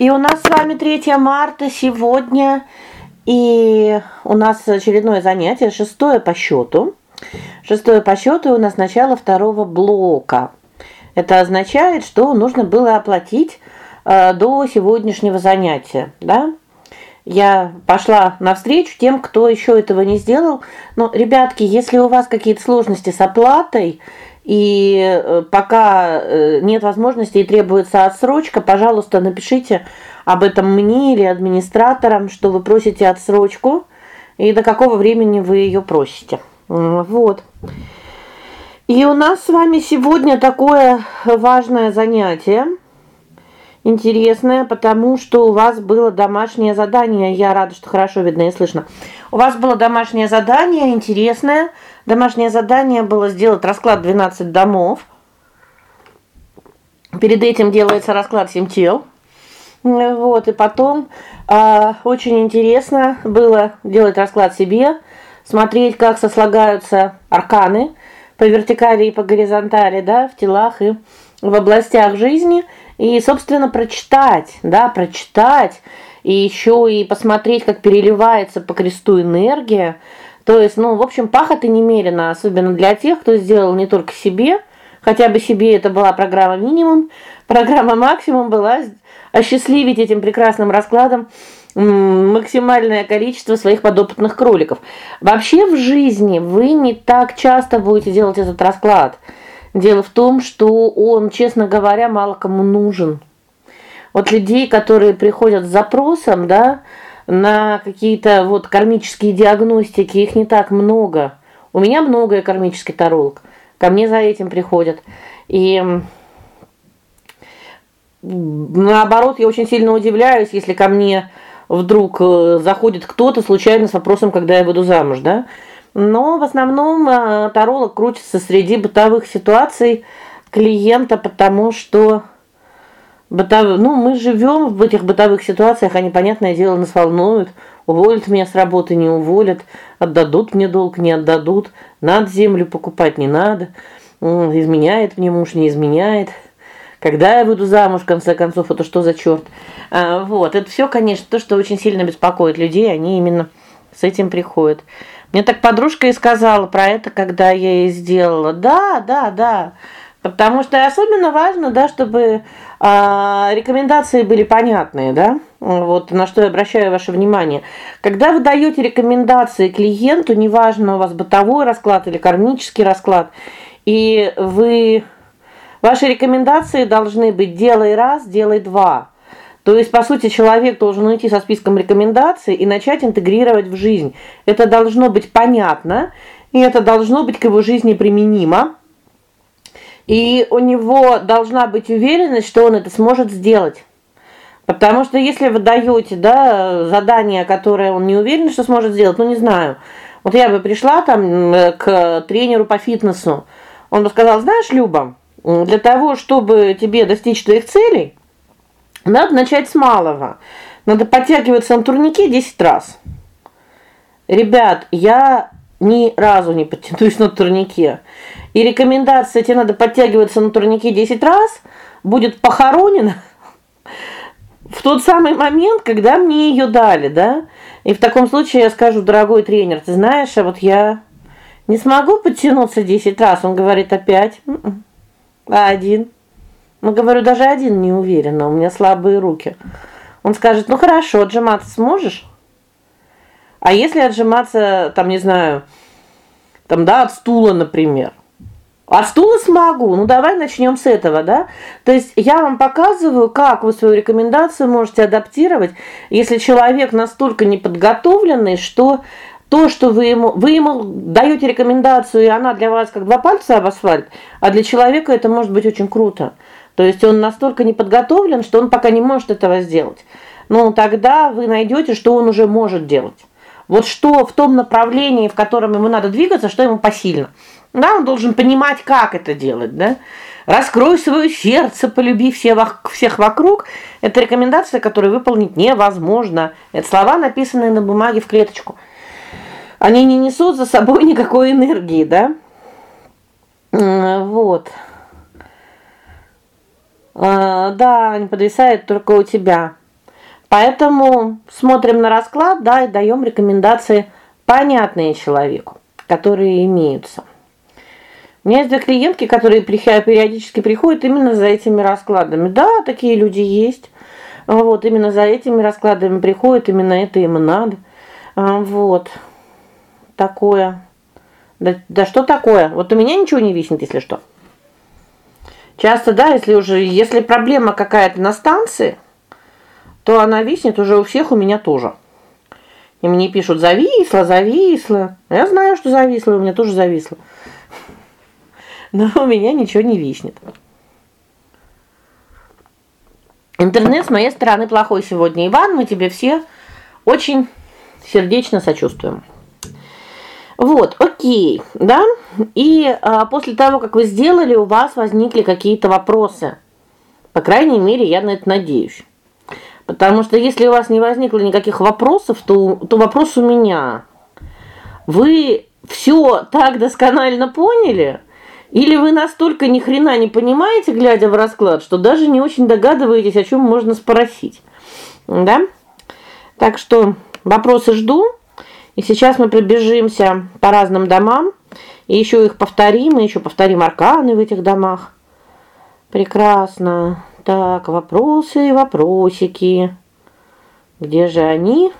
И у нас с вами 3 марта сегодня, и у нас очередное занятие, шестое по счету. Шестое по счету у нас начало второго блока. Это означает, что нужно было оплатить э, до сегодняшнего занятия, да? Я пошла навстречу тем, кто еще этого не сделал. Но, ребятки, если у вас какие-то сложности с оплатой, и э, пока э, нет возможности и требуется отсрочка, пожалуйста, напишите об этом мне или администраторам, что вы просите отсрочку и до какого времени вы ее просите. Вот. И у нас с вами сегодня такое важное занятие. Интересное, потому что у вас было домашнее задание. Я рада, что хорошо видно и слышно. У вас было домашнее задание интересное. Домашнее задание было сделать расклад 12 домов. Перед этим делается расклад 7 тел. Вот, и потом э, очень интересно было делать расклад себе, смотреть, как сослагаются арканы по вертикали и по горизонтали, да, в телах и в областях жизни, и, собственно, прочитать, да, прочитать и еще и посмотреть, как переливается по кресту энергия то есть, ну, в общем, пахоты немерено, особенно для тех, кто сделал не только себе, хотя бы себе это была программа минимум, программа максимум была осчастливить этим прекрасным раскладом максимальное количество своих подопытных кроликов. Вообще в жизни вы не так часто будете делать этот расклад. Дело в том, что он, честно говоря, мало кому нужен. Вот людей, которые приходят с запросом, да, на какие-то вот кармические диагностики, их не так много. У меня много кармический таролог. Ко мне за этим приходят. И наоборот, я очень сильно удивляюсь, если ко мне вдруг э, заходит кто-то случайно с вопросом, когда я буду замуж, да? Но в основном э, таролог крутится среди бытовых ситуаций клиента, потому что Бытов... Ну, мы живем в этих бытовых ситуациях, они, понятное дело, нас волнуют. Уволят меня с работы, не уволят, отдадут мне долг, не отдадут, надо землю покупать, не надо. Изменяет мне муж, не изменяет. Когда я буду замуж, в конце концов, это что за черт? А, вот, это все, конечно, то, что очень сильно беспокоит людей, они именно с этим приходят. Мне так подружка и сказала про это, когда я ей сделала. Да, да, да. Потому что особенно важно, да, чтобы а, рекомендации были понятные, да? Вот на что я обращаю ваше внимание. Когда вы даете рекомендации клиенту, неважно, у вас бытовой расклад или кармический расклад, и вы ваши рекомендации должны быть делай раз, делай два. То есть, по сути, человек должен уйти со списком рекомендаций и начать интегрировать в жизнь. Это должно быть понятно, и это должно быть к его жизни применимо. И у него должна быть уверенность, что он это сможет сделать. Потому что если вы даете, да, задание, которое он не уверен, что сможет сделать, ну не знаю. Вот я бы пришла там к тренеру по фитнесу. Он бы сказал: "Знаешь, Люба, для того, чтобы тебе достичь твоих целей, надо начать с малого. Надо подтягиваться на турнике 10 раз". Ребят, я ни разу не подтянусь на турнике. И рекомендация тебе надо подтягиваться на турнике 10 раз будет похоронена в тот самый момент, когда мне ее дали, да? И в таком случае я скажу: "Дорогой тренер, ты знаешь, а вот я не смогу подтянуться 10 раз". Он говорит: "Опять?" «М-м». А один. Ну, говорю, даже один не уверена, у меня слабые руки. Он скажет: "Ну хорошо, отжиматься сможешь?" А если отжиматься, там, не знаю, там, да, от стула, например. От стула смогу. Ну давай начнем с этого, да? То есть я вам показываю, как вы свою рекомендацию можете адаптировать, если человек настолько неподготовленный, что то, что вы ему вы ему даете рекомендацию, и она для вас как два пальца об асфальт, а для человека это может быть очень круто. То есть он настолько неподготовлен, что он пока не может этого сделать. Ну, тогда вы найдете, что он уже может делать. Вот что в том направлении, в котором ему надо двигаться, что ему посильно. Да, он должен понимать, как это делать, да? Раскрой свое сердце, полюби всех всех вокруг. Это рекомендация, которую выполнить невозможно. Это слова, написанные на бумаге в клеточку. Они не несут за собой никакой энергии, да? Вот. А, да, не подвисает только у тебя. Поэтому смотрим на расклад, да, и даем рекомендации понятные человеку, которые имеются. У меня есть две клиентки, которые периодически приходят именно за этими раскладами. Да, такие люди есть. Вот, именно за этими раскладами приходят, именно это им надо. А, вот. Такое. Да, да что такое? Вот у меня ничего не виснет, если что. Часто, да, если уже если проблема какая-то на станции, то она виснет уже у всех, у меня тоже. И мне пишут: "Зависло, зависло". Я знаю, что зависло, у меня тоже зависло. Но у меня ничего не виснет. Интернет с моей стороны плохой сегодня, Иван, мы тебе все очень сердечно сочувствуем. Вот, о'кей, да? И а, после того, как вы сделали, у вас возникли какие-то вопросы. По крайней мере, я на это надеюсь. Потому что если у вас не возникло никаких вопросов, то то вопрос у меня. Вы все так досконально поняли? Или вы настолько ни хрена не понимаете, глядя в расклад, что даже не очень догадываетесь, о чем можно спросить. Да? Так что вопросы жду. И сейчас мы пробежимся по разным домам, и еще их повторим, и еще повторим арканы в этих домах. Прекрасно. Так, вопросы вопросики. Где же они?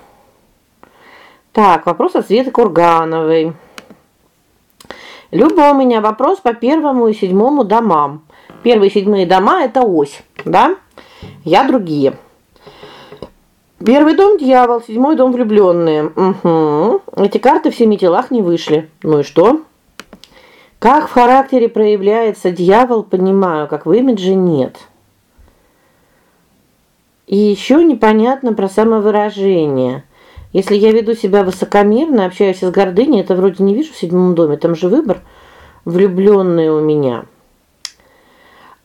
Так, вопрос от Светы Кургановой. Люба, у меня вопрос по первому и седьмому домам. Первые и седьмые дома это ось, да? Я другие. Первый дом дьявол, седьмой дом влюбленные. Угу. Эти карты в семи телах не вышли. Ну и что? Как в характере проявляется дьявол, понимаю, как в имидже нет. И еще непонятно про самовыражение. Если я веду себя высокомерно, общаюсь с гордыней, это вроде не вижу в седьмом доме, там же выбор влюбленные у меня.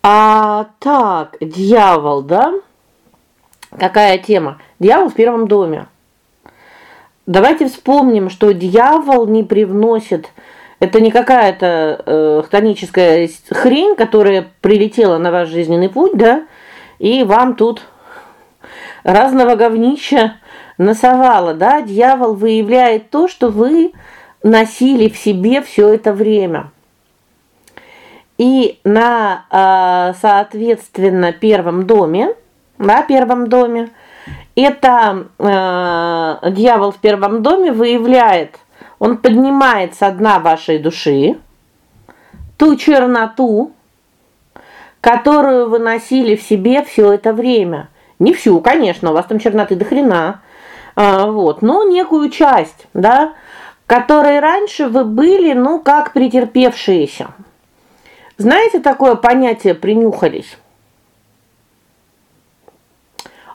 А так, дьявол, да? Какая тема? Дьявол в первом доме. Давайте вспомним, что дьявол не привносит это не какая-то э, хтоническая хрень, которая прилетела на ваш жизненный путь, да? И вам тут разного говнища насовала, да, дьявол выявляет то, что вы носили в себе все это время. И на, э, соответственно, первом доме, на первом доме это э, дьявол в первом доме выявляет, он поднимает со дна вашей души ту черноту, которую вы носили в себе все это время. Не всю, конечно, у вас там черноты до хрена. А, вот, но некую часть, да, которой раньше вы были, ну, как претерпевшиеся. Знаете такое понятие принюхались?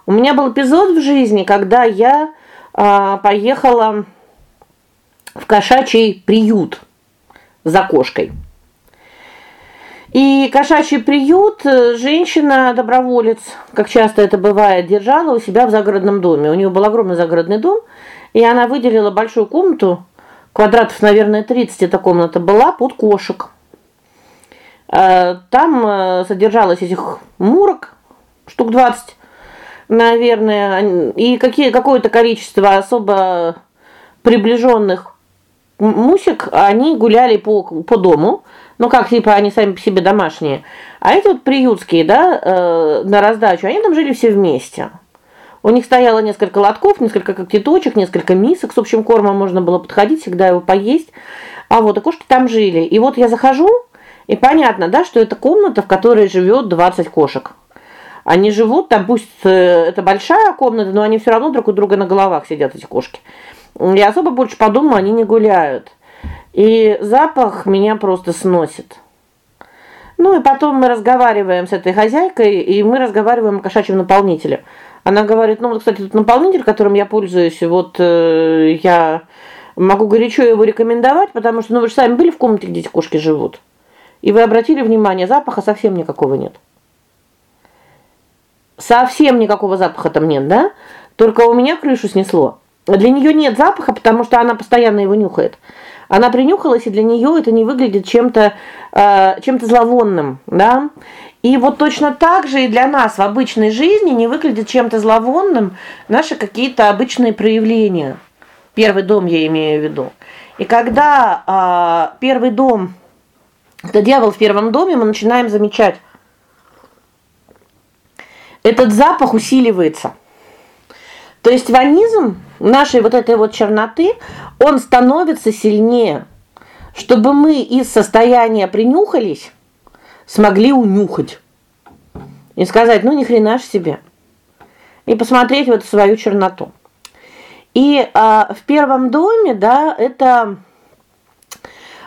У меня был эпизод в жизни, когда я а, поехала в кошачий приют за кошкой. И кошачий приют э, женщина-доброволец, как часто это бывает, держала у себя в загородном доме. У нее был огромный загородный дом, и она выделила большую комнату, квадратов, наверное, 30 эта комната была под кошек. Э, там э, содержалось этих мурок штук 20, наверное, и какие какое-то количество особо приближенных мусик, они гуляли по по дому. Ну как типа они сами по себе домашние. А эти вот приютские, да, э, на раздачу, они там жили все вместе. У них стояло несколько лотков, несколько когтеточек, несколько мисок с общим кормом, можно было подходить, всегда его поесть. А вот и кошки там жили. И вот я захожу, и понятно, да, что это комната, в которой живет 20 кошек. Они живут там, пусть э, это большая комната, но они все равно друг у друга на головах сидят эти кошки. Я особо больше по дому они не гуляют. И запах меня просто сносит. Ну и потом мы разговариваем с этой хозяйкой, и мы разговариваем о кошачьем наполнителе. Она говорит: "Ну вот, кстати, тут наполнитель, которым я пользуюсь, вот э, я могу горячо его рекомендовать, потому что ну вы же сами были в комнате, где эти кошки живут. И вы обратили внимание, запаха совсем никакого нет. Совсем никакого запаха там нет, да? Только у меня крышу снесло. Для нее нет запаха, потому что она постоянно его нюхает. Она принюхалась, и для нее это не выглядит чем-то э, чем-то зловонным, да? И вот точно так же и для нас в обычной жизни не выглядит чем-то зловонным наши какие-то обычные проявления. Первый дом я имею в виду. И когда а, первый дом это дьявол в первом доме, мы начинаем замечать этот запах усиливается. То есть ванизм нашей вот этой вот черноты, он становится сильнее, чтобы мы из состояния принюхались смогли унюхать. И сказать: "Ну ни хрена ж себе". И посмотреть в эту свою черноту. И а, в первом доме, да, это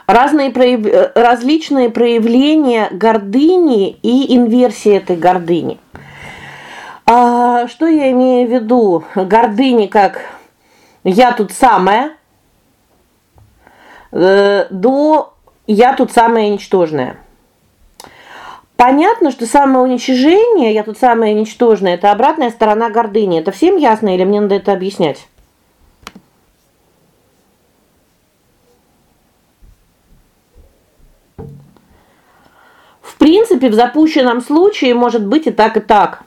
разные прояв... различные проявления гордыни и инверсии этой гордыни. А что я имею в виду? Гордыни как я тут самая э, до я тут самая ничтожная. Понятно, что самоуничижение, я тут самая ничтожная это обратная сторона гордыни. Это всем ясно или мне надо это объяснять? В принципе, в запущенном случае может быть и так, и так.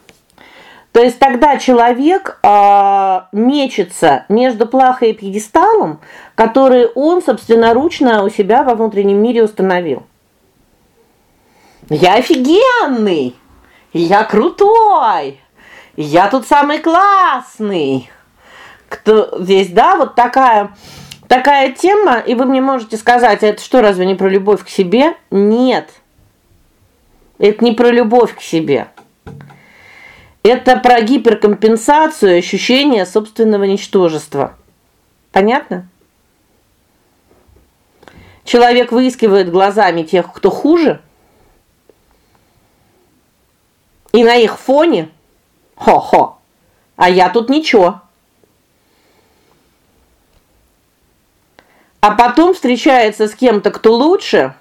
То есть тогда человек а, мечется между плахой и пьедесталом, который он собственноручно у себя во внутреннем мире установил. Я офигенный. Я крутой. Я тут самый классный. Кто здесь, да, вот такая такая тема, и вы мне можете сказать, а это что, разве не про любовь к себе? Нет. Это не про любовь к себе. Это про гиперкомпенсацию, ощущение собственного ничтожества. Понятно? Человек выискивает глазами тех, кто хуже, и на их фоне хо-хо. А я тут ничего. А потом встречается с кем-то, кто лучше.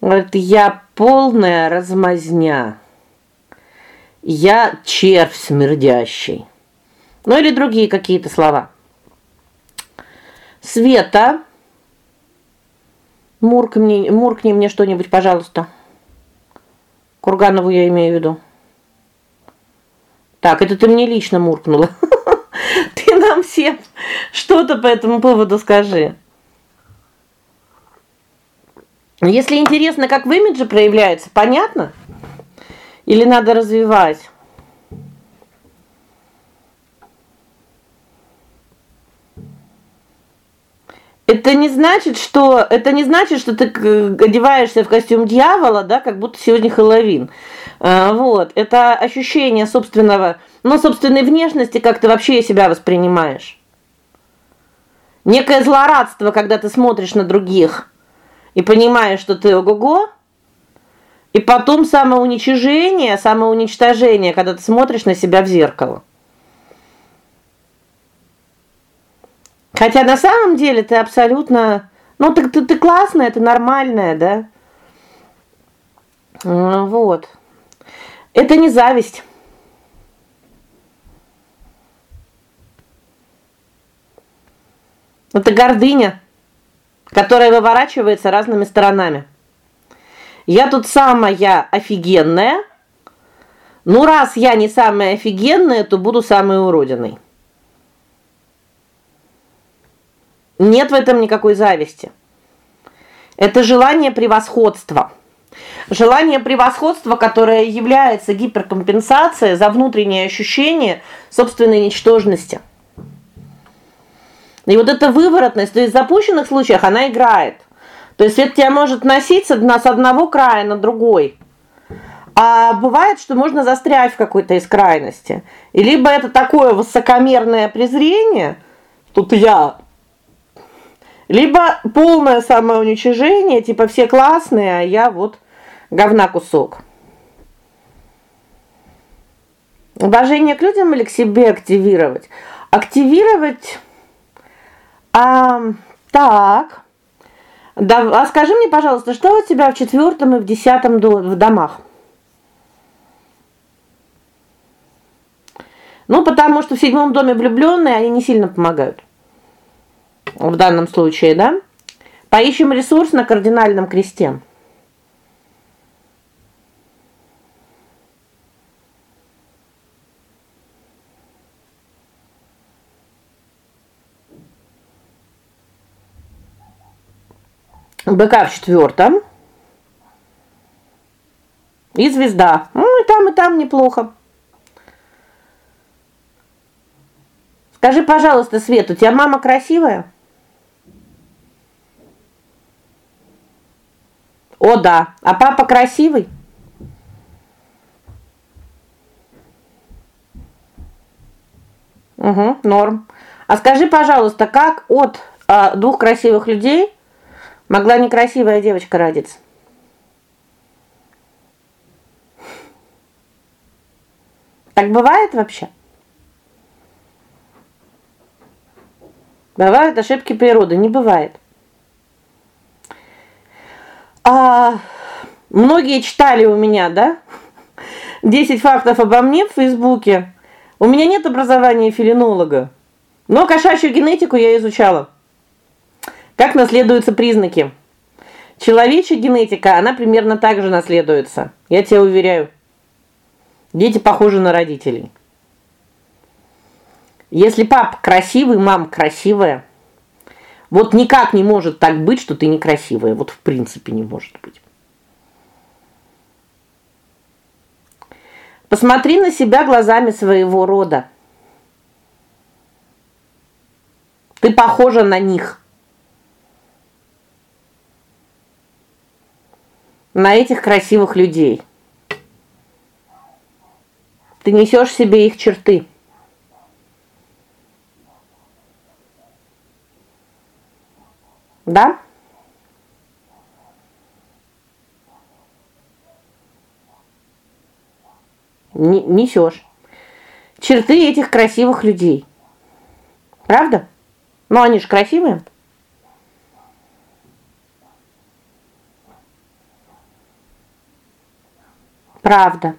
Говорит: "Я полная размазня". Я червь смердящий. Ну или другие какие-то слова. Света Муркни, муркни мне что-нибудь, пожалуйста. Курганову я имею в виду. Так, это ты мне лично муркнула. Ты нам всем что-то по этому поводу скажи. Если интересно, как в имидже проявляется, понятно? Или надо развивать? Это не значит, что это не значит, что ты одеваешься в костюм дьявола, да, как будто сегодня Хэллоуин. А, вот. Это ощущение собственного, ну, собственной внешности, как ты вообще себя воспринимаешь. Некое злорадство, когда ты смотришь на других и понимаешь, что ты ого-го, и потом самоуничижение, самоуничтожение, когда ты смотришь на себя в зеркало. Хотя на самом деле ты абсолютно, ну ты ты, ты классная, ты нормальная, да? А, вот. Это не зависть. Это гордыня, которая выворачивается разными сторонами. Я тут самая офигенная. Ну раз я не самая офигенная, то буду самой уродиной. Нет в этом никакой зависти. Это желание превосходства. Желание превосходства, которое является гиперкомпенсацией за внутреннее ощущение собственной ничтожности. И вот эта выворотность, то есть в запущенных случаях она играет. То есть это тебя может носить с одного края на другой. А бывает, что можно застрять в какой-то из крайности. И либо это такое высокомерное презрение, тут я либо полное самоуничижение, типа все классные, а я вот говна кусок. Уважение к людям или к себе активировать? Активировать а так да, а скажи мне, пожалуйста, что у тебя в четвертом и в десятом в домах? Ну, потому что в седьмом доме влюбленные, они не сильно помогают. В данном случае, да? Поищем ресурс на кардинальном кресте. Быка в четвертом. И звезда. Ну и там, и там неплохо. Скажи, пожалуйста, Свет, у тебя мама красивая? О, да. А папа красивый? Угу, норм. А скажи, пожалуйста, как от а, двух красивых людей могла некрасивая девочка родиться? Так бывает вообще? Бывают ошибки природы, не бывает. А многие читали у меня, да? 10 фактов обо мне в Фейсбуке. У меня нет образования филинолога, но кошачью генетику я изучала. Как наследуются признаки? Человечья генетика, она примерно так же наследуется. Я тебе уверяю. Дети похожи на родителей. Если пап красивый, мама красивая, вот никак не может так быть, что ты некрасивая. Вот в принципе не может быть. Посмотри на себя глазами своего рода. Ты похожа на них. На этих красивых людей. Ты несешь себе их черты. Да? Не несешь. Черты этих красивых людей. Правда? Ну они же красивые. Правда.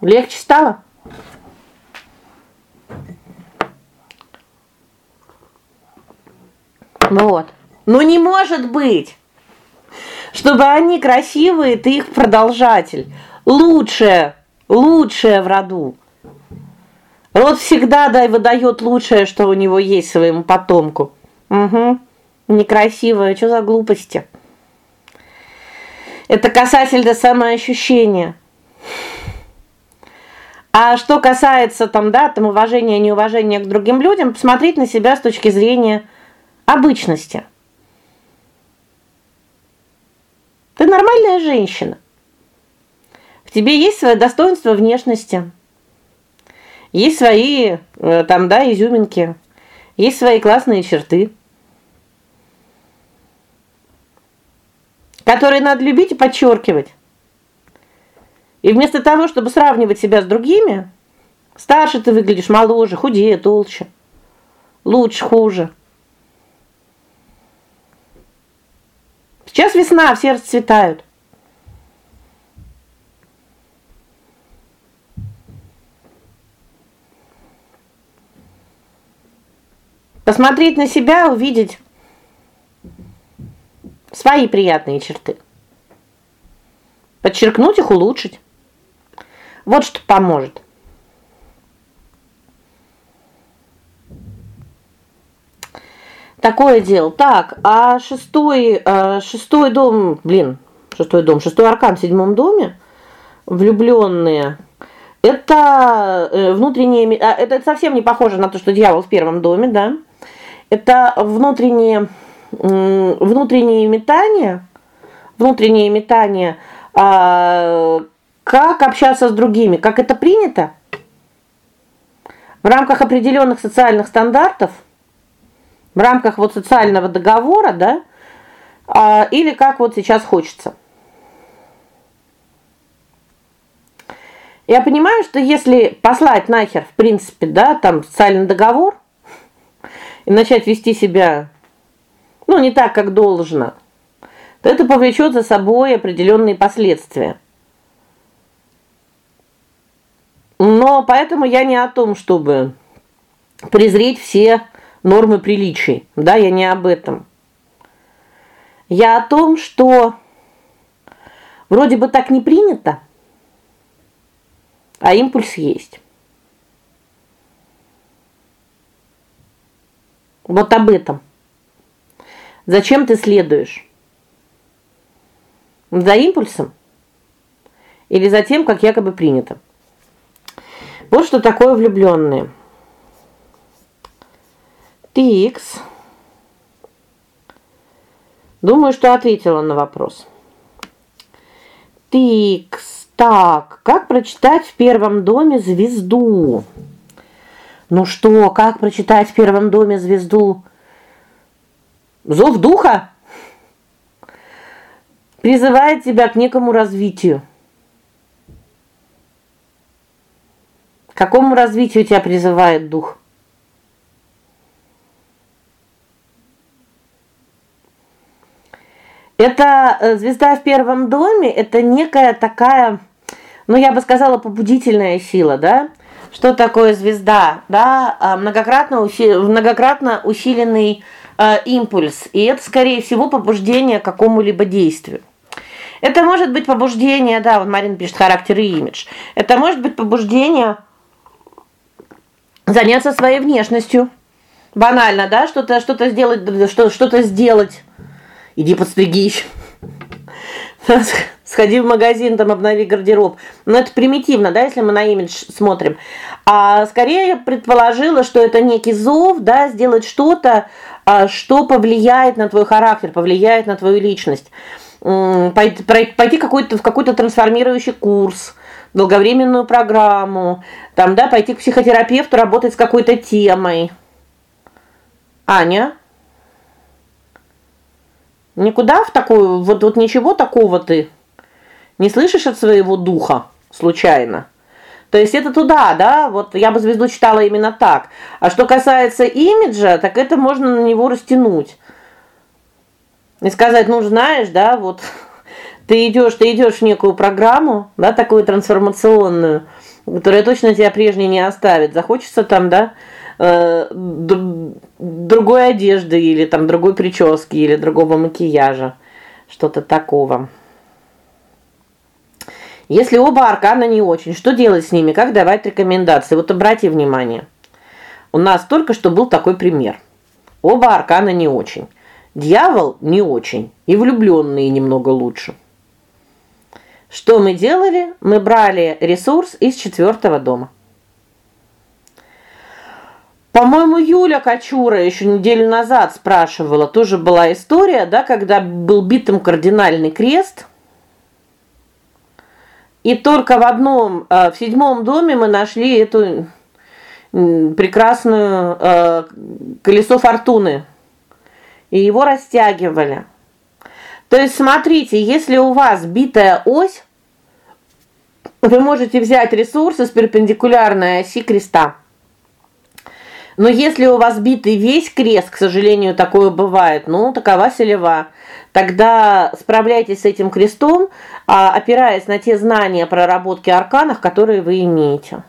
Легче стало? Вот. Ну не может быть, чтобы они красивые, ты их продолжатель. Лучшее, лучшее в роду. Род всегда дай выдает лучшее, что у него есть своему потомку. Угу. Некрасивое, что за глупости? Это касательно самоощущения. А что касается там, да, там уважения, неуважения к другим людям, посмотреть на себя с точки зрения обычности. Ты нормальная женщина. В тебе есть свое достоинство внешности. Есть свои э, там, да, изюминки. Есть свои классные черты. Которые надо любить и подчеркивать. И вместо того, чтобы сравнивать себя с другими, старше ты выглядишь, моложе, худее, толще, лучше, хуже. Сейчас весна, все расцветают. Посмотреть на себя, увидеть свои приятные черты. Подчеркнуть их, улучшить. Вот что поможет. Такое дело. Так, а шестой, э, шестой дом, блин, шестой дом, шестой аркан в седьмом доме влюбленные. Это э, внутреннее, а, это совсем не похоже на то, что дьявол в первом доме, да? Это внутреннее внутренние метания, внутренние метания, а, как общаться с другими, как это принято в рамках определенных социальных стандартов в рамках вот социального договора, да? А, или как вот сейчас хочется. Я понимаю, что если послать нахер, в принципе, да, там социальный договор и начать вести себя ну, не так, как должно, то это повлечет за собой определенные последствия. Но поэтому я не о том, чтобы презреть все нормы приличий. Да, я не об этом. Я о том, что вроде бы так не принято, а импульс есть. Вот об этом. Зачем ты следуешь? За импульсом или за тем, как якобы принято? Вот что такое влюбленные. Тикс. Думаю, что ответила на вопрос. Тикс. Так, как прочитать в первом доме звезду? Ну что, как прочитать в первом доме звезду? Зов духа призывает тебя к некому развитию. К какому развитию тебя призывает дух? Это э, звезда в первом доме это некая такая, ну я бы сказала, побудительная сила, да? Что такое звезда? Да, а, многократно уси... многократно усиленный э, импульс, и это скорее всего побуждение к какому-либо действию. Это может быть побуждение, да, вот Марин пишет характер и имидж. Это может быть побуждение заняться своей внешностью. Банально, да, что-то что-то сделать, что что-то сделать. Иди подстригись. Сходи в магазин, там обнови гардероб. Но это примитивно, да, если мы на имидж смотрим. А скорее я предположила, что это некий зов, да, сделать что-то, что повлияет на твой характер, повлияет на твою личность. Пойти, пойти какой-то в какой-то трансформирующий курс, долговременную программу, там, да, пойти к психотерапевту, работать с какой-то темой. Аня Никуда в такую вот вот ничего такого ты не слышишь от своего духа случайно. То есть это туда, да? Вот я бы звезду читала именно так. А что касается имиджа, так это можно на него растянуть. И сказать: "Ну, знаешь, да, вот ты идешь, ты идешь в некую программу, да, такую трансформационную, которая точно тебя прежней не оставит. Захочется там, да, э, другой одежды или там другой прически или другого макияжа, что-то такого. Если оба аркана не очень, что делать с ними? Как давать рекомендации? Вот обратите внимание. У нас только что был такой пример. Оба аркана не очень. Дьявол не очень, и влюбленные немного лучше. Что мы делали? Мы брали ресурс из четвертого дома. По-моему, Юля Качура еще неделю назад спрашивала, тоже была история, да, когда был битым кардинальный крест. И только в одном, э, в седьмом доме мы нашли эту прекрасную э, колесо фортуны. И его растягивали. То есть смотрите, если у вас битая ось, вы можете взять ресурсы с перпендикулярной оси креста. Но если у вас битый весь крест, к сожалению, такое бывает, ну, такова селева. Тогда справляйтесь с этим крестом, а, опираясь на те знания про проработки арканов, которые вы имеете.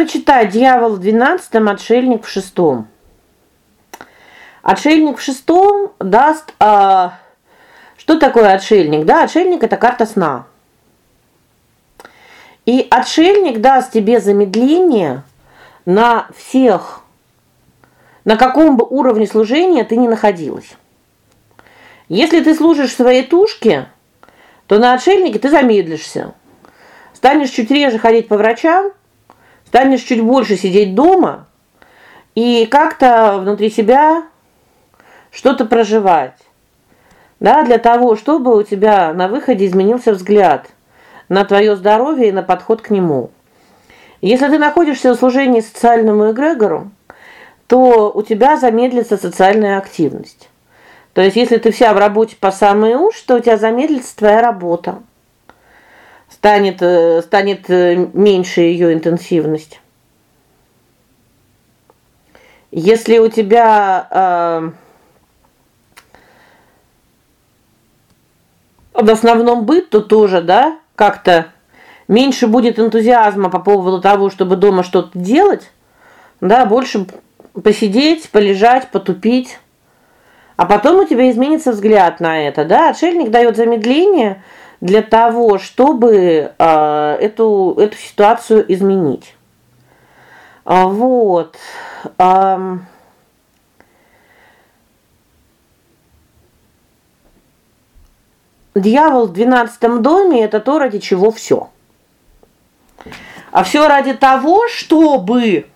Как прочитать дьявол в 12 отшельник в шестом? Отшельник в шестом даст а, что такое отшельник? Да, отшельник это карта сна. И отшельник даст тебе замедление на всех на каком бы уровне служения ты ни находилась. Если ты служишь своей тушке, то на отшельнике ты замедлишься. Станешь чуть реже ходить по врачам, станешь чуть больше сидеть дома и как-то внутри себя что-то проживать. Да, для того, чтобы у тебя на выходе изменился взгляд на твое здоровье и на подход к нему. Если ты находишься в служении социальному эгрегору, то у тебя замедлится социальная активность. То есть если ты вся в работе по самые уши, то у тебя замедлится твоя работа станет э, станет э, меньше ее интенсивность. Если у тебя э, в основном быт, то тоже, да, как-то меньше будет энтузиазма по поводу того, чтобы дома что-то делать, да, больше посидеть, полежать, потупить. А потом у тебя изменится взгляд на это, да? Отшельник дает замедление для того, чтобы э, эту эту ситуацию изменить. А, вот. А, Дьявол в двенадцатом доме это то, ради чего все. А все ради того, чтобы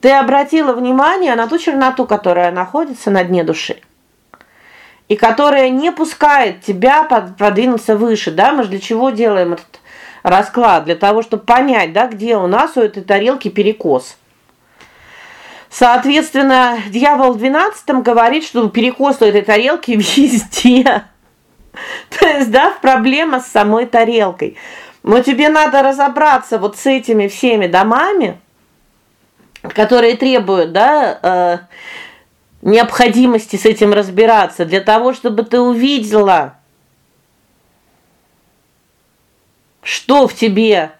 ты обратила внимание на ту черноту, которая находится на дне души. И которая не пускает тебя продвинуться выше, да? Мы же для чего делаем этот расклад? Для того, чтобы понять, да, где у нас у этой тарелки перекос. Соответственно, дьявол в 12 говорит, что перекос у этой тарелки везде. То есть, да, проблема с самой тарелкой. Но тебе надо разобраться вот с этими всеми домами, которые требуют, да, э, необходимости с этим разбираться для того, чтобы ты увидела, что в тебе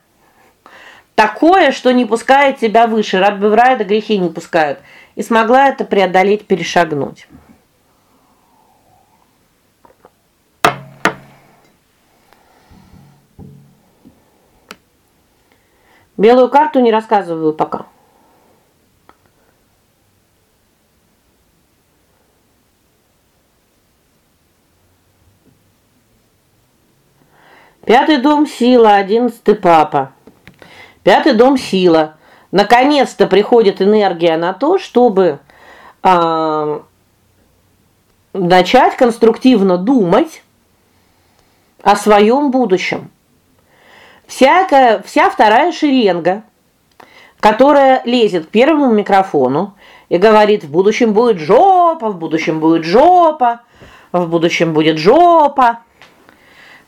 такое, что не пускает тебя выше, рад бы в рай, да грехи не пускают. И смогла это преодолеть, перешагнуть. Белую карту не рассказываю пока. Пятый дом сила, одиннадцатый папа. Пятый дом сила. Наконец-то приходит энергия на то, чтобы э, начать конструктивно думать о своем будущем. Всякая вся вторая шеренга, которая лезет к первому микрофону и говорит: "В будущем будет жопа, в будущем будет жопа, в будущем будет жопа".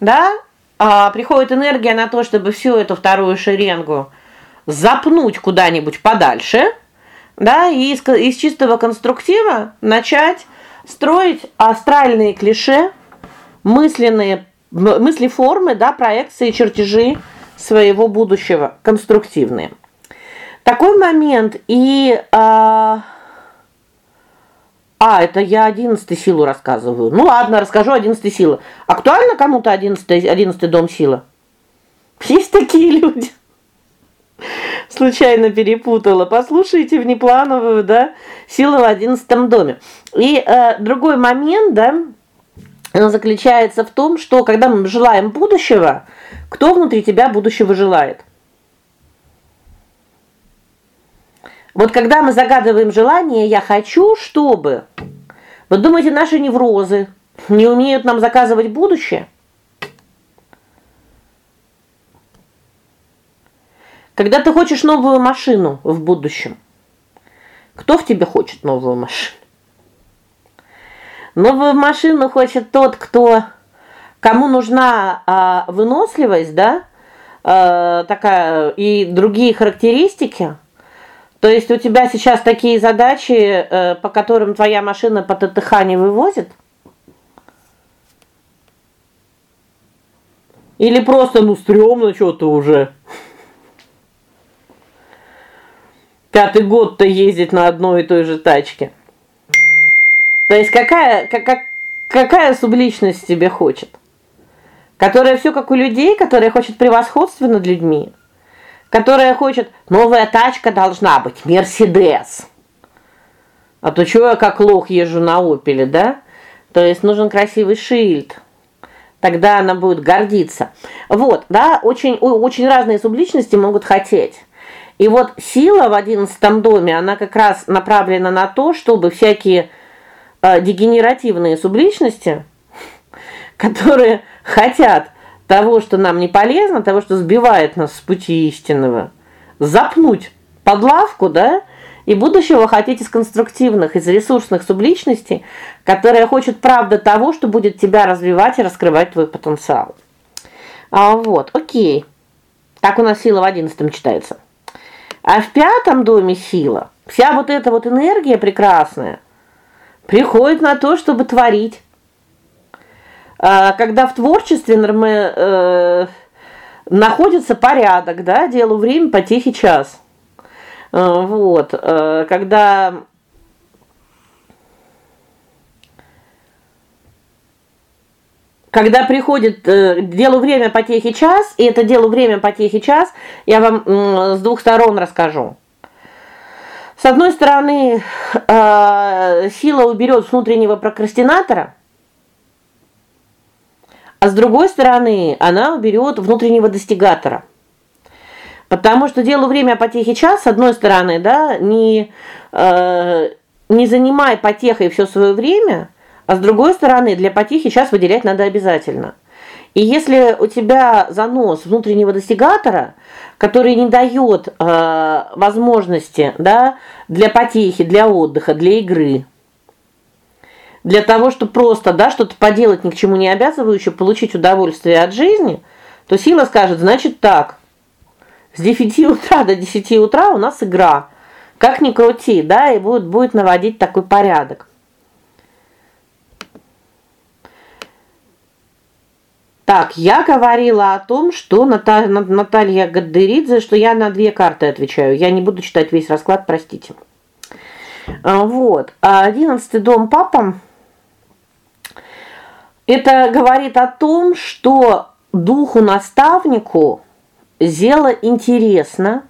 Да? А, приходит энергия на то, чтобы всю эту вторую шеренгу запнуть куда-нибудь подальше, да, и из, из чистого конструктива начать строить астральные клише, мысленные мысли формы, да, проекции, чертежи своего будущего, конструктивные. Такой момент и а, а, это я 11 силу рассказываю. Ну ладно, расскажу 11 силы. Актуально кому-то 11 11 дом сила? Есть такие люди. Случайно перепутала. Послушайте внеплановую, да, силу в 11 доме. И э, другой момент, да, заключается в том, что когда мы желаем будущего, кто внутри тебя будущего желает? Вот когда мы загадываем желание, я хочу, чтобы Вы думаете, наши неврозы не умеют нам заказывать будущее? Когда ты хочешь новую машину в будущем, кто в тебе хочет новую машину? Новую машину хочет тот, кто кому нужна а, выносливость, да? А, такая и другие характеристики. То есть у тебя сейчас такие задачи, э, по которым твоя машина по ТТХ не вывозит? Или просто ну стрёмно что-то уже. Пятый год-то ездить на одной и той же тачке. То есть какая как, какая субличность тебе хочет? Которая все как у людей, которая хочет превосходства над людьми которая хочет, новая тачка должна быть, Мерседес. А то что я как лох езжу на Опеле, да? То есть нужен красивый шильд. Тогда она будет гордиться. Вот, да, очень очень разные субличности могут хотеть. И вот сила в одиннадцатом доме, она как раз направлена на то, чтобы всякие э, дегенеративные субличности, которые хотят того, что нам не полезно, того, что сбивает нас с пути истинного, запнуть под лавку, да? И будущего хотеть из конструктивных, из ресурсных субличностей, которые хочет правда того, что будет тебя развивать и раскрывать твой потенциал. А вот, о'кей. Так у нас сила в одиннадцатом читается. А в пятом доме сила. Вся вот эта вот энергия прекрасная приходит на то, чтобы творить, когда в творчестве мы э, находится порядок, да, делу время, потехи час. Э, вот, э, когда когда приходит э, делу время потехи час, и это делу время потехи час, я вам э, с двух сторон расскажу. С одной стороны, э, сила уберет внутреннего прокрастинатора, а с другой стороны, она уберет внутреннего достигатора. Потому что делу время потехи час, с одной стороны, да, не э, не занимай потехой все свое время, а с другой стороны, для потихи сейчас выделять надо обязательно. И если у тебя занос внутреннего достигатора, который не дает э, возможности, да, для потехи, для отдыха, для игры, для того, чтобы просто, да, что-то поделать ни к чему не обязывающее, получить удовольствие от жизни, то сила скажет: "Значит так. С 9 утра до 10 утра у нас игра. Как ни крути, да, и будет будет наводить такой порядок". Так, я говорила о том, что Ната... Наталья Гаддеридзе, что я на две карты отвечаю. Я не буду читать весь расклад, простите. А, вот. А одиннадцатый дом папа это говорит о том, что духу наставнику дело интересно.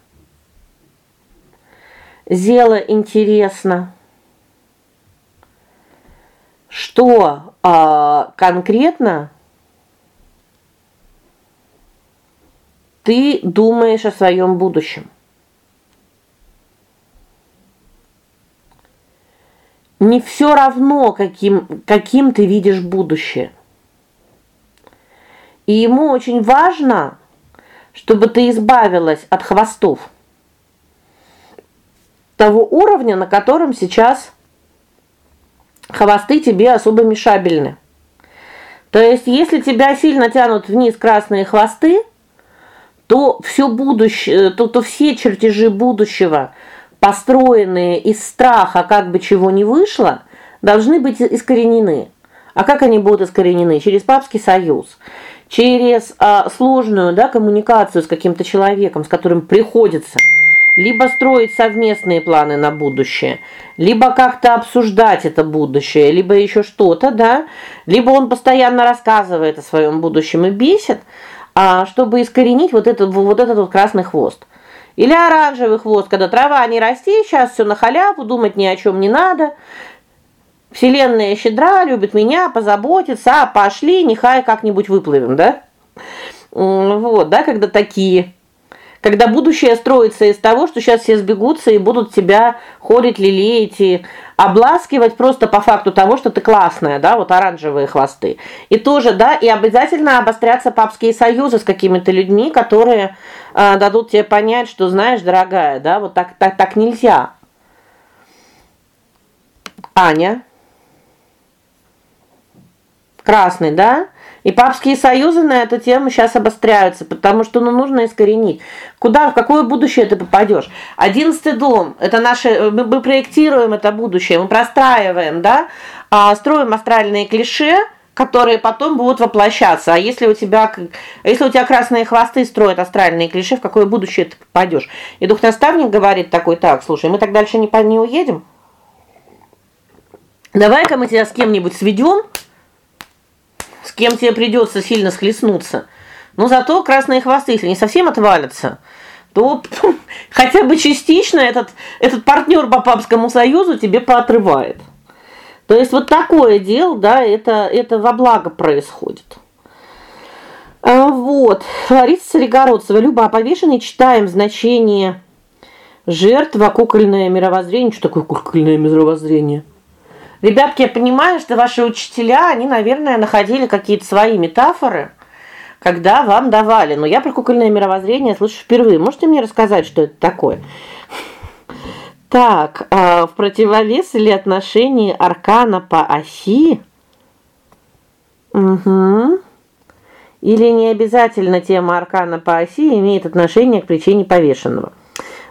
Дело интересно. Что а, конкретно ты думаешь о своем будущем. Не все равно, каким каким ты видишь будущее. И ему очень важно, чтобы ты избавилась от хвостов. Того уровня, на котором сейчас хвосты тебе особо мешабельны. То есть, если тебя сильно тянут вниз красные хвосты, то все будущее, то, то все чертежи будущего, построенные из страха, как бы чего не вышло, должны быть искоренены. А как они будут искоренены? Через папский союз, через а, сложную, да, коммуникацию с каким-то человеком, с которым приходится либо строить совместные планы на будущее, либо как-то обсуждать это будущее, либо еще что-то, да? Либо он постоянно рассказывает о своем будущем и бесит, а чтобы искоренить вот этот вот этот вот красный хвост. Или оранжевый хвост, когда трава не расти, сейчас все на халяву, думать ни о чем не надо. Вселенная щедра, любит меня, позаботится, а пошли, нехай как-нибудь выплывем, да? Вот, да, когда такие когда будущее строится из того, что сейчас все сбегутся и будут тебя холить, лелеять и обласкивать просто по факту того, что ты классная, да, вот оранжевые хвосты. И тоже, да, и обязательно обострятся папские союзы с какими-то людьми, которые э, дадут тебе понять, что знаешь, дорогая, да, вот так так так нельзя. Аня Красный, да? И папские союзы на эту тему сейчас обостряются, потому что ну нужно искоренить. Куда, в какое будущее ты попадешь? Одиннадцатый дом это наше мы, мы проектируем это будущее, мы простраиваем, да? А строим астральные клише, которые потом будут воплощаться. А если у тебя если у тебя красные хвосты строят астральные клише, в какое будущее ты попадешь? И дух наставник говорит такой: "Так, слушай, мы так дальше не по не уедем. Давай-ка мы тебя с кем-нибудь сведем, с кем тебе придется сильно схлестнуться. Но зато красные хвосты, если не совсем отвалятся, то хотя бы частично этот этот партнер по папскому союзу тебе поотрывает. То есть вот такое дело, да, это это во благо происходит. А, вот. Лариса Царегородцева, Люба, а повешенный читаем значение жертва, кукольное мировоззрение. Что такое кукольное мировоззрение? Ребятки, я понимаю, что ваши учителя, они, наверное, находили какие-то свои метафоры, когда вам давали. Но я про кукольное мировоззрение слышу впервые. Можете мне рассказать, что это такое? Так, а в противовес или отношении аркана по оси? Угу. Или не обязательно тема аркана по оси имеет отношение к причине повешенного.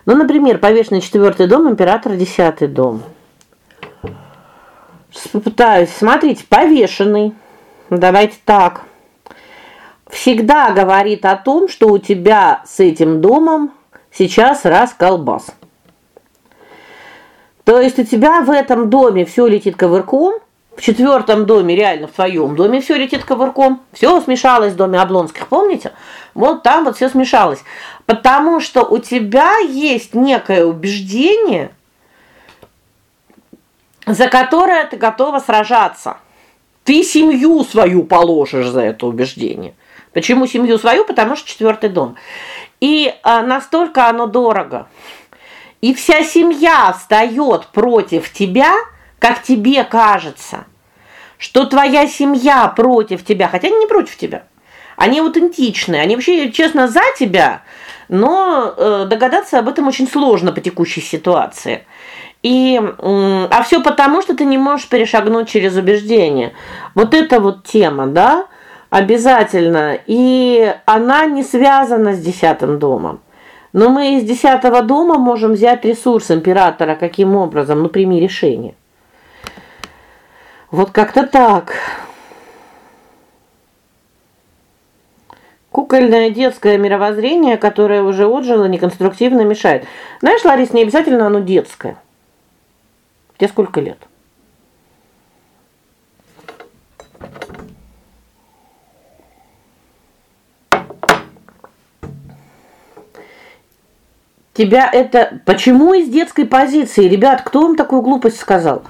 Ну, например, повешенный четвертый дом, император десятый дом. Попытаюсь. Смотрите, повешенный. Давайте так. всегда говорит о том, что у тебя с этим домом сейчас раз колбас. То есть у тебя в этом доме все летит ковырком, в четвертом доме, реально в твоем доме все летит ковырком. все смешалось в доме Облонских, помните? Вот там вот все смешалось. Потому что у тебя есть некое убеждение, за которое ты готова сражаться. Ты семью свою положишь за это убеждение. Почему семью свою? Потому что четвертый дом. И а, настолько оно дорого. И вся семья встает против тебя, как тебе кажется, что твоя семья против тебя, хотя они не против тебя. Они аутентичны, они вообще честно за тебя, но э, догадаться об этом очень сложно по текущей ситуации. И а все потому, что ты не можешь перешагнуть через убеждение. Вот это вот тема, да? Обязательно. И она не связана с десятым домом. Но мы из десятого дома можем взять ресурс императора каким образом? Ну, прими решение. Вот как-то так. Кукольное детское мировоззрение, которое уже отжило, неконструктивно мешает. Знаешь, Ларис, не обязательно оно детское. Тебе сколько лет? Тебя это почему из детской позиции? Ребят, кто вам такую глупость сказал?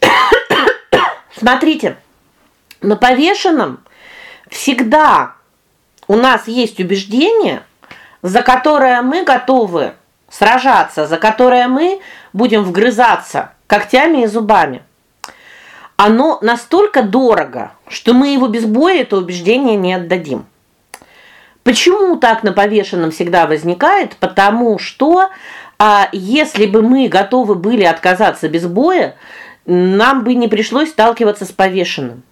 Смотрите, на повешенном всегда у нас есть убеждение, за которое мы готовы сражаться, за которое мы будем вгрызаться когтями и зубами. Оно настолько дорого, что мы его без боя это убеждение не отдадим. Почему так на повешенном всегда возникает? Потому что а если бы мы готовы были отказаться без боя, нам бы не пришлось сталкиваться с повешенным.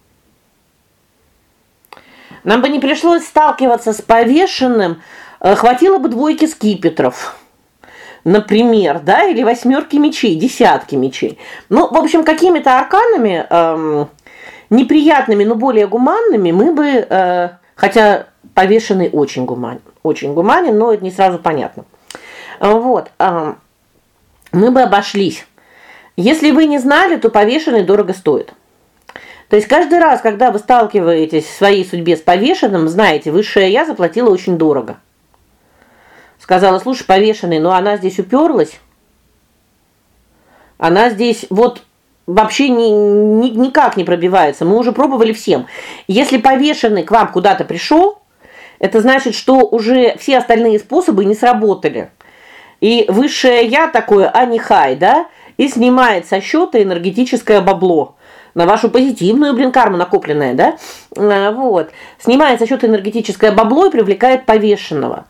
Нам бы не пришлось сталкиваться с повешенным, э, хватило бы двойки скипетров. Например, да, или восьмерки мечей, десятки мечей. Ну, в общем, какими-то арканами эм, неприятными, но более гуманными мы бы, э, хотя повешенный очень гуманен, очень гуманен, но это не сразу понятно. Вот. Э, мы бы обошлись если вы не знали, то повешенный дорого стоит. То есть каждый раз, когда вы сталкиваетесь в своей судьбе с повешенным, знаете, высшее я заплатила очень дорого. Сказала: "Слушай, повешенный, но она здесь уперлась. Она здесь вот вообще ни, ни, никак не пробивается. Мы уже пробовали всем. Если повешенный к вам куда-то пришел, это значит, что уже все остальные способы не сработали. И высшее я такое, а не хай, да? и снимает со счета энергетическое бабло на вашу позитивную, блин, карму накопленная, да? А, вот. Снимает со счета энергетическое бабло и привлекает повешенного.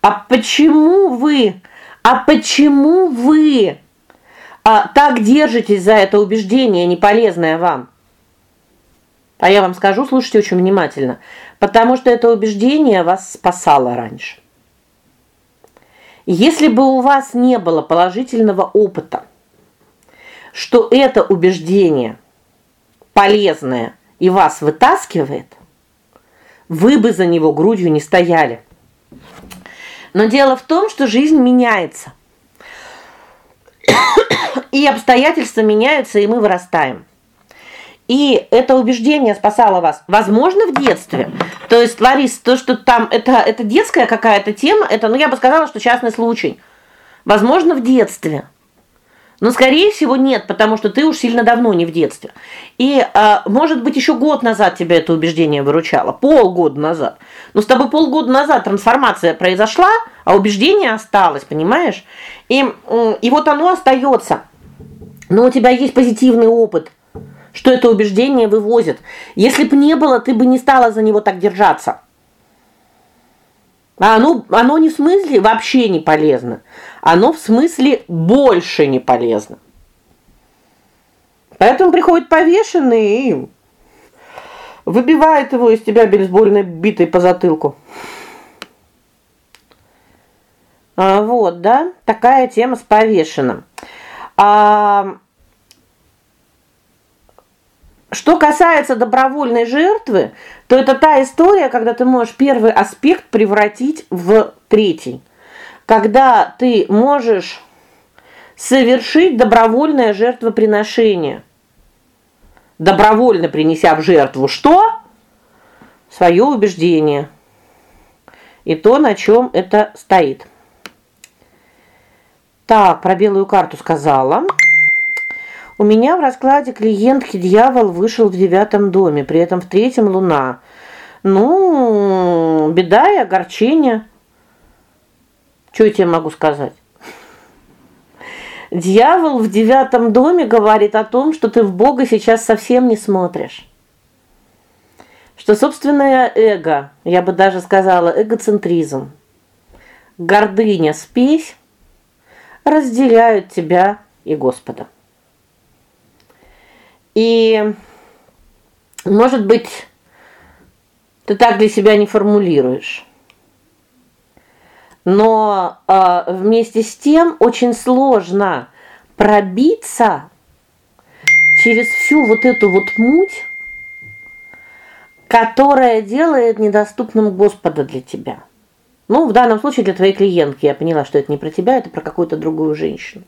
А почему вы? А почему вы а, так держитесь за это убеждение неполезное вам? А я вам скажу, слушайте очень внимательно, потому что это убеждение вас спасало раньше. Если бы у вас не было положительного опыта, что это убеждение полезное и вас вытаскивает, вы бы за него грудью не стояли. Но дело в том, что жизнь меняется. И обстоятельства меняются, и мы вырастаем. И это убеждение спасало вас, возможно, в детстве. То есть, Ларис, то, что там это это детская какая-то тема, это, ну я бы сказала, что частный случай. Возможно, в детстве. Но скорее всего нет, потому что ты уж сильно давно не в детстве. И, а, может быть, еще год назад тебя это убеждение выручало, полгода назад. Но с тобой полгода назад трансформация произошла, а убеждение осталось, понимаешь? И и вот оно остается. Но у тебя есть позитивный опыт что это убеждение вывозит. Если бы не было, ты бы не стала за него так держаться. А оно оно не в смысле вообще не полезно. Оно в смысле больше не полезно. Поэтому приходит повешенный и выбивает его из тебя бейсбольной битой по затылку. А вот, да? Такая тема с повешенным. А что касается добровольной жертвы, то это та история, когда ты можешь первый аспект превратить в третий. Когда ты можешь совершить добровольное жертвоприношение. Добровольно принеся в жертву что? Свое убеждение. И то, на чем это стоит. Так, про белую карту сказала. У меня в раскладе клиентки дьявол вышел в девятом доме, при этом в третьем луна. Ну, беда и огорчение. Что я тебе могу сказать? Дьявол в девятом доме говорит о том, что ты в Бога сейчас совсем не смотришь. Что собственное эго, я бы даже сказала, эгоцентризм, гордыня, спесь разделяют тебя и Господа. И может быть, ты так для себя не формулируешь. Но э, вместе с тем очень сложно пробиться через всю вот эту вот муть, которая делает недоступным Господа для тебя. Ну, в данном случае для твоей клиентки. Я поняла, что это не про тебя, это про какую-то другую женщину.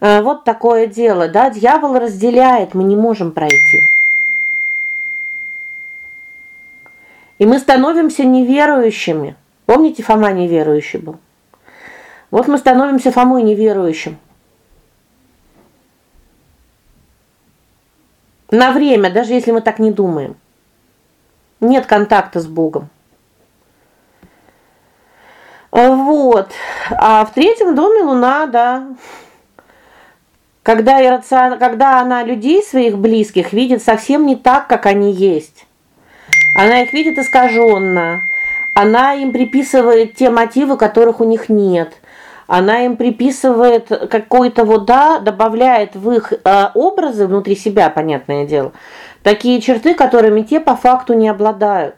Э, вот такое дело, да, дьявол разделяет, мы не можем пройти. И мы становимся неверующими. Помните, Фома неверующий был? Вот мы становимся Фомой неверующим. На время, даже если мы так не думаем. Нет контакта с Богом. Вот. А в третьем доме Луна, да, когда иррацион... когда она людей своих близких видит совсем не так, как они есть. Она их видит искаженно. Она им приписывает те мотивы, которых у них нет. Она им приписывает какой-то вот да, добавляет в их э, образы внутри себя, понятное дело. Такие черты, которыми те по факту не обладают.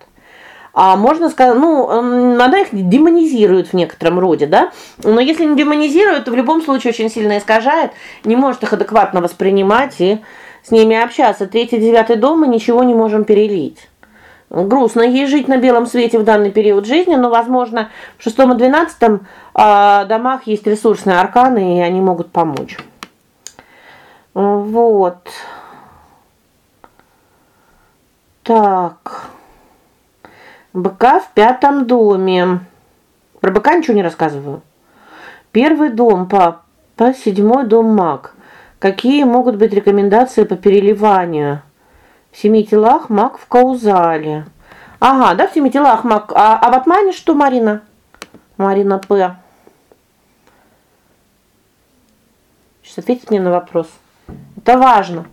А можно сказать, ну, она их демонизирует в некотором роде, да? Но если не демонизирует, то в любом случае очень сильно искажает, не может их адекватно воспринимать и с ними общаться. Третий, девятый дом мы ничего не можем перелить. Грустно ей жить на белом свете в данный период жизни, но, возможно, в шестом и двенадцатом э, домах есть ресурсные арканы, и они могут помочь. Вот. Так. Быка в пятом доме. Про быка ничего не рассказываю. Первый дом папа, седьмой дом маг. Какие могут быть рекомендации по переливанию? В семи телах маг в каузале. Ага, да, в семи телах маг. А, а в атмане что, Марина? Марина П. Сейчас ответить мне на вопрос. Это важно.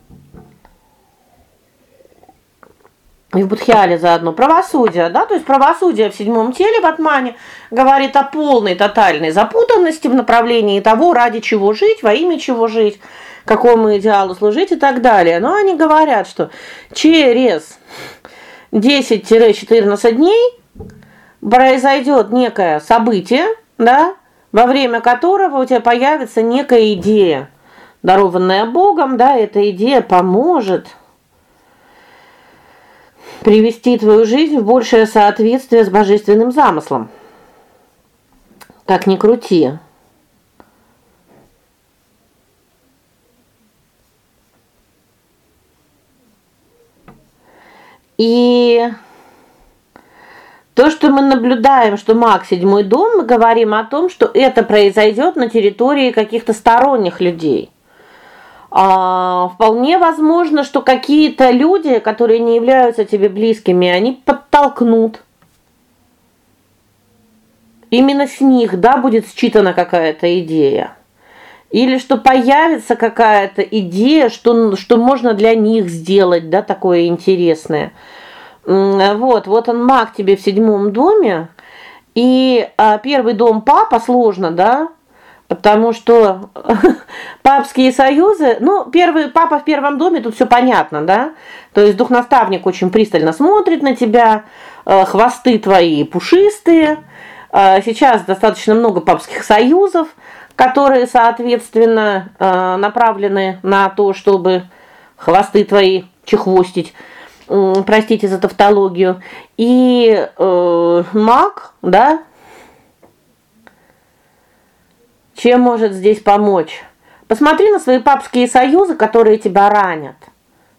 И в Будхиале заодно правосудие, да? То есть правосудие в седьмом теле в Атмане говорит о полной тотальной запутанности в направлении того, ради чего жить, во имя чего жить, какому идеалу служить и так далее. Но они говорят, что через 10-14 дней произойдет некое событие, да, во время которого у тебя появится некая идея, дарованная Богом, да, эта идея поможет привести твою жизнь в большее соответствие с божественным замыслом. Как ни крути. И то, что мы наблюдаем, что маг седьмой дом, мы говорим о том, что это произойдет на территории каких-то сторонних людей. А, вполне возможно, что какие-то люди, которые не являются тебе близкими, они подтолкнут. Именно с них, да, будет считана какая-то идея. Или что появится какая-то идея, что что можно для них сделать, да, такое интересное. Вот, вот он маг тебе в седьмом доме, и а, первый дом папа сложно, да? Потому что папские союзы, ну, первый папа в первом доме, тут все понятно, да? То есть дух-наставник очень пристально смотрит на тебя, э, хвосты твои пушистые. Э, сейчас достаточно много папских союзов, которые, соответственно, э, направлены на то, чтобы хвосты твои чехвостить, простите за тавтологию. И э маг, да? Чем может здесь помочь? Посмотри на свои папские союзы, которые тебя ранят.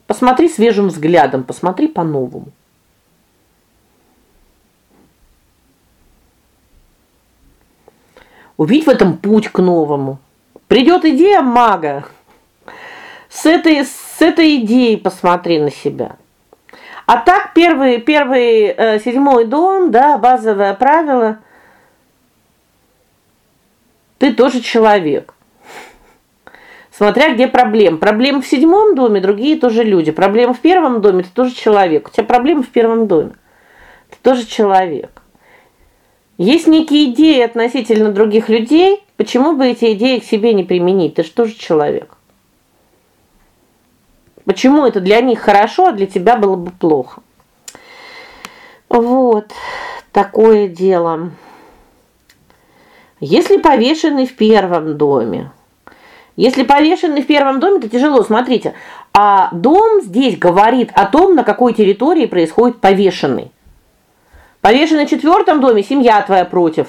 Посмотри свежим взглядом, посмотри по-новому. Увидь в этом путь к новому. Придет идея мага. С этой с этой идеей посмотри на себя. А так первый первый э, седьмой дом, да, базовое правило. Ты тоже человек. Смотря где проблем. Проблемы в седьмом доме, другие тоже люди. Проблемы в первом доме ты тоже человек. У тебя проблемы в первом доме. Ты тоже человек. Есть некие идеи относительно других людей, почему бы эти идеи к себе не применить? Ты же тоже человек. Почему это для них хорошо, а для тебя было бы плохо? Вот такое дело. Если повешенный в первом доме. Если повешенный в первом доме, то тяжело, смотрите. А дом здесь говорит о том, на какой территории происходит повешенный. Повешенный в четвертом доме семья твоя против.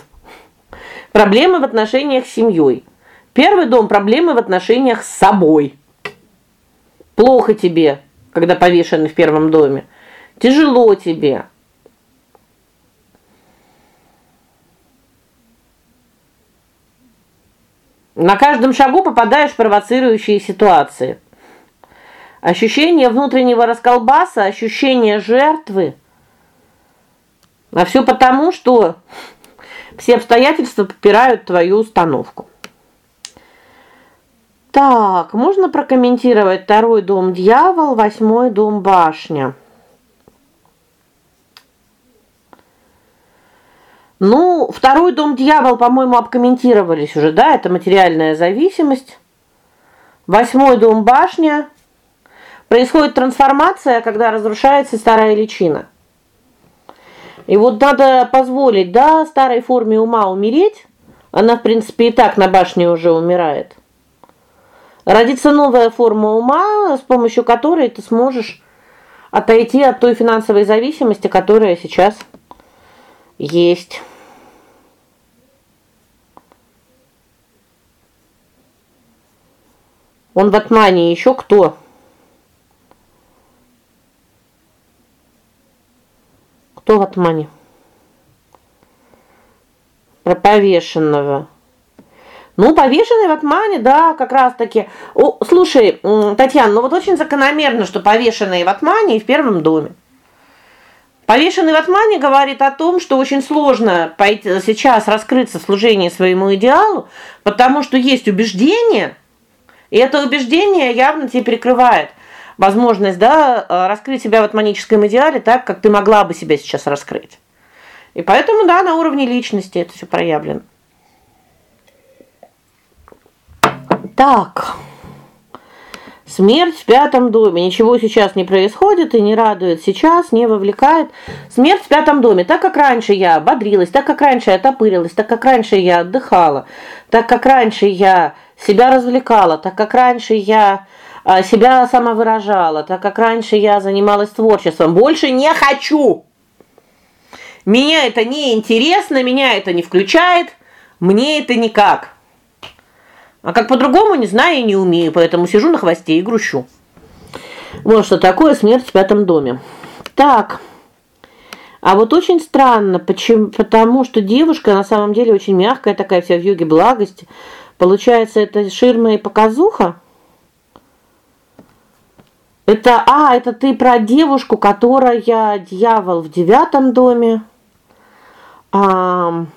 Проблемы в отношениях с семьей. Первый дом проблемы в отношениях с собой. Плохо тебе, когда повешенный в первом доме. Тяжело тебе. На каждом шагу попадаешь в провоцирующие ситуации. Ощущение внутреннего расколбаса, ощущение жертвы – а все потому, что все обстоятельства попирают твою установку. Так, можно прокомментировать второй дом дьявол, восьмой дом башня. Ну, второй дом дьявол, по-моему, обкомментировались уже, да? Это материальная зависимость. Восьмой дом башня. Происходит трансформация, когда разрушается старая личина. И вот надо позволить, да, старой форме ума умереть. Она, в принципе, и так на башне уже умирает. Родится новая форма ума, с помощью которой ты сможешь отойти от той финансовой зависимости, которая сейчас есть. Он в отмане еще кто? Кто в отмане? Про повешенного. Ну, повешенный в отмане, да, как раз таки. О, слушай, Татьяна, ну вот очень закономерно, что повешенный в отмане и в первом доме. Повешенный в отмане говорит о том, что очень сложно сейчас раскрыться в служении своему идеалу, потому что есть убеждение, и это убеждение явно тебе перекрывает возможность, да, э, раскрыть себя в атманическом идеале так, как ты могла бы себя сейчас раскрыть. И поэтому, да, на уровне личности это все проявлено. Так. Смерть в пятом доме. Ничего сейчас не происходит и не радует сейчас, не вовлекает. Смерть в пятом доме. Так как раньше я бодрилась, так как раньше я топырилась, так как раньше я отдыхала, так как раньше я себя развлекала, так как раньше я а, себя самовыражала, так как раньше я занималась творчеством. Больше не хочу. Меня это не интересно, меня это не включает, мне это никак. А как по-другому не знаю и не умею, поэтому сижу на хвосте и грущу. Вот что такое смерть в пятом доме. Так. А вот очень странно, почему потому что девушка на самом деле очень мягкая, такая вся в юге благости. Получается, это ширма и показуха. Это а, это ты про девушку, которая дьявол в девятом доме. А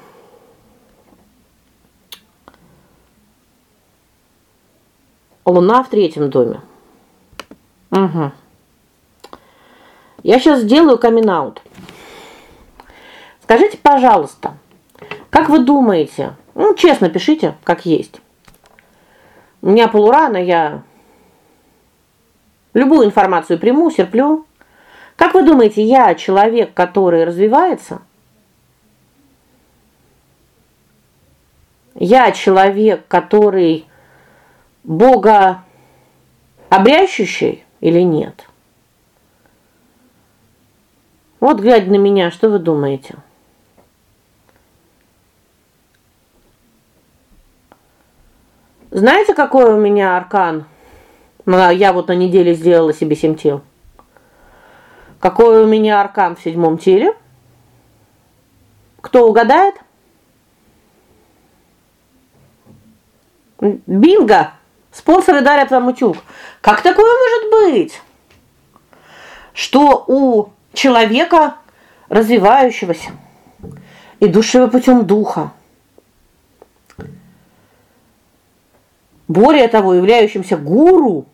Луна в третьем доме. Угу. Я сейчас сделаю камин-аут. Скажите, пожалуйста, как вы думаете? Ну, честно пишите, как есть. У меня полурана, я Любую информацию приму, серплю. Как вы думаете, я человек, который развивается? Я человек, который Бога обрящущий или нет? Вот глядя на меня, что вы думаете? Знаете, какой у меня аркан? Ну, я вот на неделе сделала себе семь тел. Какой у меня аркан в седьмом теле? Кто угадает? Бинго. Спонсоры дарят вам утюг. Как такое может быть? Что у человека развивающегося, идущего путем духа, более того, являющимся гуру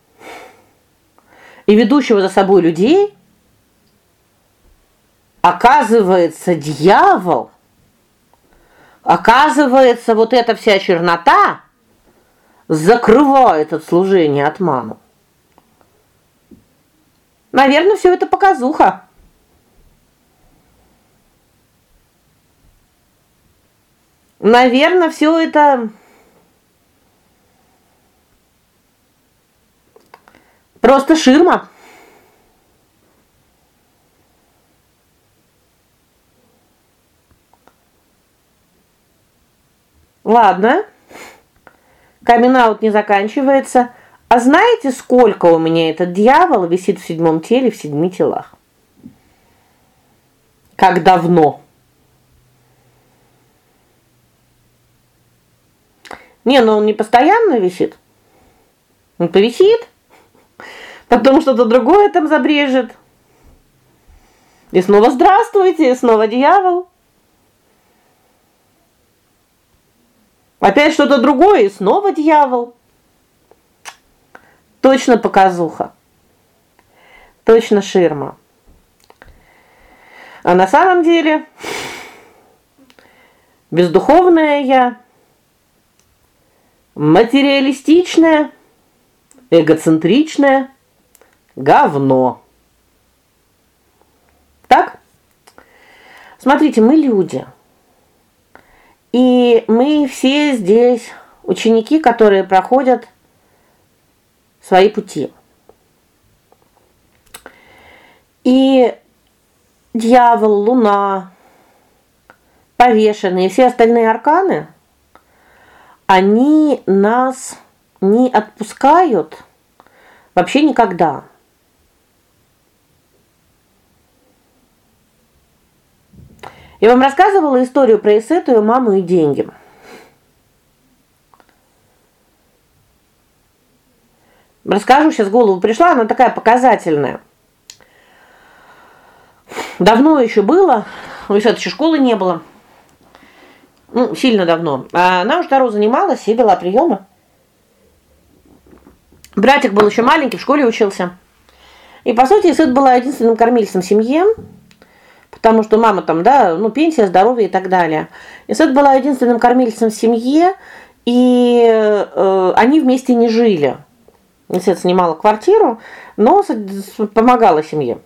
и ведущего за собой людей, оказывается дьявол, оказывается вот эта вся чернота закрывает от служения от мамы. Наверное, все это показуха. Наверное, все это просто ширма. Ладно. Камин-аут не заканчивается. А знаете, сколько у меня этот дьявол висит в седьмом теле, в седьми телах? Как давно? Не, ну он не постоянно висит. Он повисит, потом что-то другое там забрежет. И снова здравствуйте, и снова дьявол. Опять что-то другое, и снова дьявол. Точно показуха. Точно ширма. А на самом деле бездуховная я, материалистичная, эгоцентричная говно. Так? Смотрите, мы люди. И мы все здесь ученики, которые проходят свои пути. И дьявол, луна, повешенные, все остальные арканы, они нас не отпускают вообще никогда. Я вам рассказывала историю про Исету, маму и деньги. Расскажу, сейчас голову пришла, она такая показательная. Давно еще было, у Исеты еще школы не было. Ну, сильно давно. А она уже Таро занималась и вела приемы. Братик был еще маленький, в школе учился. И по сути, Исет была единственным кормильцем семьи потому что мама там, да, ну, пенсия, здоровье и так далее. И Сет была единственным кормильцем в семье, и э, они вместе не жили. Сет снимала квартиру, но помогала семье.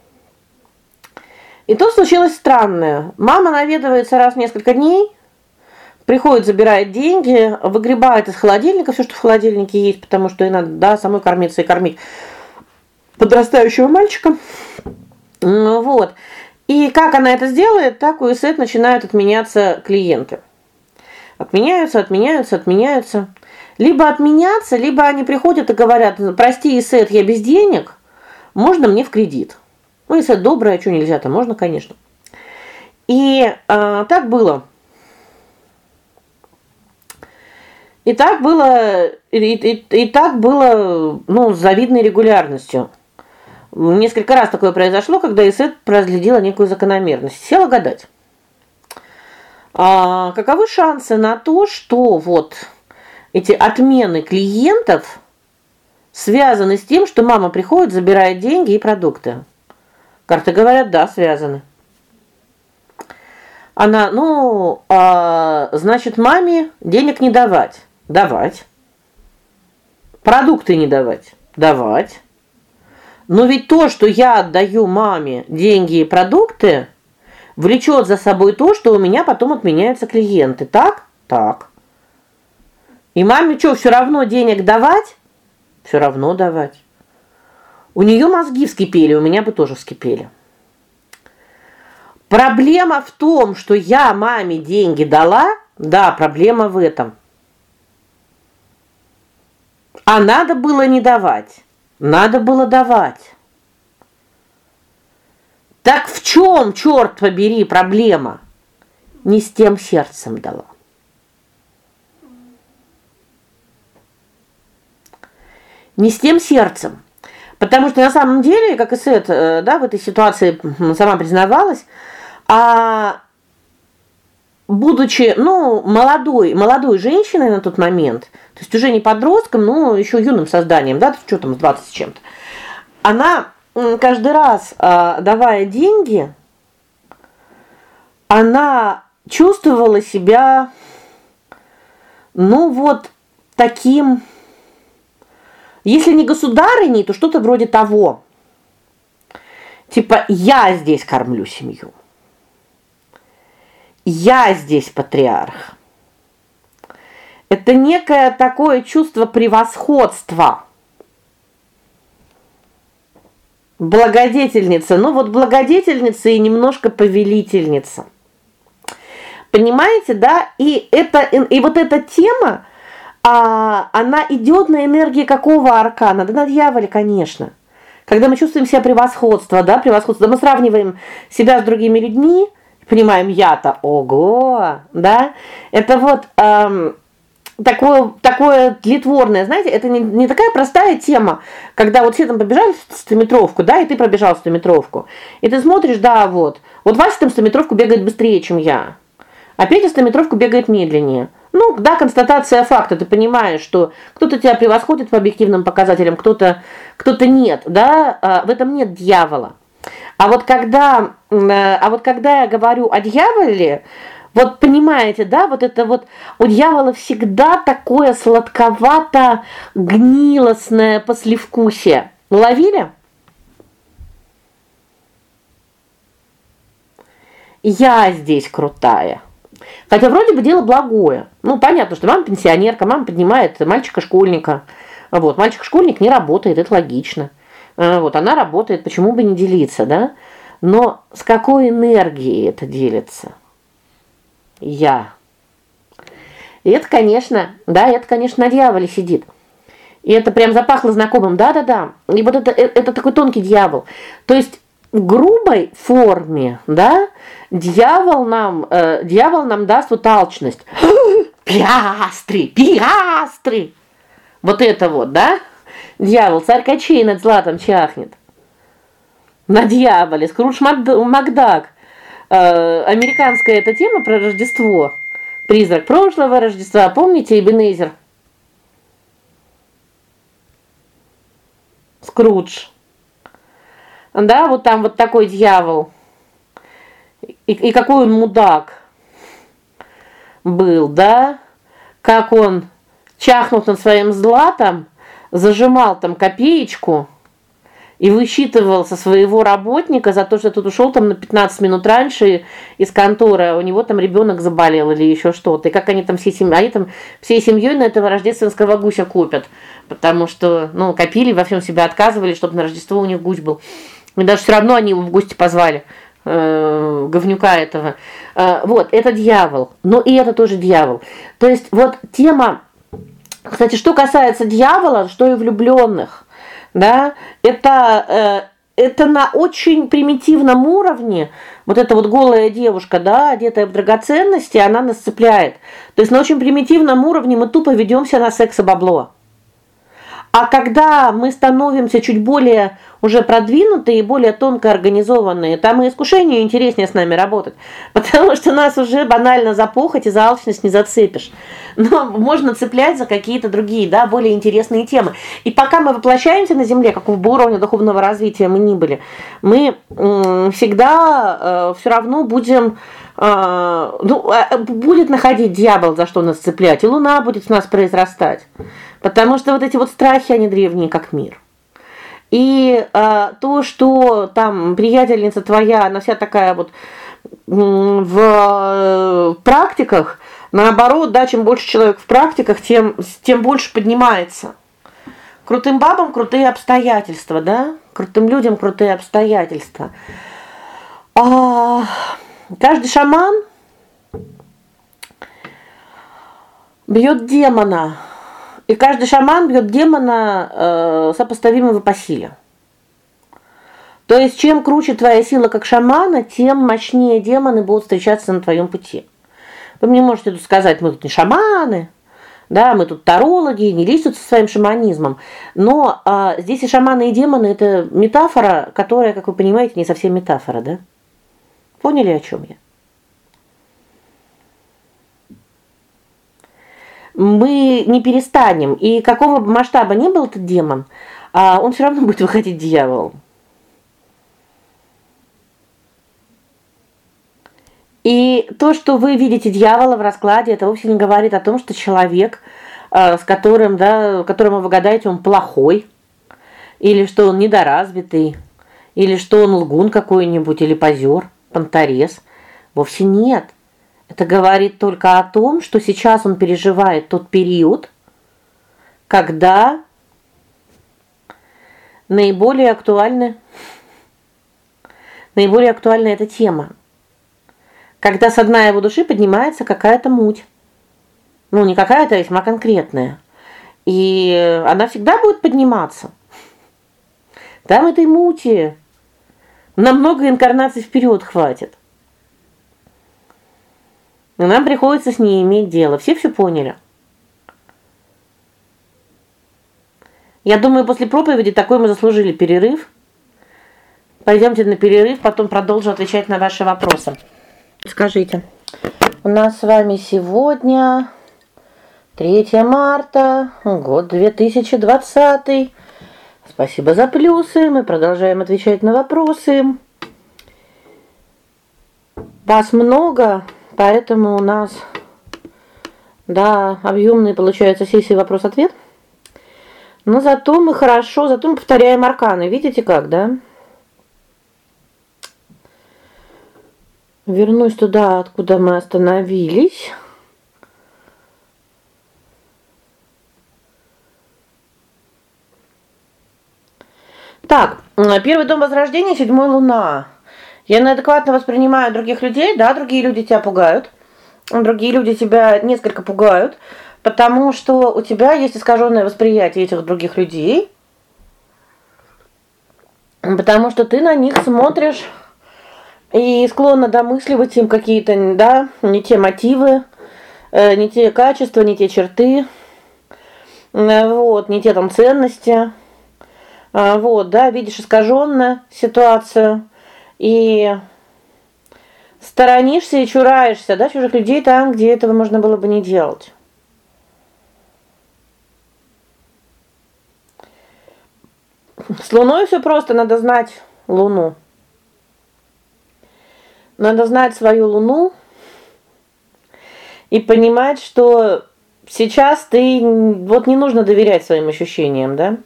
И тут случилось странное. Мама наведывается раз в несколько дней, приходит, забирает деньги, выгребает из холодильника все, что в холодильнике есть, потому что ей надо, да, самой кормиться и кормить подрастающего мальчика. Ну вот. И как она это сделает, так у ИСЭТ начинают отменяться клиенты. Отменяются, отменяются, отменяются. Либо отменяться, либо они приходят и говорят: "Прости, ИСЭТ, я без денег, можно мне в кредит?" Ну, ИСЭТ добрая, что нельзя-то, можно, конечно. И а, так было. И так было и, и, и так было, ну, с завидной регулярностью. Несколько раз такое произошло, когда Исет проследила некую закономерность. Села гадать. А каковы шансы на то, что вот эти отмены клиентов связаны с тем, что мама приходит, забирает деньги и продукты? Карты говорят: да, связаны. Она, ну, а, значит, маме денег не давать. Давать. Продукты не давать. Давать. Но ведь то, что я отдаю маме деньги и продукты, влечет за собой то, что у меня потом отменяются клиенты, так? Так. И маме что, все равно денег давать? Все равно давать. У нее мозги вскипели, у меня бы тоже вскипели. Проблема в том, что я маме деньги дала, да, проблема в этом. А надо было не давать. Надо было давать. Так в чем, черт побери, проблема? Не с тем сердцем дала. Не с тем сердцем. Потому что на самом деле, как и Сет, э, да, в этой ситуации сама признавалась, а будучи, ну, молодой, молодой женщиной на тот момент, то есть уже не подростком, но еще юным созданием, да, что там с 20 с чем-то. Она каждый раз, а, давая деньги, она чувствовала себя ну вот таким если не государыней, то что-то вроде того. Типа я здесь кормлю семью. Я здесь патриарх. Это некое такое чувство превосходства. Благодетельница. Ну вот благодетельница и немножко повелительница. Понимаете, да? И это и вот эта тема, а она идет на энергии какого аркана? Да на дьяволе, конечно. Когда мы чувствуем себя превосходство, да, превосходство, мы сравниваем себя с другими людьми, понимаем я-то, ого, да? Это вот эм, такое такое длитворное, знаете, это не, не такая простая тема, когда вот все там побежали стометровку, да, и ты пробежал стометровку. И ты смотришь, да, вот. Вот Вася там стометровку бегает быстрее, чем я. А Петя стометровку бегает медленнее. Ну, да, констатация факта. Ты понимаешь, что кто-то тебя превосходит по объективным показателям, кто-то кто-то нет, да? А, в этом нет дьявола. А вот когда э, а вот когда я говорю о дьяволе, вот понимаете, да, вот это вот у дьявола всегда такое сладковато гнилостное послевкусие. Ловили? Я здесь крутая. Хотя вроде бы дело благое. Ну, понятно, что мама пенсионерка, мама поднимает мальчика-школьника. Вот, мальчик-школьник не работает, это логично. А, вот, она работает, почему бы не делиться, да? Но с какой энергией это делится? Я. И это, конечно, да, это, конечно, на дьяволе сидит. И это прям запахло знакомым. Да-да-да. И вот это э, это такой тонкий дьявол. То есть в грубой форме, да, дьявол нам, э, дьявол нам даст вот алчность. Пиастры, пиастры. Вот это вот, да? Дьявол царь качей над златом чахнет. На дьяволе Скрудж Макдак. Э, американская эта тема про Рождество. Призрак прошлого Рождества, помните Эбенезер? Скрудж. Да, вот там вот такой дьявол. И, и какой он мудак был, да? Как он чахнув над своим златом, зажимал там копеечку и высчитывал со своего работника за то, что тот ушел там на 15 минут раньше из конторы, а у него там ребенок заболел или еще что-то. И как они там все семьей, они там всей семьей на этого рождественского гуся купят, потому что, ну, копили, во всем себя отказывали, чтобы на Рождество у них гусь был. И даже все равно они его в гости позвали. Э, говнюка этого. Э, вот, это дьявол. Но и это тоже дьявол. То есть вот тема Кстати, что касается дьявола, что и влюбленных, да? Это э, это на очень примитивном уровне. Вот эта вот голая девушка, да, одетая в драгоценности, она нас цепляет. То есть на очень примитивном уровне мы тупо ведемся на секс и бабло. А когда мы становимся чуть более уже продвинутые и более тонко организованные, там и искушению интереснее с нами работать, потому что нас уже банально за похоть и за алчность не зацепишь. Но можно цеплять за какие-то другие, да, более интересные темы. И пока мы воплощаемся на земле, какого бы уровня духовного развития мы ни были, мы всегда э, все равно будем э, ну, э, будет находить дьявол, за что нас цеплять, и луна будет с нас произрастать. Потому что вот эти вот страхи, они древние как мир. И э, то, что там приятельница твоя, она вся такая вот в э, практиках, наоборот, да, чем больше человек в практиках, тем тем больше поднимается. Крутым бабам крутые обстоятельства, да? Крутым людям крутые обстоятельства. А Каждый шаман бьет демона. И каждый шаман бьет демона э, сопоставимого по силе. То есть чем круче твоя сила как шамана, тем мощнее демоны будут встречаться на твоем пути. Вы мне можете тут сказать: "Мы тут не шаманы, да, мы тут тарологи, не лезь со своим шаманизмом". Но а, здесь и шаманы, и демоны это метафора, которая, как вы понимаете, не совсем метафора, да? Поняли, о чем я? Мы не перестанем, и какого бы масштаба ни был этот демон, а он все равно будет выходить дьяволом. И то, что вы видите дьявола в раскладе, это вовсе не говорит о том, что человек, э, с которым, да, которому вы гадаете, он плохой, или что он недоразвитый, или что он лгун какой-нибудь или позер, понторез. Вовсе нет. Это говорит только о том, что сейчас он переживает тот период, когда наиболее актуальна наиболее актуальна эта тема когда с дна его души поднимается какая-то муть. Ну, не какая-то, а весьма конкретная. И она всегда будет подниматься. Там этой мути на много инкарнаций вперед хватит. И нам приходится с ней иметь дело. Все все поняли. Я думаю, после проповеди такой мы заслужили перерыв. Пойдемте на перерыв, потом продолжу отвечать на ваши вопросы. Скажите. У нас с вами сегодня 3 марта, год 2020. Спасибо за плюсы. Мы продолжаем отвечать на вопросы. Вас много, поэтому у нас да, объемные получаются сессии вопрос-ответ. Но зато мы хорошо, зато мы повторяем арканы. Видите как, да? Вернусь туда, откуда мы остановились. Так, первый дом возрождения, седьмой луна. Я неадекватно воспринимаю других людей, да, другие люди тебя пугают. Другие люди тебя несколько пугают, потому что у тебя есть искаженное восприятие этих других людей. Потому что ты на них смотришь и склонна домысливать им какие-то, да, не те мотивы, э, не те качества, не те черты. Э, вот, не те там ценности. А, вот, да, видишь искаженную ситуацию и сторонишься и чураешься, да, чужих людей там, где этого можно было бы не делать. С Луной все просто, надо знать Луну. Надо знать свою луну и понимать, что сейчас ты вот не нужно доверять своим ощущениям, да?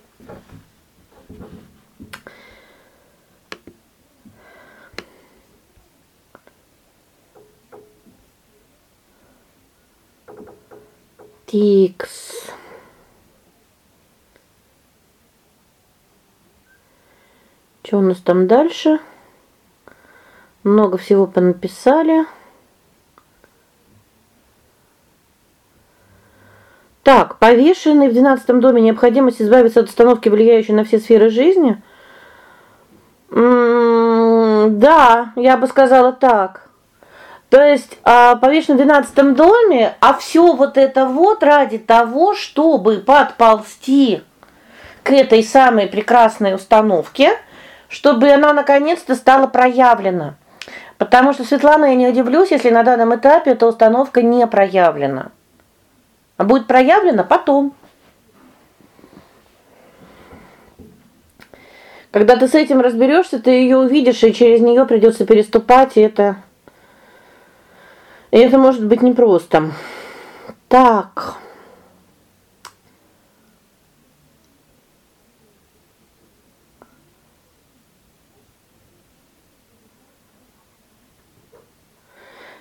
Тикс. Что у нас там дальше? Много всего понаписали. Так, повешенный в 12 доме необходимость избавиться от установки, влияющей на все сферы жизни. М -м да, я бы сказала так. То есть, а повешенный в 12 доме, а все вот это вот ради того, чтобы подползти к этой самой прекрасной установке, чтобы она наконец-то стала проявлена. Потому что Светлана, я не удивлюсь, если на данном этапе эта установка не проявлена. А будет проявлена потом. Когда ты с этим разберешься, ты ее увидишь, и через нее придется переступать, и это и это может быть непросто. Так.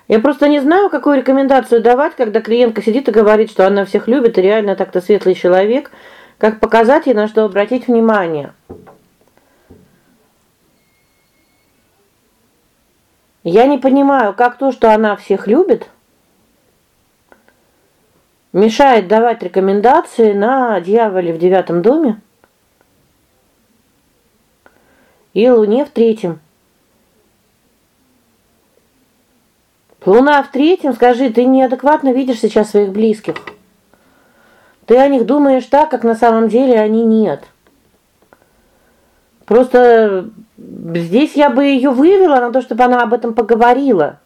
Я просто не знаю, какую рекомендацию давать, когда клиентка сидит и говорит, что она всех любит и реально так-то светлый человек, как показать ей, на что обратить внимание. Я не понимаю, как то, что она всех любит, мешает давать рекомендации на дьяволе в девятом доме и луне в третьем. Луна в третьем, скажи, ты неадекватно видишь сейчас своих близких. Ты о них думаешь так, как на самом деле они нет. Просто здесь я бы ее вывела на то, чтобы она об этом поговорила.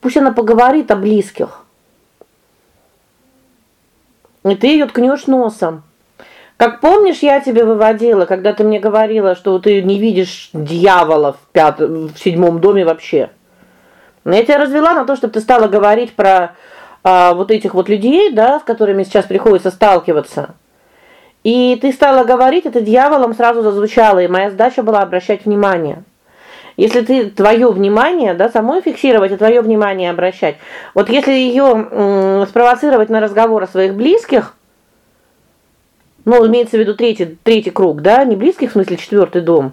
Пусть она поговорит о близких. И ты ее ткнешь носом. Как помнишь, я тебе выводила, когда ты мне говорила, что ты не видишь дьявола в пятом в седьмом доме вообще. Я тебя развела на то, чтобы ты стала говорить про а, вот этих вот людей, да, с которыми сейчас приходится сталкиваться. И ты стала говорить, это дьяволом сразу зазвучало, и моя задача была обращать внимание. Если ты твое внимание, да, самой фиксировать, и твое внимание обращать. Вот если ее спровоцировать на разговор о своих близких, ну, имеется в виду третий третий круг, да, не близких, в смысле четвертый дом,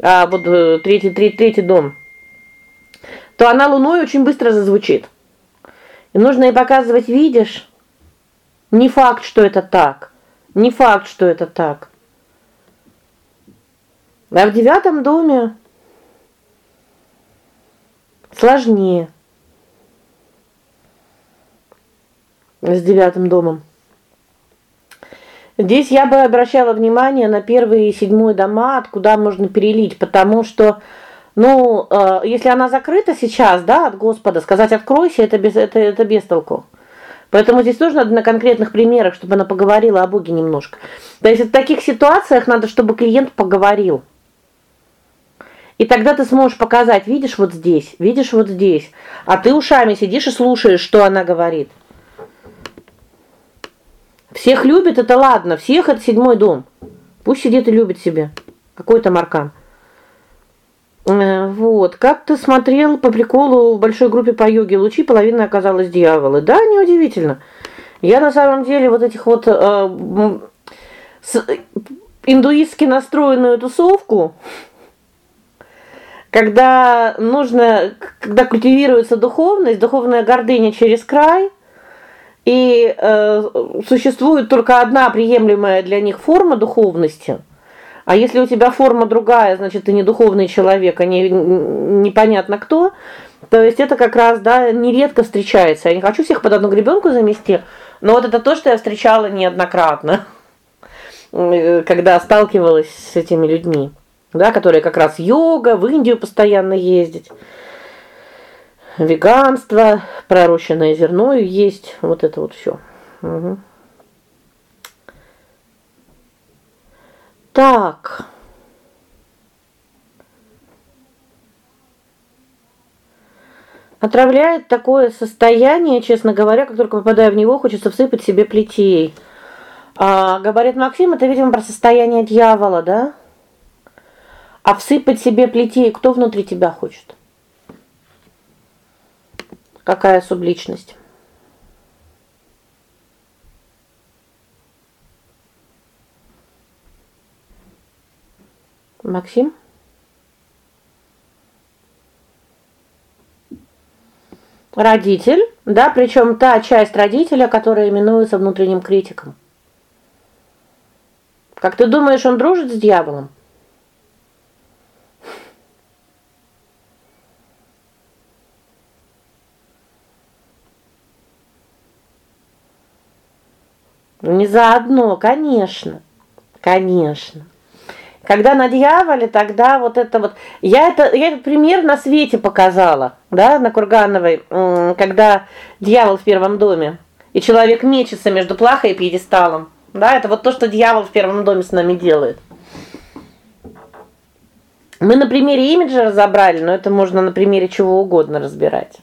а вот э, третий третий третий дом. То она луной очень быстро зазвучит. И нужно ей показывать, видишь? Не факт, что это так. Не факт, что это так. А в девятом доме сложнее. С девятым домом. Здесь я бы обращала внимание на первый и седьмой дома, откуда можно перелить, потому что ну, э, если она закрыта сейчас, да, от Господа, сказать откройся это без это это без толку. Поэтому здесь нужно на конкретных примерах, чтобы она поговорила о Боге немножко. То есть в таких ситуациях надо, чтобы клиент поговорил. И тогда ты сможешь показать, видишь вот здесь, видишь вот здесь. А ты ушами сидишь и слушаешь, что она говорит. Всех любит это ладно, всех это седьмой дом. Пусть сидит и любит себе. Какой то маркан. Э, вот. Как ты смотрел по приколу в большой группе по йоге лучи, половина оказалась дьяволы. Да, неудивительно. Я на самом деле вот этих вот э, с, индуистски настроенную тусовку, когда нужно, когда культивируется духовность, духовная гордыня через край, и э, существует только одна приемлемая для них форма духовности – а если у тебя форма другая, значит, ты не духовный человек, а не непонятно кто, то есть это как раз, да, нередко встречается. Я не хочу всех под одну гребенку замести, но вот это то, что я встречала неоднократно, когда сталкивалась с этими людьми, да, которые как раз йога, в Индию постоянно ездить. Веганство, пророщенное зерно есть, вот это вот все. Угу. Так. Отравляет такое состояние, честно говоря, как только попадаю в него, хочется всыпать себе плетей. А говорит Максим, это, видимо, про состояние дьявола, да? А всыпать себе плетей кто внутри тебя хочет? Какая субличность? Максим? Родитель, да, причем та часть родителя, которая именуется внутренним критиком. Как ты думаешь, он дружит с дьяволом? Не заодно, конечно. Конечно. Когда на дьяволе, тогда вот это вот я это я этот пример на свете показала, да, на Кургановой, когда дьявол в первом доме, и человек мечется между плахой и пьедесталом. Да, это вот то, что дьявол в первом доме с нами делает. Мы на примере имиджа разобрали, но это можно на примере чего угодно разбирать.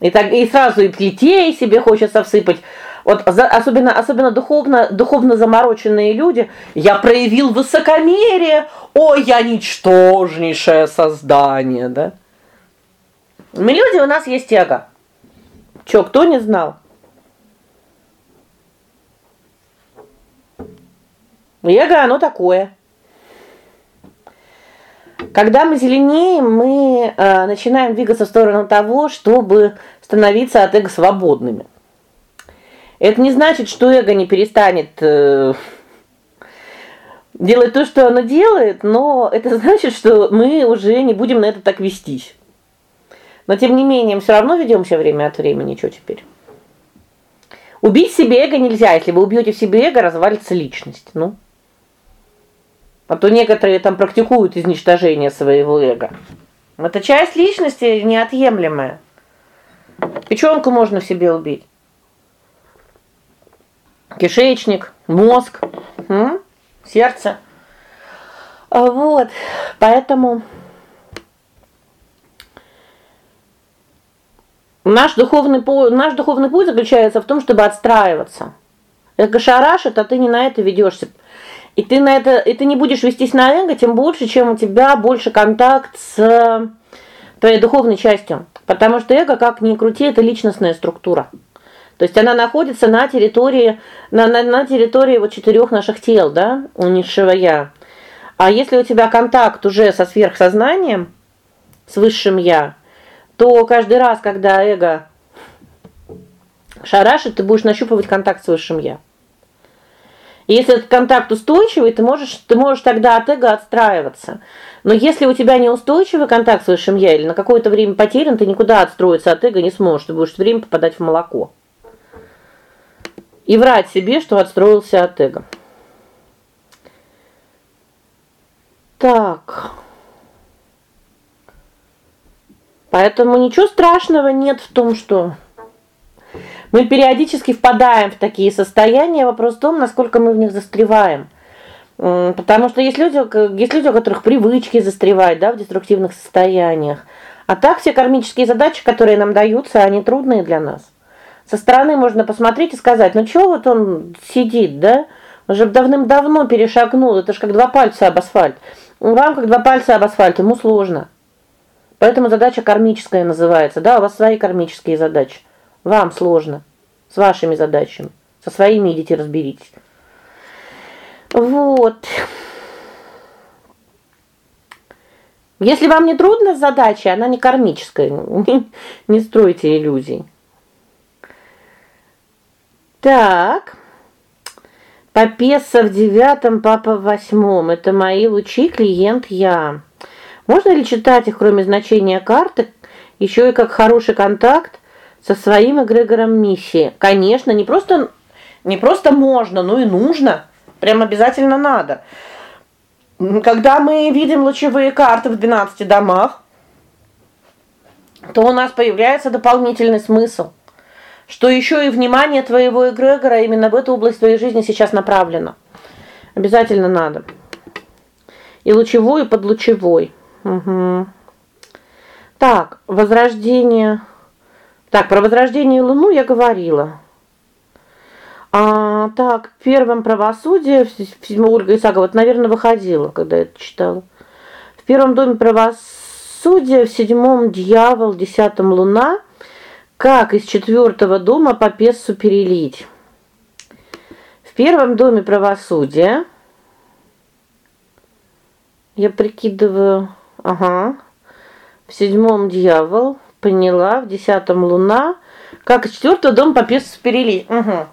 И так и сразу и плетей себе хочется всыпать. Вот особенно особенно духовно духовно замороченные люди, я проявил высокомерие, о, я ничтожнейшее создание, да? Мы люди, у нас есть эго. Что, кто не знал? Эго оно такое. Когда мы зеленеем, мы э, начинаем двигаться в сторону того, чтобы становиться от эго свободными. Это не значит, что эго не перестанет э, делать то, что оно делает, но это значит, что мы уже не будем на это так вестись. Но тем не менее, мы все равно ведемся время от времени, что теперь? Убить себе эго нельзя. Если вы убьете в себе эго, развалится личность. Ну. А то некоторые там практикуют изничтожение своего эго. Это часть личности неотъемлемая. Печёнку можно в себе убить. Кишечник, мозг, сердце. А вот. Поэтому Наш духовный путь, наш духовный путь заключается в том, чтобы отстраиваться. Эго шарашит, а ты не на это ведешься. И ты на это, и ты не будешь вестись на эго, тем больше, чем у тебя больше контакт с твоей духовной частью. Потому что эго, как ни крути, это личностная структура. То есть она находится на территории на на, на территории вот четырех наших тел, да, у низшего я. А если у тебя контакт уже со сверхсознанием, с высшим я, то каждый раз, когда эго шарашит, ты будешь нащупывать контакт с высшим я. И если этот контакт устойчивый, ты можешь ты можешь тогда от эго отстраиваться. Но если у тебя неустойчивый контакт с высшим я или на какое-то время потерян, ты никуда отстроиться от эго не сможешь, ты будешь время попадать в молоко. И врать себе, что отстроился от эго. Так. Поэтому ничего страшного нет в том, что мы периодически впадаем в такие состояния, вопрос в том, насколько мы в них застреваем. Потому что есть люди, есть люди, у которых привычки застревать, да, в деструктивных состояниях. А так все кармические задачи, которые нам даются, они трудные для нас. Со стороны можно посмотреть и сказать: "Ну что вот он сидит, да? Уже давным-давно перешагнул, это ж как два пальца об асфальт". Вам как два пальца об асфальт, ему сложно. Поэтому задача кармическая называется. Да, у вас свои кармические задачи. Вам сложно с вашими задачами. Со своими идите разберитесь. Вот. Если вам не трудно задача, она не кармическая. Не стройте иллюзий. Так. Попеса в девятом, папа в восьмом. Это мои лучи, клиент я. Можно ли читать их, кроме значения карты, еще и как хороший контакт со своим эгрегором миссии? Конечно, не просто не просто можно, но и нужно. Прям обязательно надо. Когда мы видим лучевые карты в 12 домах, то у нас появляется дополнительный смысл, что еще и внимание твоего эгрегора именно в эту область твоей жизни сейчас направлено. Обязательно надо. И лучевой, и подлучевой. Угу. Так, возрождение. Так, про возрождение Луну я говорила. А, так, в первом правосудие, Ольга Исакова, вот, наверное, выходила, когда я это читала. В первом доме правосудия, в седьмом дьявол, в десятом луна, как из четвертого дома по пессу перелить. В первом доме правосудия я прикидываю Ага. В седьмом дьявол, поняла, в десятом луна, как из четвертого дома по песу перели. Угу.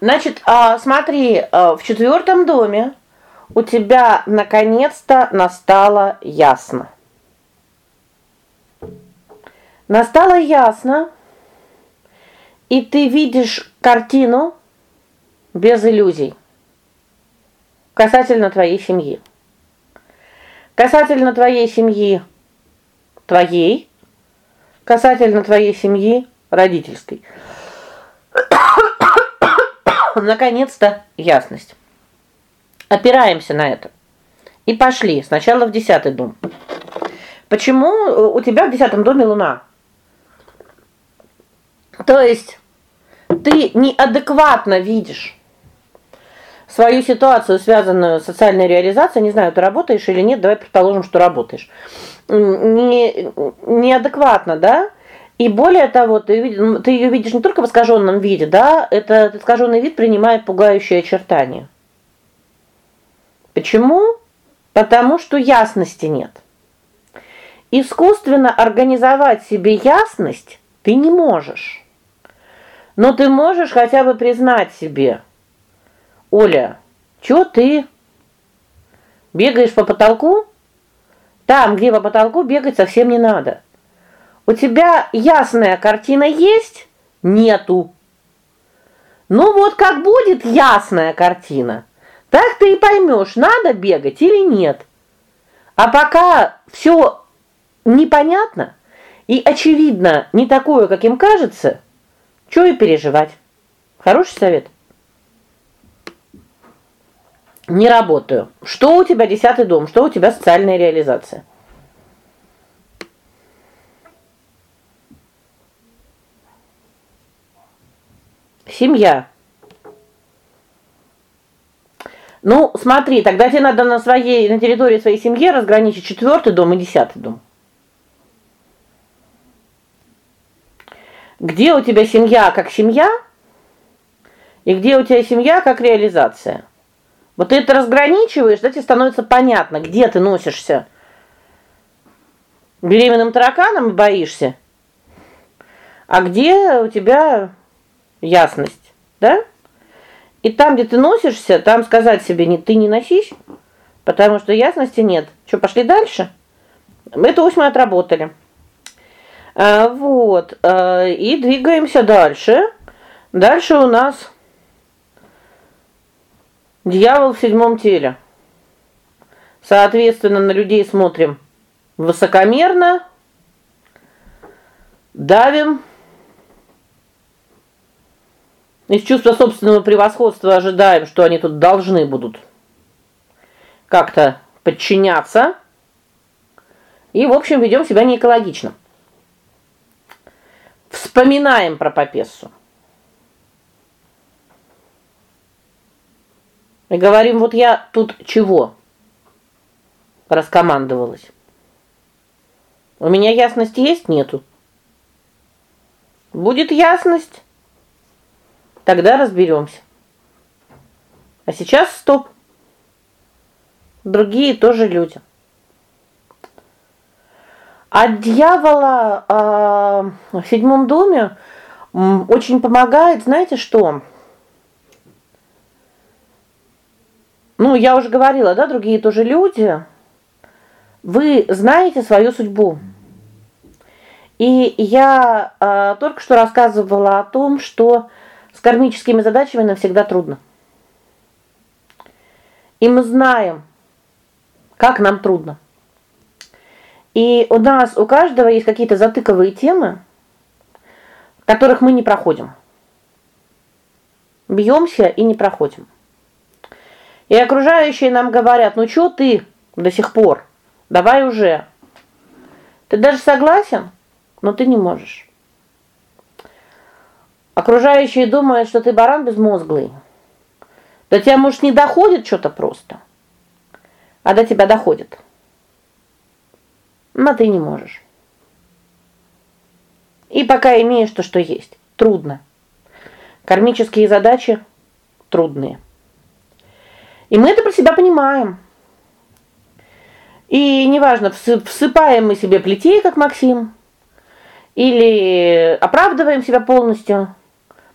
Значит, а, смотри, а, в четвертом доме у тебя наконец-то настало ясно. Настало ясно, и ты видишь картину без иллюзий касательно твоей семьи. Касательно твоей семьи твоей, касательно твоей семьи родительской. Наконец-то ясность. Опираемся на это. И пошли. Сначала в десятый дом. Почему у тебя в десятом доме луна? То есть ты неадекватно видишь свою ситуацию, связанную с социальной реализацией, не знаю, ты работаешь или нет, давай предположим, что работаешь. Не неадекватно, да? И более того, ты ты ее видишь не только в искаженном виде, да? Это искаженный вид принимает пугающие очертания. Почему? Потому что ясности нет. искусственно организовать себе ясность ты не можешь. Но ты можешь хотя бы признать себе: Оля, что ты бегаешь по потолку? Там, где по потолку бегать совсем не надо. У тебя ясная картина есть? Нету. Ну вот как будет ясная картина, так ты и поймешь, надо бегать или нет. А пока все непонятно и очевидно не такое, как им кажется, что и переживать. Хороший совет. Не работаю. Что у тебя десятый дом? Что у тебя социальная реализация? Семья. Ну, смотри, тогда тебе надо на своей на территории своей семьи разграничить четвертый дом и десятый дом. Где у тебя семья как семья? И где у тебя семья как реализация? Вот ты это разграничиваешь, да, тебе становится понятно, где ты носишься. Беременным тараканом и боишься. А где у тебя ясность, да? И там, где ты носишься, там сказать себе: "Не ты не носись", потому что ясности нет. Что, пошли дальше? Мы это ось мы отработали. А, вот. А, и двигаемся дальше. Дальше у нас дьявол в седьмом теле. Соответственно, на людей смотрим высокомерно, давим из чувства собственного превосходства ожидаем, что они тут должны будут как-то подчиняться. И, в общем, ведем себя неэкологично. Вспоминаем про Попессу. И говорим: "Вот я тут чего?" раскомандовалась. У меня ясность есть, нету. Будет ясность, тогда разберемся. А сейчас стоп. Другие тоже люди. От дьявола э, в седьмом доме очень помогает, знаете что? Ну, я уже говорила, да, другие тоже люди. Вы знаете свою судьбу. И я э, только что рассказывала о том, что с кармическими задачами нам всегда трудно. И мы знаем, как нам трудно. И у нас у каждого есть какие-то затыковые темы, которых мы не проходим. Бьемся и не проходим. И окружающие нам говорят: "Ну что ты до сих пор? Давай уже". Ты даже согласен, но ты не можешь. Окружающие думают, что ты баран безмозглый. До тебя, может, не доходит что-то просто. А до тебя доходит но ты не можешь. И пока имеешь то, что есть. Трудно. Кармические задачи трудные. И мы это про себя понимаем. И неважно, всыпаем мы себе плетей, как Максим, или оправдываем себя полностью.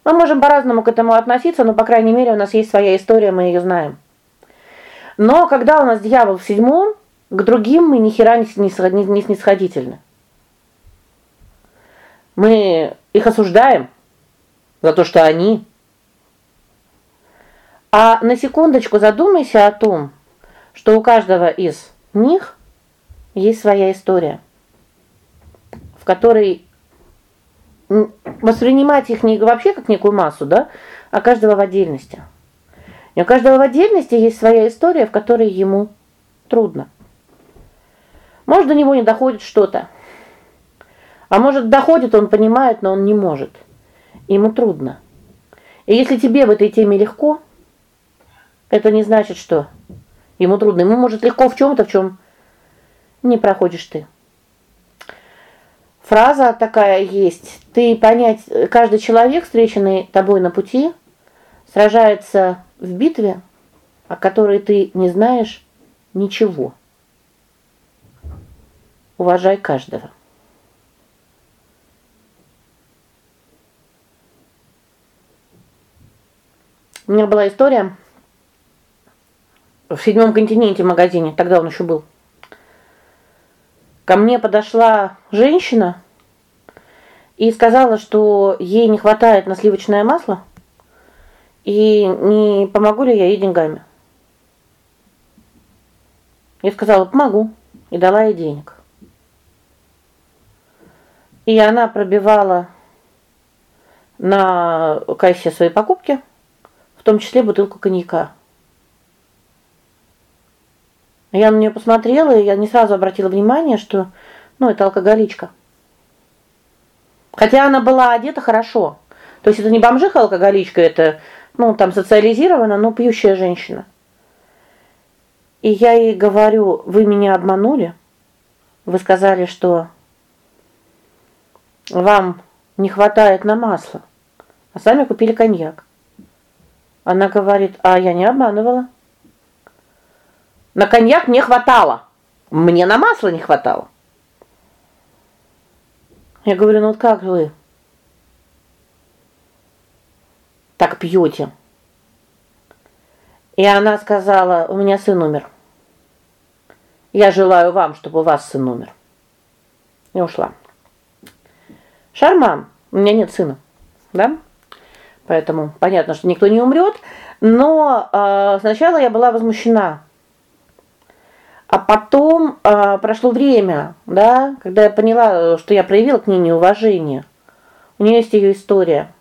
Мы можем по-разному к этому относиться, но по крайней мере у нас есть своя история, мы ее знаем. Но когда у нас дьявол в седьмом, к другим мы ни хера не снисходительны. Мы их осуждаем за то, что они А на секундочку задумайся о том, что у каждого из них есть своя история, в которой воспринимать их не вообще как некую массу, да, а каждого в отдельности. И у каждого в отдельности есть своя история, в которой ему трудно. Может, до него не доходит что-то. А может, доходит, он понимает, но он не может. Ему трудно. И если тебе в этой теме легко, это не значит, что ему трудно. Ему может легко в чем то в чем не проходишь ты. Фраза такая есть. Ты понять, каждый человек, встреченный тобой на пути, сражается в битве, о которой ты не знаешь ничего. Уважай каждого. У меня была история в седьмом континенте магазине, тогда он еще был. Ко мне подошла женщина и сказала, что ей не хватает на сливочное масло, и не помогу ли я ей деньгами. Я сказала: "Помогу" и дала ей денег. И она пробивала на кассе свои покупки, в том числе бутылку коньяка. Я на нее посмотрела, и я не сразу обратила внимание, что ну, это алкоголичка. Хотя она была одета хорошо. То есть это не бомжиха алкоголичка, это ну, там социализирована, но пьющая женщина. И я ей говорю: "Вы меня обманули? Вы сказали, что вам не хватает на масло, а сами купили коньяк". Она говорит: "А я не обманывала". На коньяк мне хватало. Мне на масло не хватало. Я говорю: "Ну вот как вы так пьете?» И она сказала: "У меня сын умер. Я желаю вам, чтобы у вас сын умер". И ушла. Шарман, у меня нет сына. Да? Поэтому понятно, что никто не умрет, но э, сначала я была возмущена. А потом э, прошло время, да, когда я поняла, что я проявила к ней неуважение. У нее есть ее история.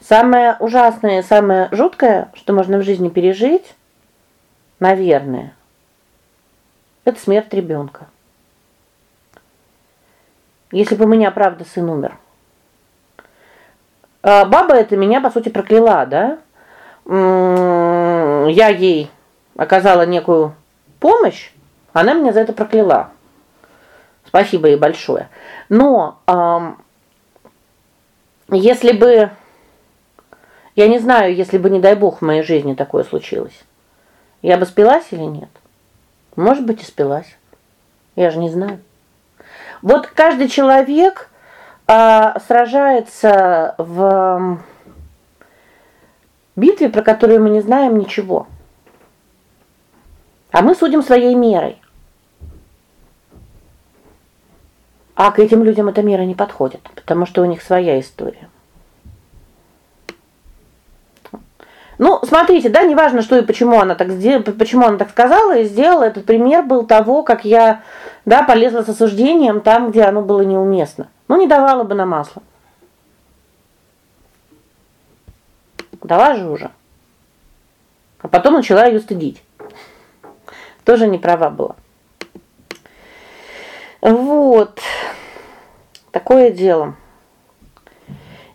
Самое ужасное, самое жуткое, что можно в жизни пережить, наверное, это смерть ребенка. Если бы у меня правда сын умер. А баба это меня по сути прокляла, да? Я ей оказала некую помощь, она меня за это прокляла. Спасибо ей большое. Но если бы я не знаю, если бы не дай бог в моей жизни такое случилось, я бы спилась или нет? Может быть, и спилась. Я же не знаю. Вот каждый человек а, сражается в битве, про которую мы не знаем ничего. А мы судим своей мерой. А к этим людям эта мера не подходит, потому что у них своя история. Ну, смотрите, да, неважно, что и почему она так сделала, почему она так сказала и сделала. Этот пример был того, как я, да, полезла с осуждением там, где оно было неуместно. Ну, не давала бы на масло. Дала же уже. А потом начала ее стыдить тоже не права была. Вот. Такое дело.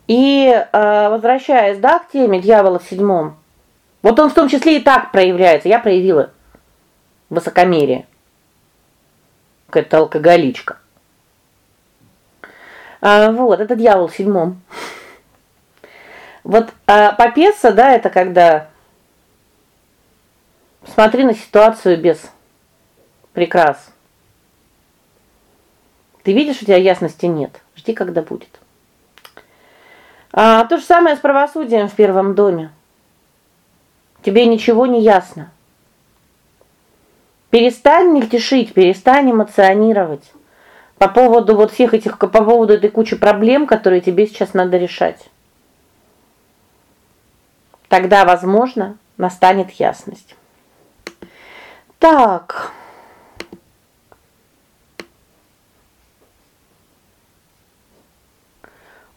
И э, возвращаясь, да, к теме дьявола в седьмом. Вот он в том числе и так проявляется. Я проявила высокомерие. Какая-то алкоголичка. А, вот, это дьявол в седьмом. Вот а попеса, да, это когда Смотри на ситуацию без прикрас. Ты видишь, у тебя ясности нет. Жди, когда будет. А то же самое с правосудием в первом доме. Тебе ничего не ясно. Перестань мельтешить, перестань эмоционировать по поводу вот всех этих по поводу этой кучи проблем, которые тебе сейчас надо решать. Тогда, возможно, настанет ясность. Так.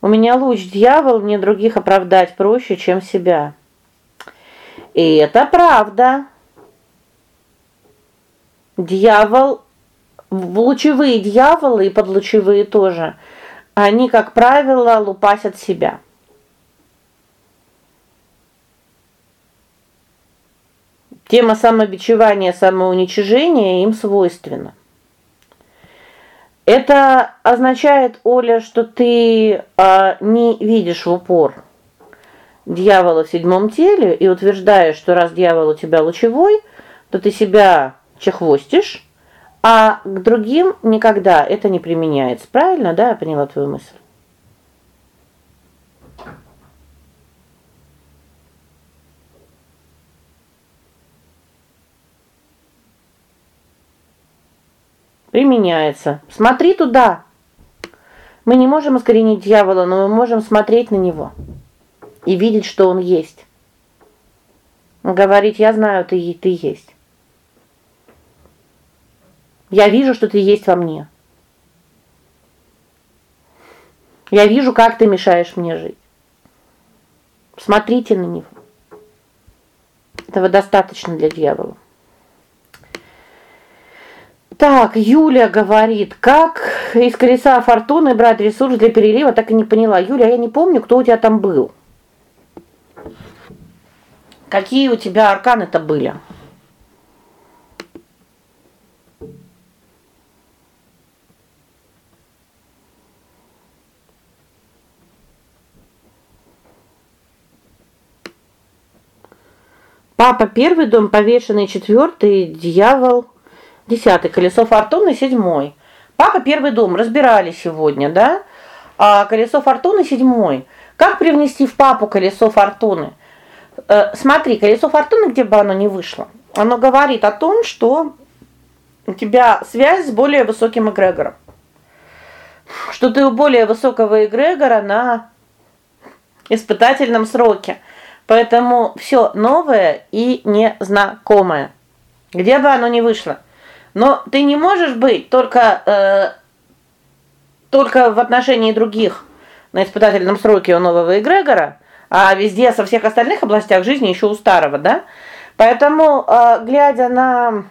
У меня луч дьявол, мне других оправдать проще, чем себя. И это правда. Дьявол лучевые дьяволы и подлучевые тоже. Они, как правило, лупасят себя. Тема самобичевания, самоуничижения им свойственна. Это означает, Оля, что ты а, не видишь в упор дьявола в седьмом теле и утверждаешь, что раз дьявол у тебя лучевой, то ты себя чехвостишь, а к другим никогда это не применяется. Правильно, да, я поняла твою мысль? Применяется. Смотри туда. Мы не можем искоренить дьявола, но мы можем смотреть на него и видеть, что он есть. Говорить: "Я знаю, ты ты есть". Я вижу, что ты есть во мне. Я вижу, как ты мешаешь мне жить. Смотрите на него. Этого достаточно для дьявола. Так, Юля говорит: "Как из колеса фортуны брать ресурс для перелива?" Так и не поняла. Юля, я не помню, кто у тебя там был. Какие у тебя арканы-то были? Папа первый дом, повешенный четвертый, дьявол десятый, колесо фортуны седьмой. Папа первый дом разбирали сегодня, да? А колесо фортуны седьмой. Как привнести в папу колесо фортуны? Э, смотри, колесо фортуны, где бы оно ни вышло, оно говорит о том, что у тебя связь с более высоким эгрегором. Что ты у более высокого эгрегора на испытательном сроке. Поэтому все новое и незнакомое. Где бы оно ни вышло. Но ты не можешь быть только э, только в отношении других на испытательном сроке у нового эгрегора, а везде со всех остальных областях жизни еще у старого, да? Поэтому, э, глядя на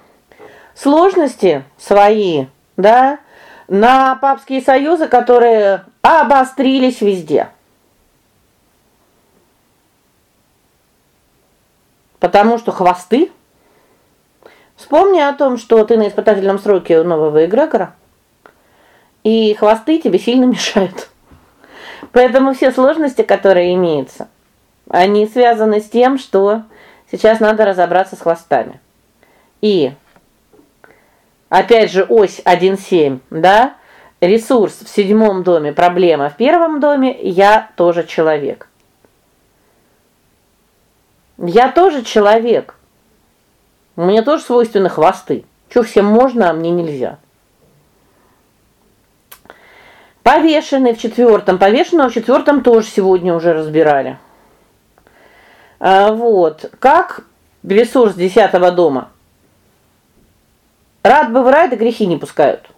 сложности свои, да, на папские союзы, которые обострились везде. Потому что хвосты Вспомни о том, что ты на испытательном сроке у нового эгрегора, и хвосты тебе сильно мешают. Поэтому все сложности, которые имеются, они связаны с тем, что сейчас надо разобраться с хвостами. И опять же ось 1.7, да? Ресурс в седьмом доме, проблема в первом доме, я тоже человек. Я тоже человек. Мне тоже свойственны хвосты. Что всем можно, а мне нельзя. Повешенный в четвертом, повешенного в четвертом тоже сегодня уже разбирали. А, вот. Как ресурс десятого дома? Рад бы в рай, да грехи не пускают.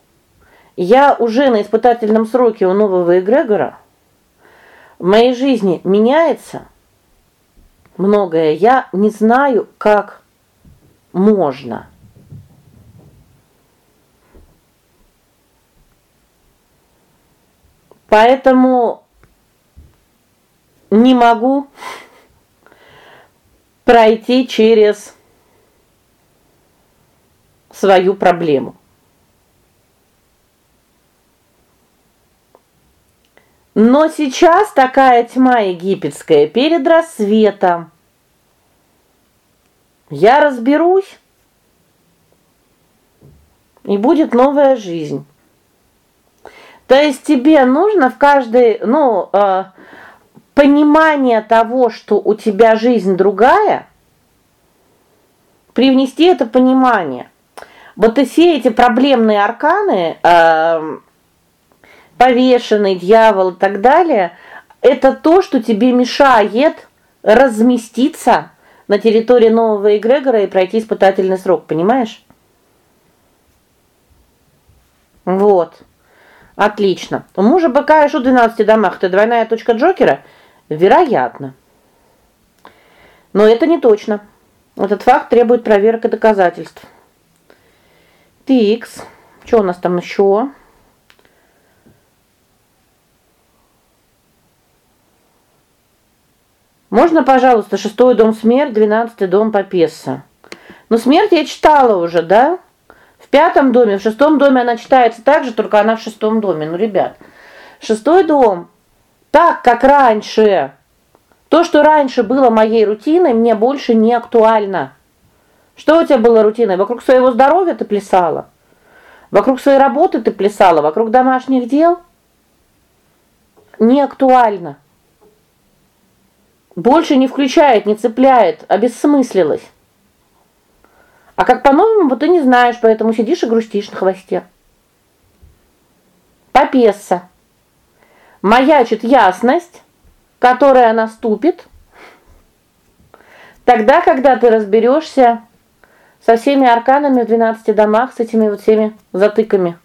Я уже на испытательном сроке у нового эгрегора. В моей жизни меняется многое. Я не знаю, как можно. Поэтому не могу пройти через свою проблему. Но сейчас такая тьма египетская перед рассветом. Я разберусь, и будет новая жизнь. То есть тебе нужно в каждой, ну, э, понимание того, что у тебя жизнь другая, привнести это понимание. Вот и все эти проблемные арканы, э, повешенный дьявол и так далее, это то, что тебе мешает разместиться на территории нового эгрегора и пройти испытательный срок, понимаешь? Вот. Отлично. У мужа быка шу в 12 домах это двойная точка Джокера? Вероятно. Но это не точно. Этот факт требует проверок и доказательств. Тикс. Что у нас там еще? Можно, пожалуйста, шестой дом смерть, двенадцатый дом Папесса. Но смерть я читала уже, да? В пятом доме, в шестом доме она читается так же, только она в шестом доме. Ну, ребят, шестой дом так, как раньше. То, что раньше было моей рутиной, мне больше не актуально. Что у тебя было рутиной? Вокруг своего здоровья ты плясала? Вокруг своей работы ты плясала, вокруг домашних дел не актуально. Больше не включает, не цепляет, обессмыслилось. А как по-новому, ты не знаешь, поэтому сидишь и грустишь на хвосте. Попесса. Маячит ясность, которая наступит тогда, когда ты разберешься со всеми арканами в 12 домах, с этими вот всеми затыками.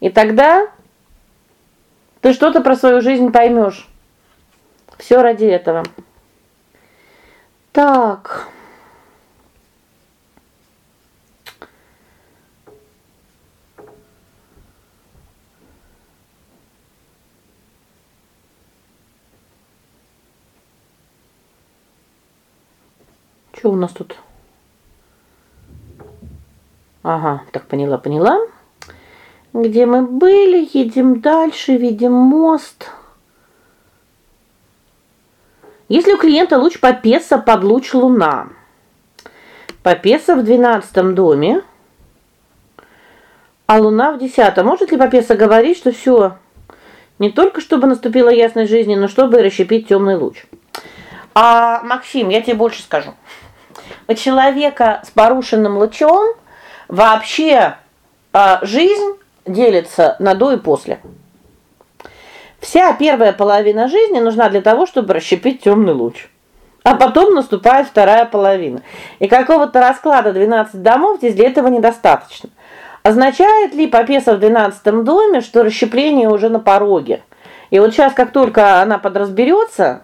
И тогда ты что-то про свою жизнь поймешь. Все ради этого. Так. Что у нас тут? Ага, так поняла, поняла. Где мы были? Едем дальше, видим мост. Если у клиента луч Папеса под луч Луна. Папеса в двенадцатом доме, а Луна в десятом. Может ли Папеса говорить, что все не только чтобы наступила ясность жизни, но чтобы расщепить темный луч? А, Максим, я тебе больше скажу. У человека с порушенным лучом вообще а, жизнь делится на до и после. Вся первая половина жизни нужна для того, чтобы расщепить темный луч. А потом наступает вторая половина. И какого-то расклада 12 домов здесь для этого недостаточно. Означает ли Попеса в 12 доме, что расщепление уже на пороге? И вот сейчас, как только она подразберется,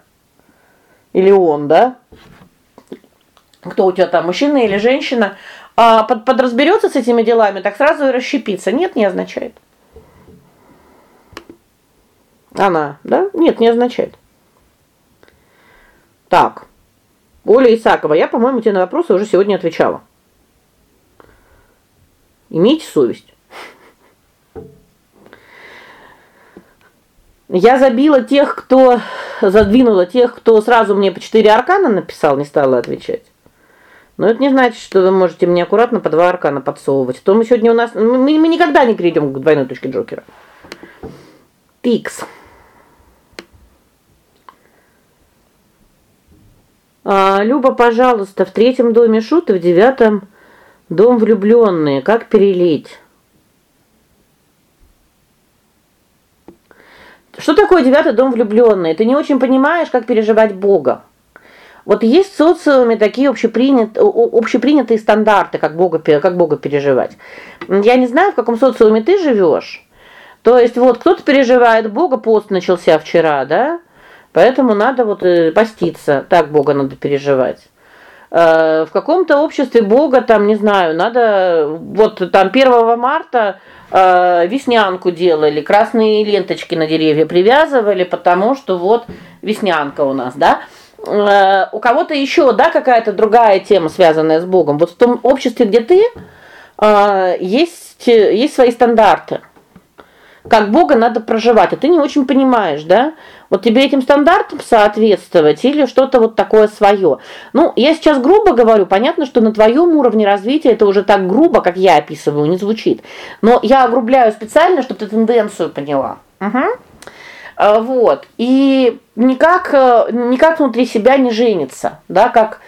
или он, да? Кто у тебя там, мужчина или женщина, а под, подразберется с этими делами, так сразу и расщепится. Нет, не означает. Она, да? Нет, не означает. Так. Оля Исакова, я, по-моему, тебе на вопросы уже сегодня отвечала. Имейте совесть. Я забила тех, кто задвинула тех, кто сразу мне по четыре аркана написал, не стала отвечать. Но это не значит, что вы можете мне аккуратно по два аркана подсовывать. То мы сегодня у нас мы, мы никогда не перейдем к двойной точке Джокера. Пикс. Люба, пожалуйста, в третьем доме шут и в девятом дом влюбленные. Как перелить? Что такое девятый дом влюбленные? Ты не очень понимаешь, как переживать Бога. Вот есть в социуме такие общепринятые общепринятые стандарты, как Бога как Бога переживать. Я не знаю, в каком социуме ты живешь. То есть вот кто-то переживает Бога, пост начался вчера, да? Поэтому надо вот э, поститься. Так Бога надо переживать. Э, в каком-то обществе Бога там, не знаю, надо вот там 1 марта э, веснянку делали, красные ленточки на деревья привязывали, потому что вот веснянка у нас, да? У кого-то еще, да, какая-то другая тема, связанная с Богом. Вот в том обществе, где ты, есть есть свои стандарты. Как Бога надо проживать, а ты не очень понимаешь, да? Вот тебе этим стандартам соответствовать или что-то вот такое свое. Ну, я сейчас грубо говорю, понятно, что на твоем уровне развития это уже так грубо, как я описываю, не звучит. Но я огрубляю специально, чтобы ты тенденцию поняла. Угу. Вот. И никак э, никак внутри себя не женится, да, как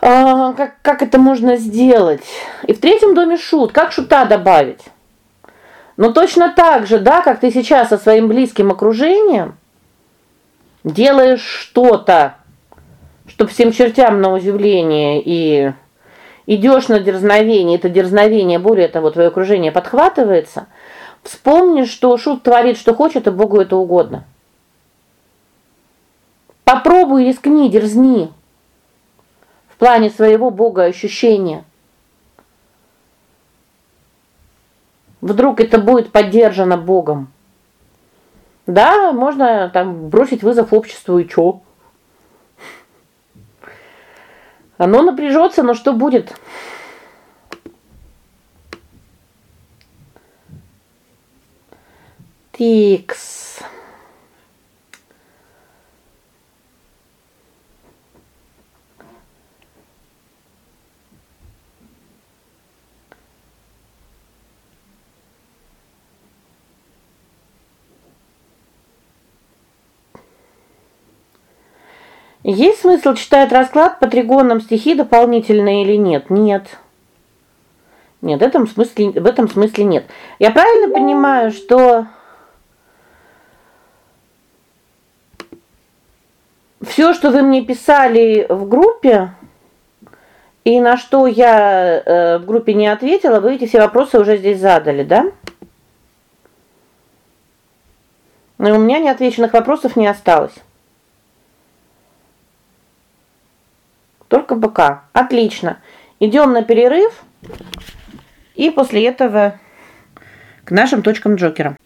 а, как как это можно сделать? И в третьем доме шут, как шута добавить? Но точно так же, да, как ты сейчас со своим близким окружением делаешь что-то, чтобы всем чертям на удивление и идешь на дерзновение, это дерзновение, более того, твое окружение подхватывается – Вспомни, что шут творит, что хочет, и Богу это угодно. Попробуй, рискни, дерзни. В плане своего Бога ощущения. Вдруг это будет поддержано Богом. Да, можно там бросить вызов обществу и чё? Оно напряжется, но что будет? Тикс. Есть смысл читать расклад по тригонам стихи дополнительные или нет? Нет. Нет, в этом смысле в этом смысле нет. Я правильно понимаю, что все, что вы мне писали в группе, и на что я э, в группе не ответила, вы эти все вопросы уже здесь задали, да? Но у меня неотвеченных вопросов не осталось. Только БК. Отлично. Идем на перерыв. И после этого к нашим точкам Джокера.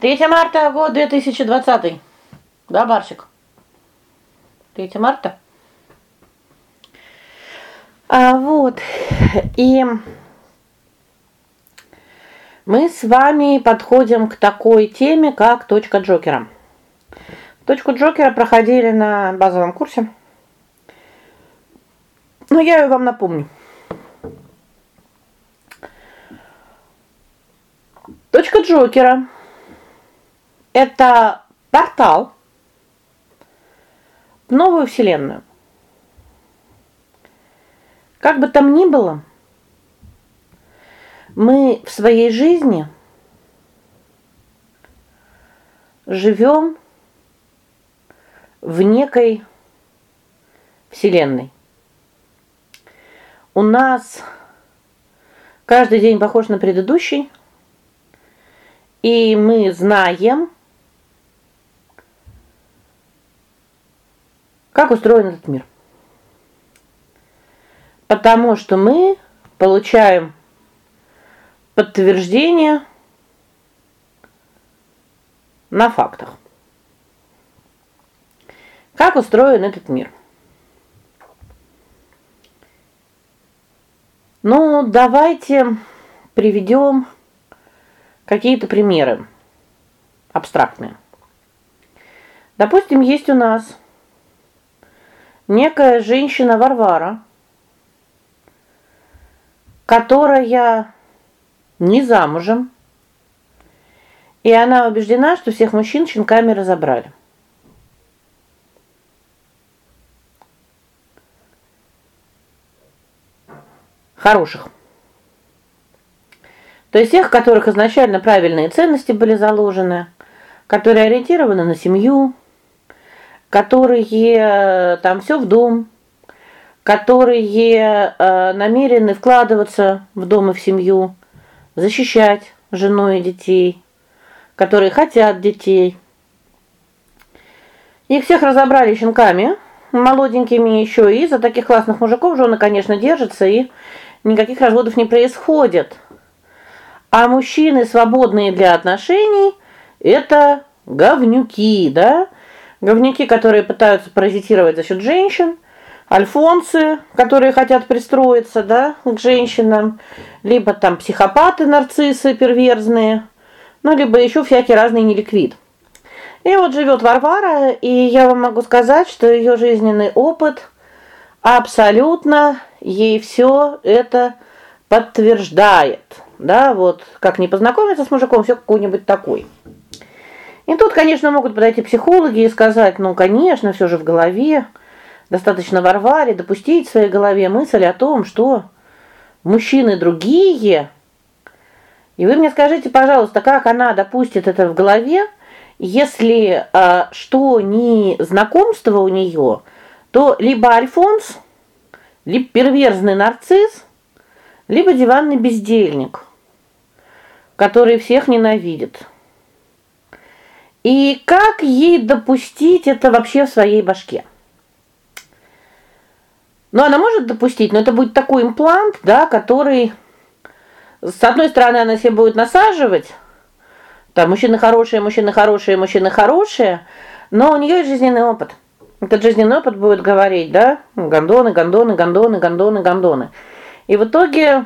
3 марта год 2020. Да, Барсик? 3 марта. А вот. И мы с вами подходим к такой теме, как точка Джокера. Точку Джокера проходили на базовом курсе. Но я ее вам напомню. Точка Джокера это портал в новую вселенную. Как бы там ни было, мы в своей жизни живем в некой вселенной. У нас каждый день похож на предыдущий. И мы знаем, как устроен этот мир. Потому что мы получаем подтверждение на фактах. Как устроен этот мир? Ну, давайте приведем какие-то примеры абстрактные. Допустим, есть у нас некая женщина Варвара, которая не замужем, и она убеждена, что всех мужчин щенками разобрали. Хороших. То есть тех, которых изначально правильные ценности были заложены, которые ориентированы на семью, которые э, там все в дом, которые э, намерены вкладываться в дом и в семью, защищать жену и детей, которые хотят детей. Их всех разобрали щенками, молоденькими еще, и за таких классных мужиков жены, конечно, держатся, и никаких разводов не происходит. А мужчины, свободные для отношений это говнюки, да? Говнюки, которые пытаются паразитировать за счет женщин, альфонсы, которые хотят пристроиться, да, к женщинам, либо там психопаты, нарциссы перверзные, ну либо еще всякий разный неликвид. И вот живет Варвара, и я вам могу сказать, что ее жизненный опыт абсолютно ей все это подтверждает. Да, вот как не познакомиться с мужиком, все какой-нибудь такой. И тут, конечно, могут подойти психологи и сказать: "Ну, конечно, все же в голове достаточно Варваре допустить в своей голове мысль о том, что мужчины другие". И вы мне скажите, пожалуйста, как она допустит это в голове, если а, что не знакомство у нее, то либо Альфонс, либо перверзный нарцисс, либо диванный бездельник, который всех ненавидит. И как ей допустить это вообще в своей башке? Ну, она может допустить, но это будет такой имплант, да, который с одной стороны она себе будет насаживать, там мужчины хорошие, мужчины хорошие, мужчины хорошие, но у нее есть жизненный опыт. Этот жизненный опыт будет говорить, да? Гондоны, гондоны, гондоны, гондоны, гондоны. И в итоге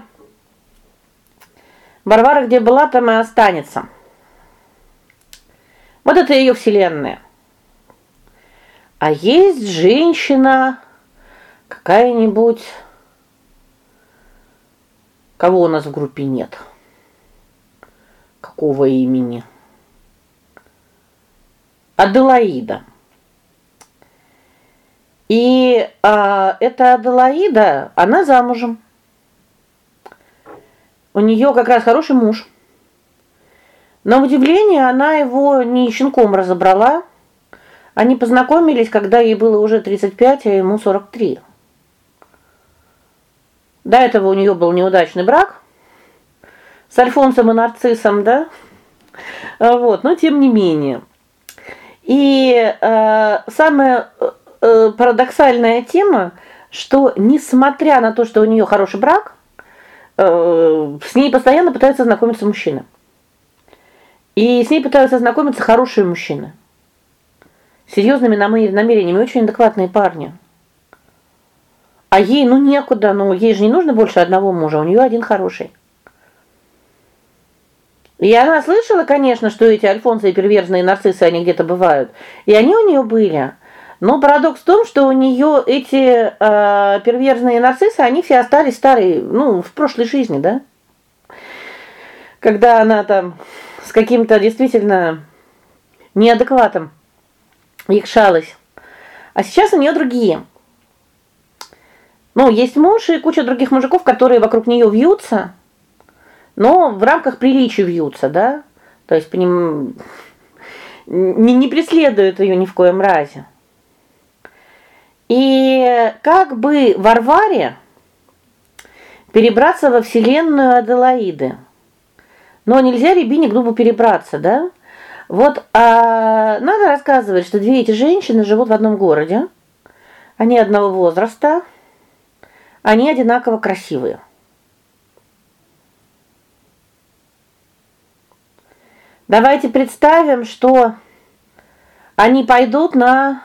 Варвара где была, там и останется. Вот это ее вселенная. А есть женщина какая-нибудь Кого у нас в группе нет? Какого имени? Аделаида. И а, эта Аделаида, она замужем. У нее как раз хороший муж. На удивление, она его не щенком разобрала. Они познакомились, когда ей было уже 35, а ему 43. До этого у нее был неудачный брак с Альфонсом и Нарциссом, да? Вот, но тем не менее. И э, самая э, парадоксальная тема, что несмотря на то, что у нее хороший брак, э, с ней постоянно пытаются знакомиться мужчины. И с ней пытаются знакомиться хорошие мужчины. Серьезными намерениями, очень адекватные парни. А ей ну некуда, ну ей же не нужно больше одного мужа, у нее один хороший. И она слышала, конечно, что эти альфонсы и перверзные нарциссы они где-то бывают. И они у нее были. Но парадокс в том, что у нее эти э, перверзные нарциссы, они все остались старые, ну, в прошлой жизни, да? Когда она там с каким-то действительно неадекватом якшалась. А сейчас у нее другие. Ну, есть муж и куча других мужиков, которые вокруг нее вьются но в рамках приличия вьются, да? То есть по ним не не преследуют ее ни в коем разе. И как бы Варваре перебраться во вселенную Аделаиды. Но нельзя Рябине глупо перебраться, да? Вот, а надо рассказывать, что две эти женщины живут в одном городе. Они одного возраста. Они одинаково красивые. Давайте представим, что они пойдут на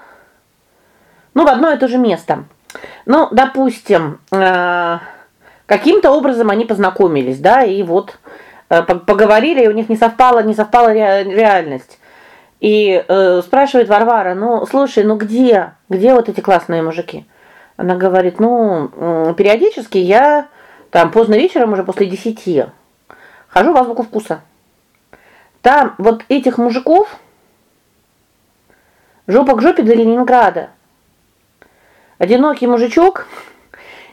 ну, в одно и то же место. Ну, допустим, э, каким-то образом они познакомились, да, и вот э, поговорили, и у них не совпала, не совпала реальность. И э, спрашивает Варвара: "Ну, слушай, ну где? Где вот эти классные мужики?" Она говорит: "Ну, периодически я там поздно вечером, уже после десяти, хожу в азбуку вкуса". Там вот этих мужиков жопа к жопе до Ленинграда. Одинокий мужичок,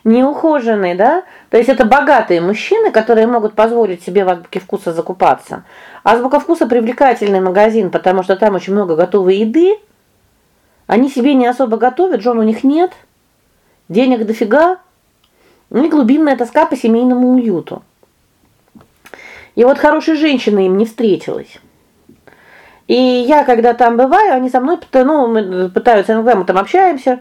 неухоженный, да? То есть это богатые мужчины, которые могут позволить себе в азбуке вкуса закупаться. Азбука вкуса привлекательный магазин, потому что там очень много готовой еды. Они себе не особо готовят, жен у них нет. Денег дофига. Ну и глубинная тоска по семейному уюту. И вот хорошей женщины им не встретилась. И я, когда там бываю, они со мной, ну, мы пытаются, иногда мы там общаемся.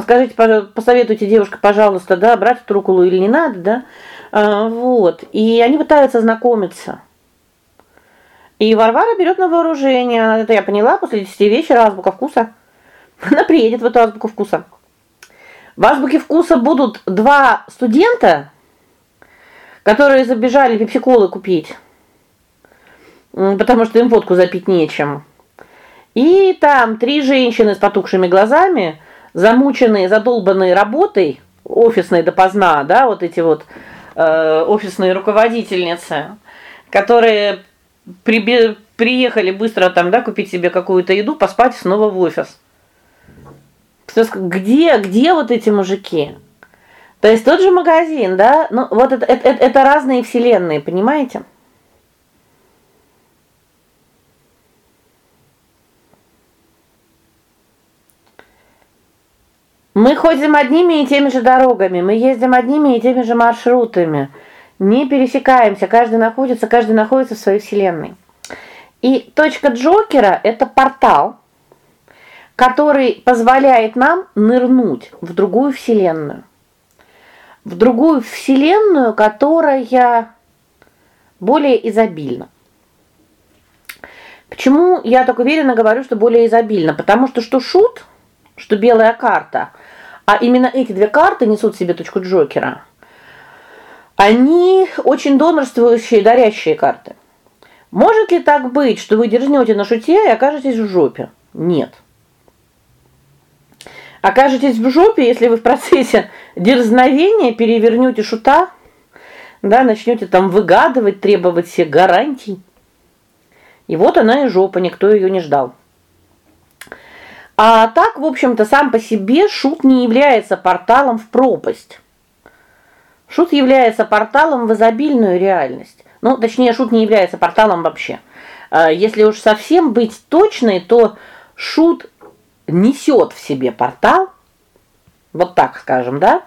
Скажите, посоветуйте, девушка, пожалуйста, да, брать эту руколу или не надо, да? А, вот. И они пытаются знакомиться. И Варвара берет на вооружение. Это я поняла после 10 вечера азбука вкуса. Она приедет в эту азбуку вкуса. В азбуке вкуса будут два студента которые забежали пепсиколы купить. Потому что им водку запить нечем. И там три женщины с потухшими глазами, замученные, задолбанные работой, офисной допоздна, да, вот эти вот э, офисные руководительницы, которые при, приехали быстро там, да, купить себе какую-то еду, поспать снова в офис. Где, где вот эти мужики? То есть тот же магазин, да? Ну, вот это это, это разные вселенные, понимаете? Мы ходим одними и теми же дорогами, мы ездим одними и теми же маршрутами. Не пересекаемся, каждый находится, каждый находится в своей вселенной. И точка Джокера это портал, который позволяет нам нырнуть в другую вселенную в другую вселенную, которая более изобильна. Почему я так уверенно говорю, что более изобильно? Потому что что шут, что белая карта, а именно эти две карты несут себе точку Джокера. Они очень донорствующие, дарящие карты. Может ли так быть, что вы дерзнете на шуте и окажетесь в жопе? Нет окажетесь в жопе, если вы в процессе дерзновения перевернете шута, да, начнете там выгадывать, требовать все гарантий. И вот она и жопа, никто ее не ждал. А так, в общем-то, сам по себе шут не является порталом в пропасть. Шут является порталом в изобильную реальность. Ну, точнее, шут не является порталом вообще. А если уж совсем быть точной, то шут несет в себе портал, вот так скажем, да,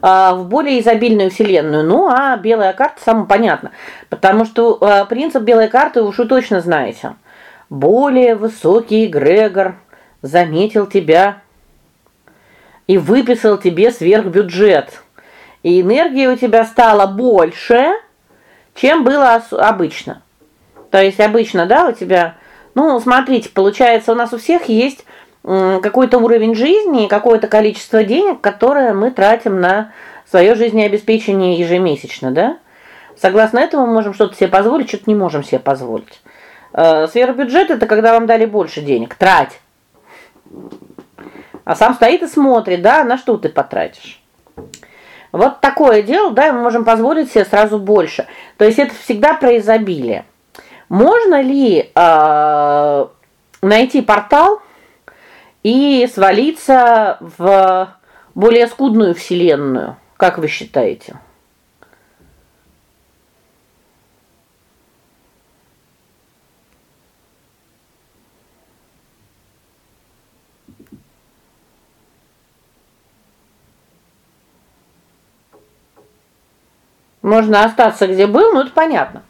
а, в более изобильную вселенную. Ну, а белая карта само понятно, потому что а, принцип белой карты уж точно знаете. Более высокий эгрегор заметил тебя и выписал тебе сверхбюджет. И энергии у тебя стало больше, чем было обычно. То есть обычно, да, у тебя, ну, смотрите, получается, у нас у всех есть какой-то уровень жизни и какое-то количество денег, которое мы тратим на свое жизнеобеспечение ежемесячно, да? Согласно этому мы можем что-то себе позволить, что-то не можем себе позволить. Э, сверхбюджет это когда вам дали больше денег, трать. А сам стоит и смотрит, да, на что ты потратишь. Вот такое дело, да, мы можем позволить себе сразу больше. То есть это всегда про изобилие. Можно ли э, найти портал и свалиться в более скудную вселенную, как вы считаете? Можно остаться где был, ну это понятно.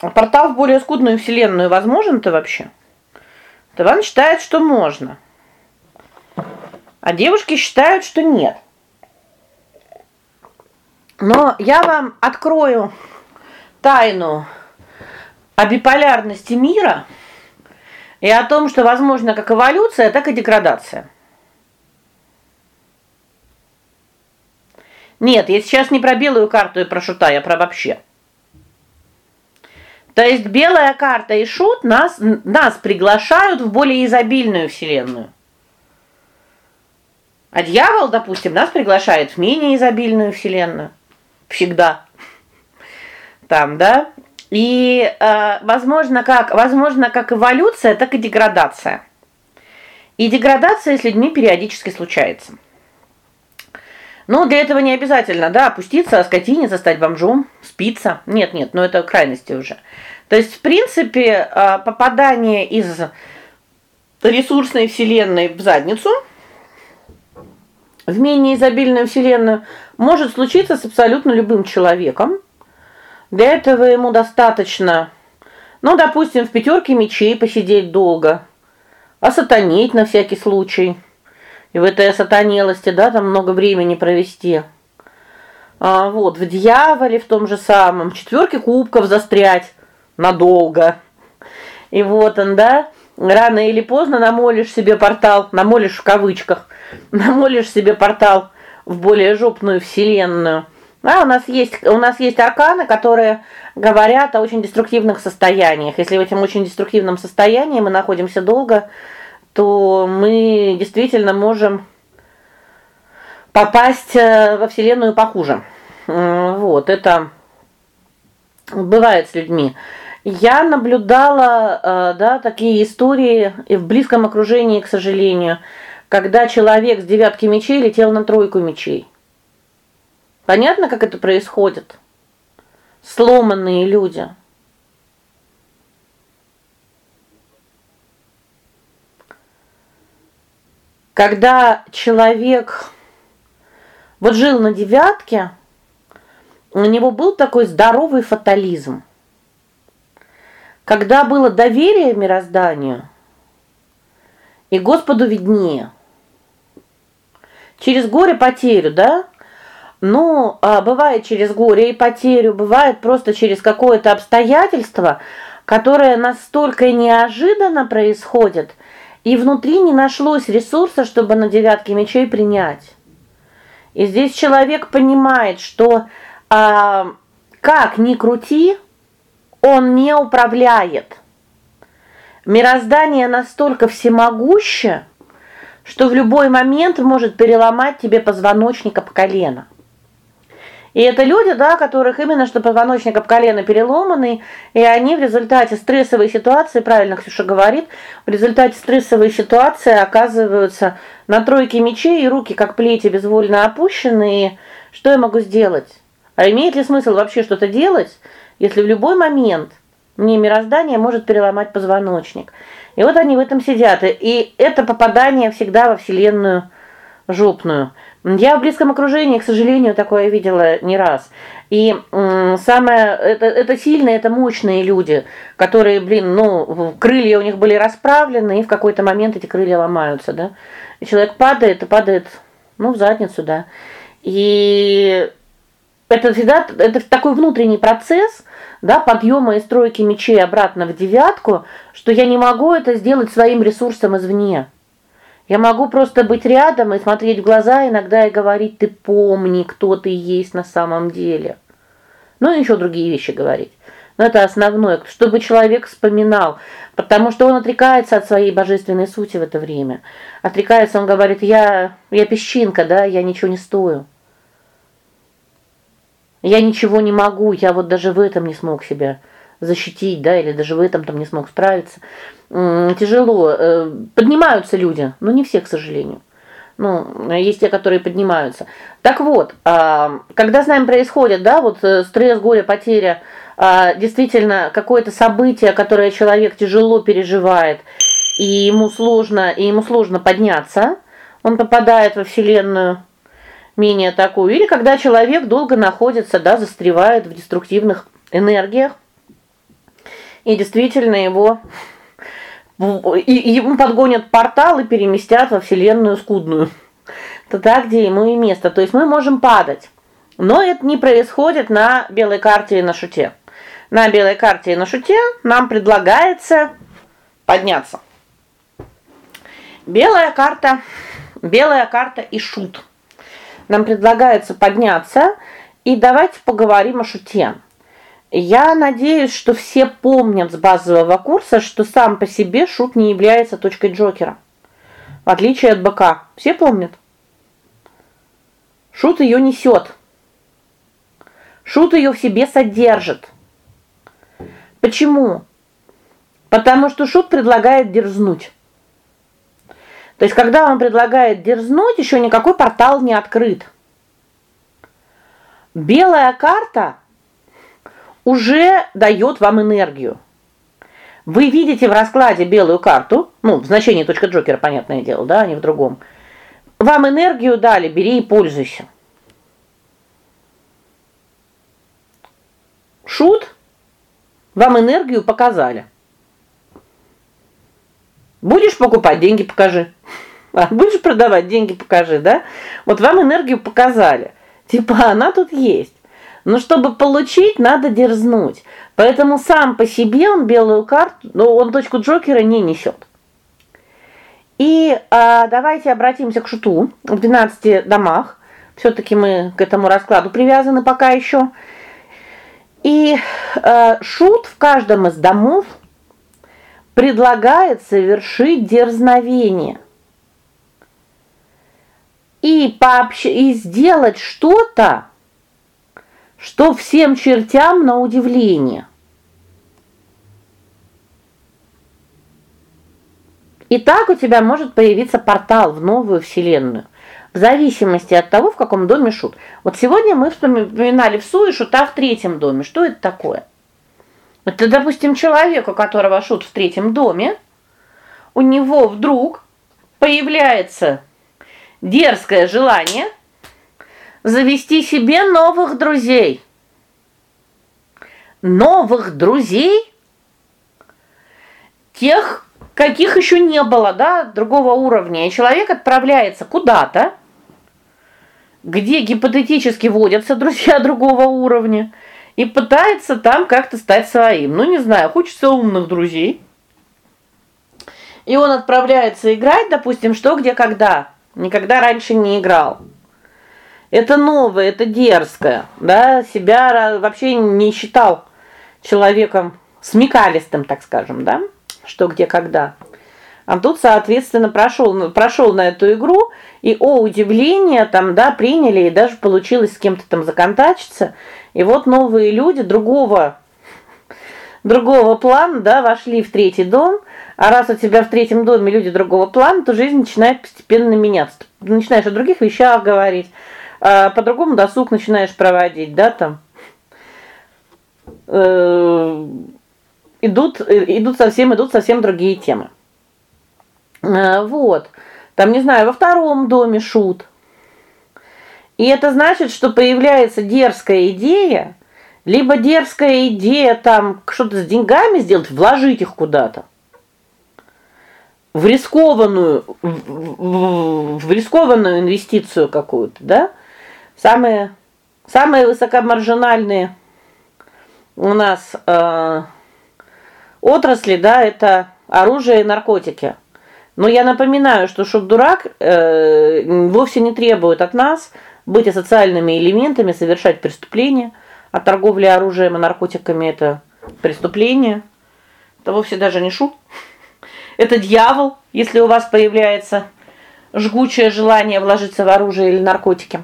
А портал в более скудную вселенную возможен-то вообще? Иван считает, что можно. А девушки считают, что нет. Но я вам открою тайну о биполярности мира и о том, что возможно как эволюция, так и деградация. Нет, я сейчас не про белую карту и про шута, я про вообще. То есть белая карта и шут нас нас приглашают в более изобильную вселенную. А дьявол, допустим, нас приглашает в менее изобильную вселенную. Всегда. Там, да? И, э, возможно, как, возможно, как эволюция, так и деградация. И деградация с людьми периодически случается. Но для этого не обязательно, да, опуститься, скотиниться, стать бомжом, спиться. Нет, нет, ну это крайности уже. То есть, в принципе, а, попадание из ресурсной вселенной в задницу в менее изобильную вселенную может случиться с абсолютно любым человеком. Для этого ему достаточно, ну, допустим, в пятерке мечей посидеть долго, осатанеть на всякий случай и в этой осатанелости, да, там много времени провести. А вот в дьяволе в том же самом, четверке кубков застрять надолго. И вот он, да, рано или поздно намолишь себе портал, намолишь в кавычках, намолишь себе портал в более жопную вселенную. А у нас есть у нас есть арканы, которые говорят о очень деструктивных состояниях. Если в этом очень деструктивном состоянии мы находимся долго, то мы действительно можем попасть э, во вселенную похуже. Вот, это бывает с людьми. Я наблюдала, э, да, такие истории и в близком окружении, к сожалению, когда человек с девятки мечей летел на тройку мечей. Понятно, как это происходит? Сломанные люди. Когда человек вот жил на девятке, у него был такой здоровый фатализм. Когда было доверие мирозданию, и Господу виднее. Через горе потерю, да? Ну, а бывает через горе и потерю, бывает просто через какое-то обстоятельство, которое настолько неожиданно происходит, и внутри не нашлось ресурса, чтобы на девятке мечей принять. И здесь человек понимает, что а, как ни крути, он не управляет. Мироздание настолько всемогуще, что в любой момент может переломать тебе позвоночник об колено. И это люди, да, которых именно что позвоночник об колено переломанный, и они в результате стрессовой ситуации, правильно Ксюша говорит, в результате стрессовой ситуации оказываются на тройке мечей, и руки как плети безвольно опущены. И что я могу сделать? А имеет ли смысл вообще что-то делать, если в любой момент мне мироздание может переломать позвоночник? И вот они в этом сидят, и это попадание всегда во вселенную жопную. Я в близком окружении, к сожалению, такое видела не раз. И самое это это сильные, это мощные люди, которые, блин, ну, крылья у них были расправлены, и в какой-то момент эти крылья ломаются, да? И человек падает, и падает, ну, в задницу, да. И это всегда это такой внутренний процесс, да, подъема и стройки мечей обратно в девятку, что я не могу это сделать своим ресурсом извне. Я могу просто быть рядом и смотреть в глаза иногда и говорить: "Ты помни, кто ты есть на самом деле". Ну и еще другие вещи говорить. Но это основное, чтобы человек вспоминал, потому что он отрекается от своей божественной сути в это время. Отрекается, он говорит: "Я я песчинка, да, я ничего не стою". Я ничего не могу, я вот даже в этом не смог себя защитить, да, или даже в этом там не смог справиться. Тяжело. Э, поднимаются люди, но не все, к сожалению. Ну, есть те, которые поднимаются. Так вот, а, когда с нами происходит, да, вот э, стресс, горе, потеря, а, действительно какое-то событие, которое человек тяжело переживает, и ему сложно, и ему сложно подняться, он попадает во вселенную менее такую, или когда человек долго находится, да, застревает в деструктивных энергиях, и действительно его и ему подгонят портал и переместят во вселенную скудную. Туда, где ему и место. То есть мы можем падать. Но это не происходит на белой карте и на шуте. На белой карте и на шуте нам предлагается подняться. Белая карта, белая карта и шут. Нам предлагается подняться, и давайте поговорим о шуте. Я надеюсь, что все помнят с базового курса, что сам по себе шут не является точкой Джокера. В отличие от БК. Все помнят? Шут ее несет. Шут ее в себе содержит. Почему? Потому что шут предлагает дерзнуть. То есть когда он предлагает дерзнуть, еще никакой портал не открыт. Белая карта уже дает вам энергию. Вы видите в раскладе белую карту, ну, в значении точка Джокера, понятное дело, да, а не в другом. Вам энергию дали, бери и пользуйся. Шут вам энергию показали. Будешь покупать, деньги покажи. А будешь продавать, деньги покажи, да? Вот вам энергию показали. Типа она тут есть. Но чтобы получить, надо дерзнуть. Поэтому сам по себе он белую карту, но ну, он точку Джокера не несет. И а, давайте обратимся к шуту в 12 домах. все таки мы к этому раскладу привязаны пока еще. И а, шут в каждом из домов предлагает совершить дерзновение. И пообщ... и сделать что-то, что всем чертям на удивление. И так у тебя может появиться портал в новую вселенную, в зависимости от того, в каком доме шут. Вот сегодня мы вспоминали в Суе шута в третьем доме. Что это такое? Это, допустим, человек, у которого шут в третьем доме, у него вдруг появляется дерзкое желание завести себе новых друзей. Новых друзей? Тех, каких еще не было, да, другого уровня. И человек отправляется куда-то, где гипотетически водятся друзья другого уровня, и пытается там как-то стать своим. Ну, не знаю, хочется умных друзей. И он отправляется играть, допустим, что где когда. Никогда раньше не играл. Это новое, это дерзкое, да, себя вообще не считал человеком смекалистым, так скажем, да? Что где когда. А тут, соответственно, прошел прошел на эту игру, и о удивление, там, да, приняли и даже получилось с кем-то там законтачиться. И вот новые люди другого другого плана, да, вошли в третий дом. А раз у тебя в третьем доме люди другого плана, то жизнь начинает постепенно меняться. Ты начинаешь о других вещах говорить, по-другому досуг начинаешь проводить, да, там. Э идут идут совсем идут совсем другие темы. Э, вот. Там, не знаю, во втором доме шут. И это значит, что появляется дерзкая идея, либо дерзкая идея там что-то с деньгами сделать, вложить их куда-то. В рискованную в, в рискованную инвестицию какую-то, да? Самые самые высокомаржинальные у нас э, отрасли, да, это оружие и наркотики. Но я напоминаю, что шут дурак э, вовсе не требует от нас быть социальными элементами, совершать преступления, а торговля оружием и наркотиками это преступление. Это вовсе даже не шут. Это дьявол, если у вас появляется жгучее желание вложиться в оружие или наркотики.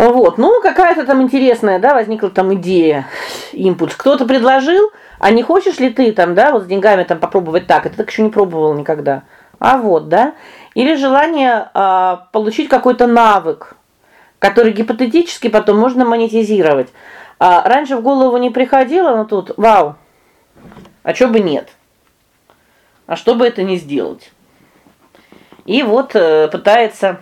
Вот. Ну, какая-то там интересная, да, возникла там идея, импульс. Кто-то предложил, а не хочешь ли ты там, да, вот с деньгами там попробовать так? Это так еще не пробовал никогда. А вот, да? Или желание а, получить какой-то навык, который гипотетически потом можно монетизировать. А раньше в голову не приходило, но тут вау. А что бы нет? А что бы это не сделать? И вот э, пытается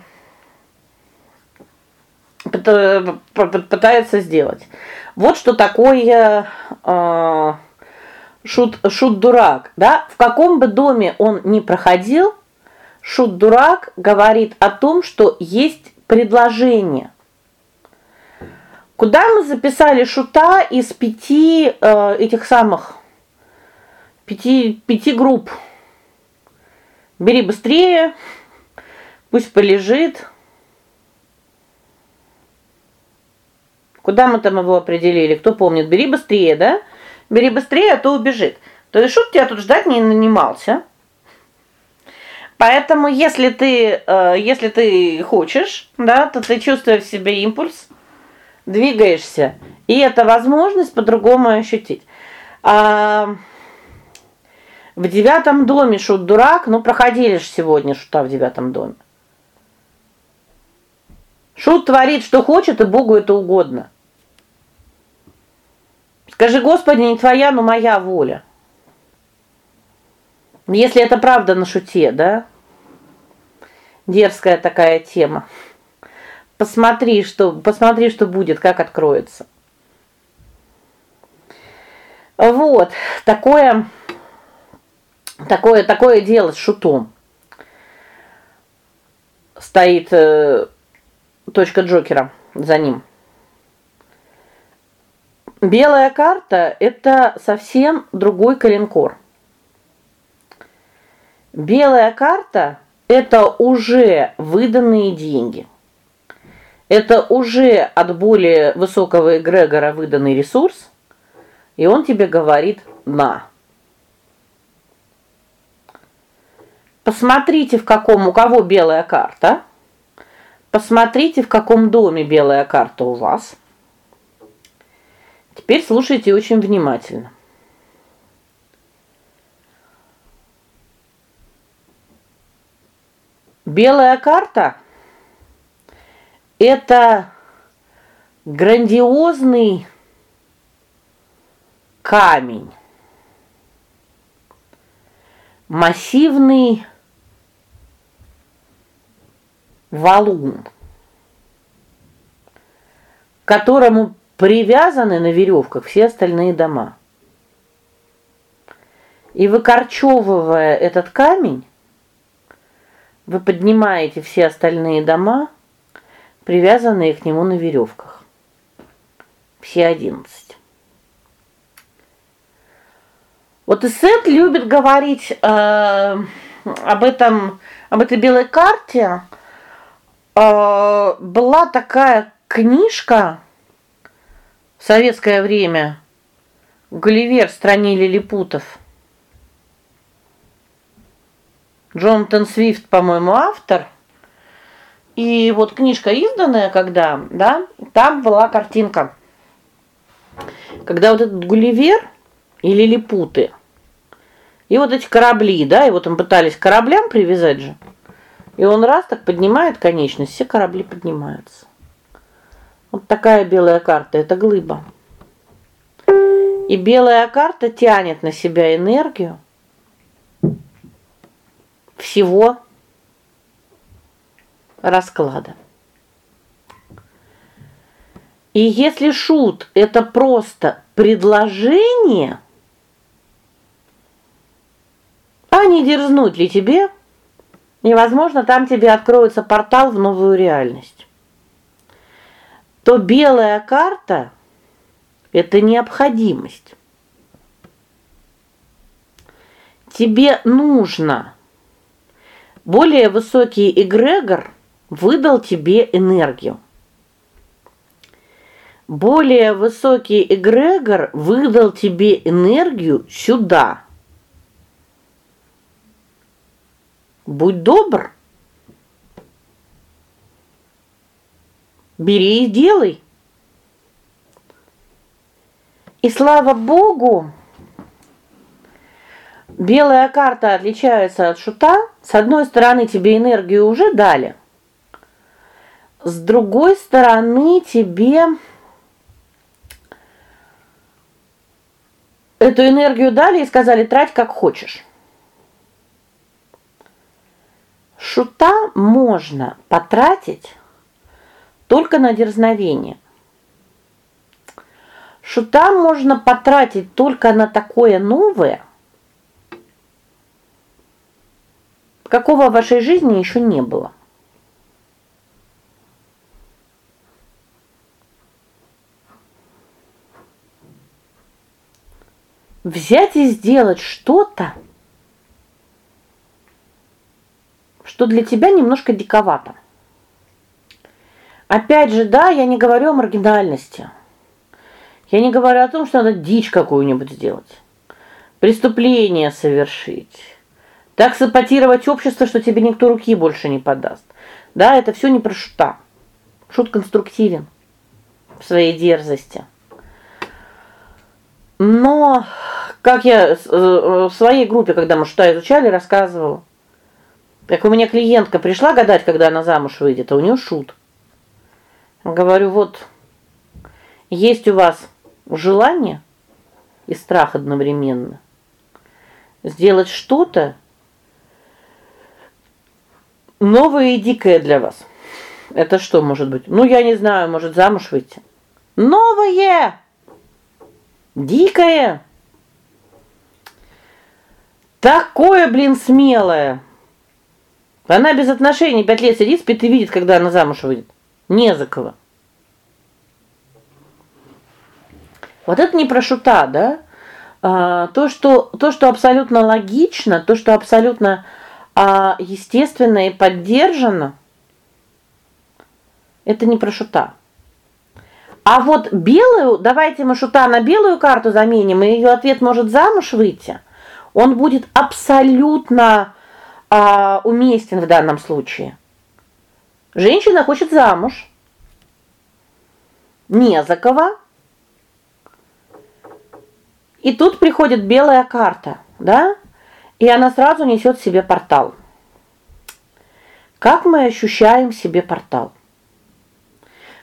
пытается сделать. Вот что такое э, шут шут-дурак, да? В каком бы доме он ни проходил, шут-дурак говорит о том, что есть предложение. Куда мы записали шута из пяти э, этих самых пяти пяти групп? Бери быстрее. Пусть полежит. Куда мы там его определили? Кто помнит? Бери быстрее, да? Бери быстрее, а то убежит. То есть шут тебя тут ждать не нанимался. Поэтому если ты, э, если ты хочешь, да, то ты чувствуешь в себе импульс, двигаешься, и это возможность по-другому ощутить. А в девятом доме шут дурак, ну проходили же сегодня шута в девятом доме. Шут творит, что хочет, и Богу это угодно. Скажи, Господи, не твоя, но моя воля. Если это правда на шуте, да? Дерзкая такая тема. Посмотри, что посмотри, что будет, как откроется. Вот, такое такое такое дело с шутом. Стоит э, точка Джокера за ним. Белая карта это совсем другой калинкор. Белая карта это уже выданные деньги. Это уже от более высокого эгрегора выданный ресурс, и он тебе говорит: "На". Посмотрите, в каком у кого белая карта. Посмотрите, в каком доме белая карта у вас. Теперь слушайте очень внимательно. Белая карта это грандиозный камень. Массивный валун, к которому привязаны на веревках все остальные дома. И выкорчевывая этот камень, вы поднимаете все остальные дома, привязанные к нему на веревках. Все одиннадцать. Вот Исет любит говорить э, об этом, об этой белой карте. Э, была такая книжка в советское время Гулливер в стране лилипутов. Джонатан Свифт, по-моему, автор. И вот книжка изданная, когда, да, там была картинка. Когда вот этот Гулливер или лилипуты и вот эти корабли, да, и вот им пытались кораблям привязать же. И он раз так поднимает конечность, все корабли поднимаются. Вот такая белая карта это глыба. И белая карта тянет на себя энергию всего расклада. И если шут это просто предложение, а не дерзнуть ли тебе, и, возможно, там тебе откроется портал в новую реальность. То белая карта это необходимость. Тебе нужно более высокий эгрегор выдал тебе энергию. Более высокий эгрегор выдал тебе энергию сюда. Будь добр. Бери и делай. И слава богу, белая карта отличается от шута. С одной стороны, тебе энергию уже дали. С другой стороны, тебе эту энергию дали и сказали: "Трать как хочешь". Шута можно потратить только на дерзновение. Шута можно потратить только на такое новое, какого в вашей жизни еще не было. Взять и сделать что-то, что для тебя немножко диковато. Опять же, да, я не говорю о маргинальности. Я не говорю о том, что надо дичь какую-нибудь сделать. Преступление совершить. Так саботировать общество, что тебе никто руки больше не подаст. Да, это все не про шута. Шут конструктивен в своей дерзости. Но как я э, в своей группе, когда мы шута изучали, рассказывала, как у меня клиентка пришла гадать, когда она замуж выйдет, а у нее шут. Говорю: "Вот есть у вас желание и страх одновременно сделать что-то новое и дикое для вас. Это что может быть? Ну, я не знаю, может, замуж выйти. Новое! Дикое! Такое, блин, смелое. Она без отношений пять лет сидит, спит и видит, когда она замуж выйдет. Не за кого. Вот это не про шута, да? А, то, что то, что абсолютно логично, то, что абсолютно а, естественно и поддержано, это не про шута. А вот белую, давайте мы шута на белую карту заменим, и ее ответ может замуж выйти. Он будет абсолютно а, уместен в данном случае. Женщина хочет замуж. Не за кого. И тут приходит белая карта, да? И она сразу несет себе портал. Как мы ощущаем себе портал?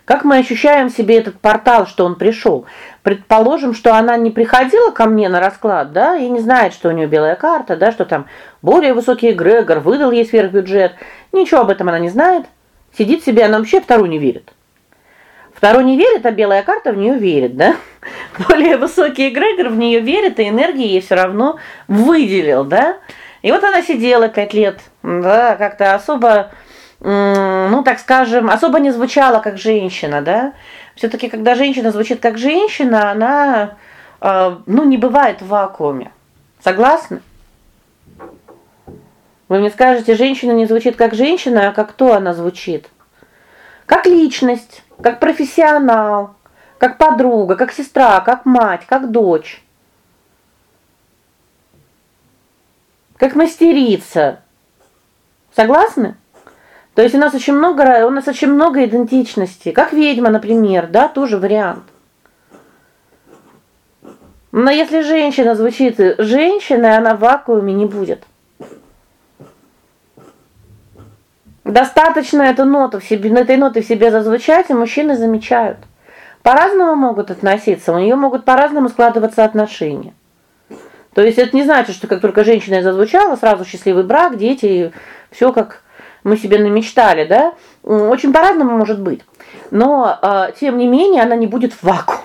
Как мы ощущаем себе этот портал, что он пришел? Предположим, что она не приходила ко мне на расклад, да, и не знает, что у нее белая карта, да, что там более высокий эгрегор выдал ей сверхбюджет. Ничего об этом она не знает. Сидит себе, она вообще вторую не верит. Второй не верит, а белая карта в нее верит, да? Более высокий эгрегор в нее верит, и энергии ей все равно выделил, да? И вот она сидела пять лет, да, как-то особо ну, так скажем, особо не звучала как женщина, да? Все таки когда женщина звучит как женщина, она э, ну, не бывает в вакууме. Согласны? Вы мне скажете, женщина не звучит как женщина, а как кто она звучит? Как личность как профессионал, как подруга, как сестра, как мать, как дочь. Как мастерица, Согласны? То есть у нас очень много, у нас очень много идентичности. Как ведьма, например, да, тоже вариант. Но если женщина звучит женщиной, она в вакууме не будет. Достаточно эту ноту в себе, на этой ноты в себе зазвучать, и мужчины замечают. По-разному могут относиться, у нее могут по-разному складываться отношения. То есть это не значит, что как только женщина зазвучала, сразу счастливый брак, дети, все как мы себе намечтали, да? Очень по-разному может быть. Но э, тем не менее она не будет в вакууме.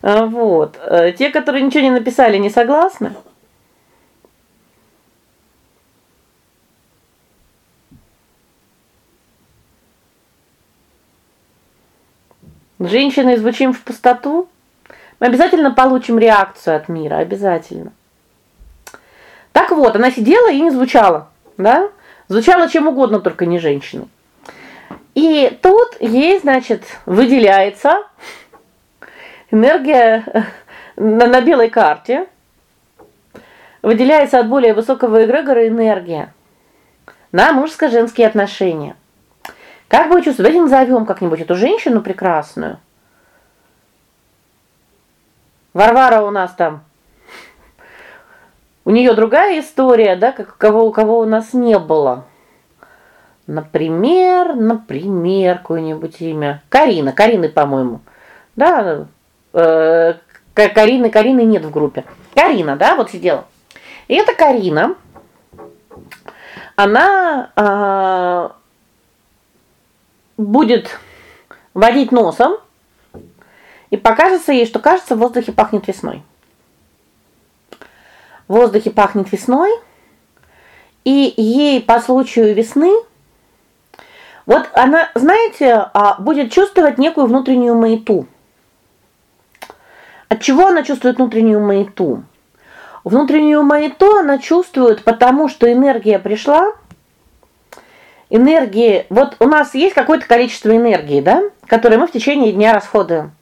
А, вот. Э, те, которые ничего не написали, не согласны? Женщины звучим в пустоту, мы обязательно получим реакцию от мира, обязательно. Так вот, она сидела и не звучала, да? Звучала чем угодно, только не женщиной. И тут ей, значит, выделяется энергия на, на белой карте. Выделяется от более высокого эгрегора энергия на мужско-женские отношения. Как вы чувствуете? Давайте назовем как-нибудь эту женщину прекрасную. Варвара у нас там. У нее другая история, да, как кого у кого у нас не было. Например, например, какое-нибудь имя. Карина, Карины, по-моему. Да, э Карины, Карины нет в группе. Карина, да, вот сидела. И эта Карина она э будет водить носом, и покажется ей, что кажется, в воздухе пахнет весной. В воздухе пахнет весной, и ей по случаю весны вот она, знаете, а, будет чувствовать некую внутреннюю маяту. От чего она чувствует внутреннюю маяту? Внутреннюю маяту она чувствует, потому что энергия пришла, энергии, вот у нас есть какое-то количество энергии, да, которое мы в течение дня расходуем.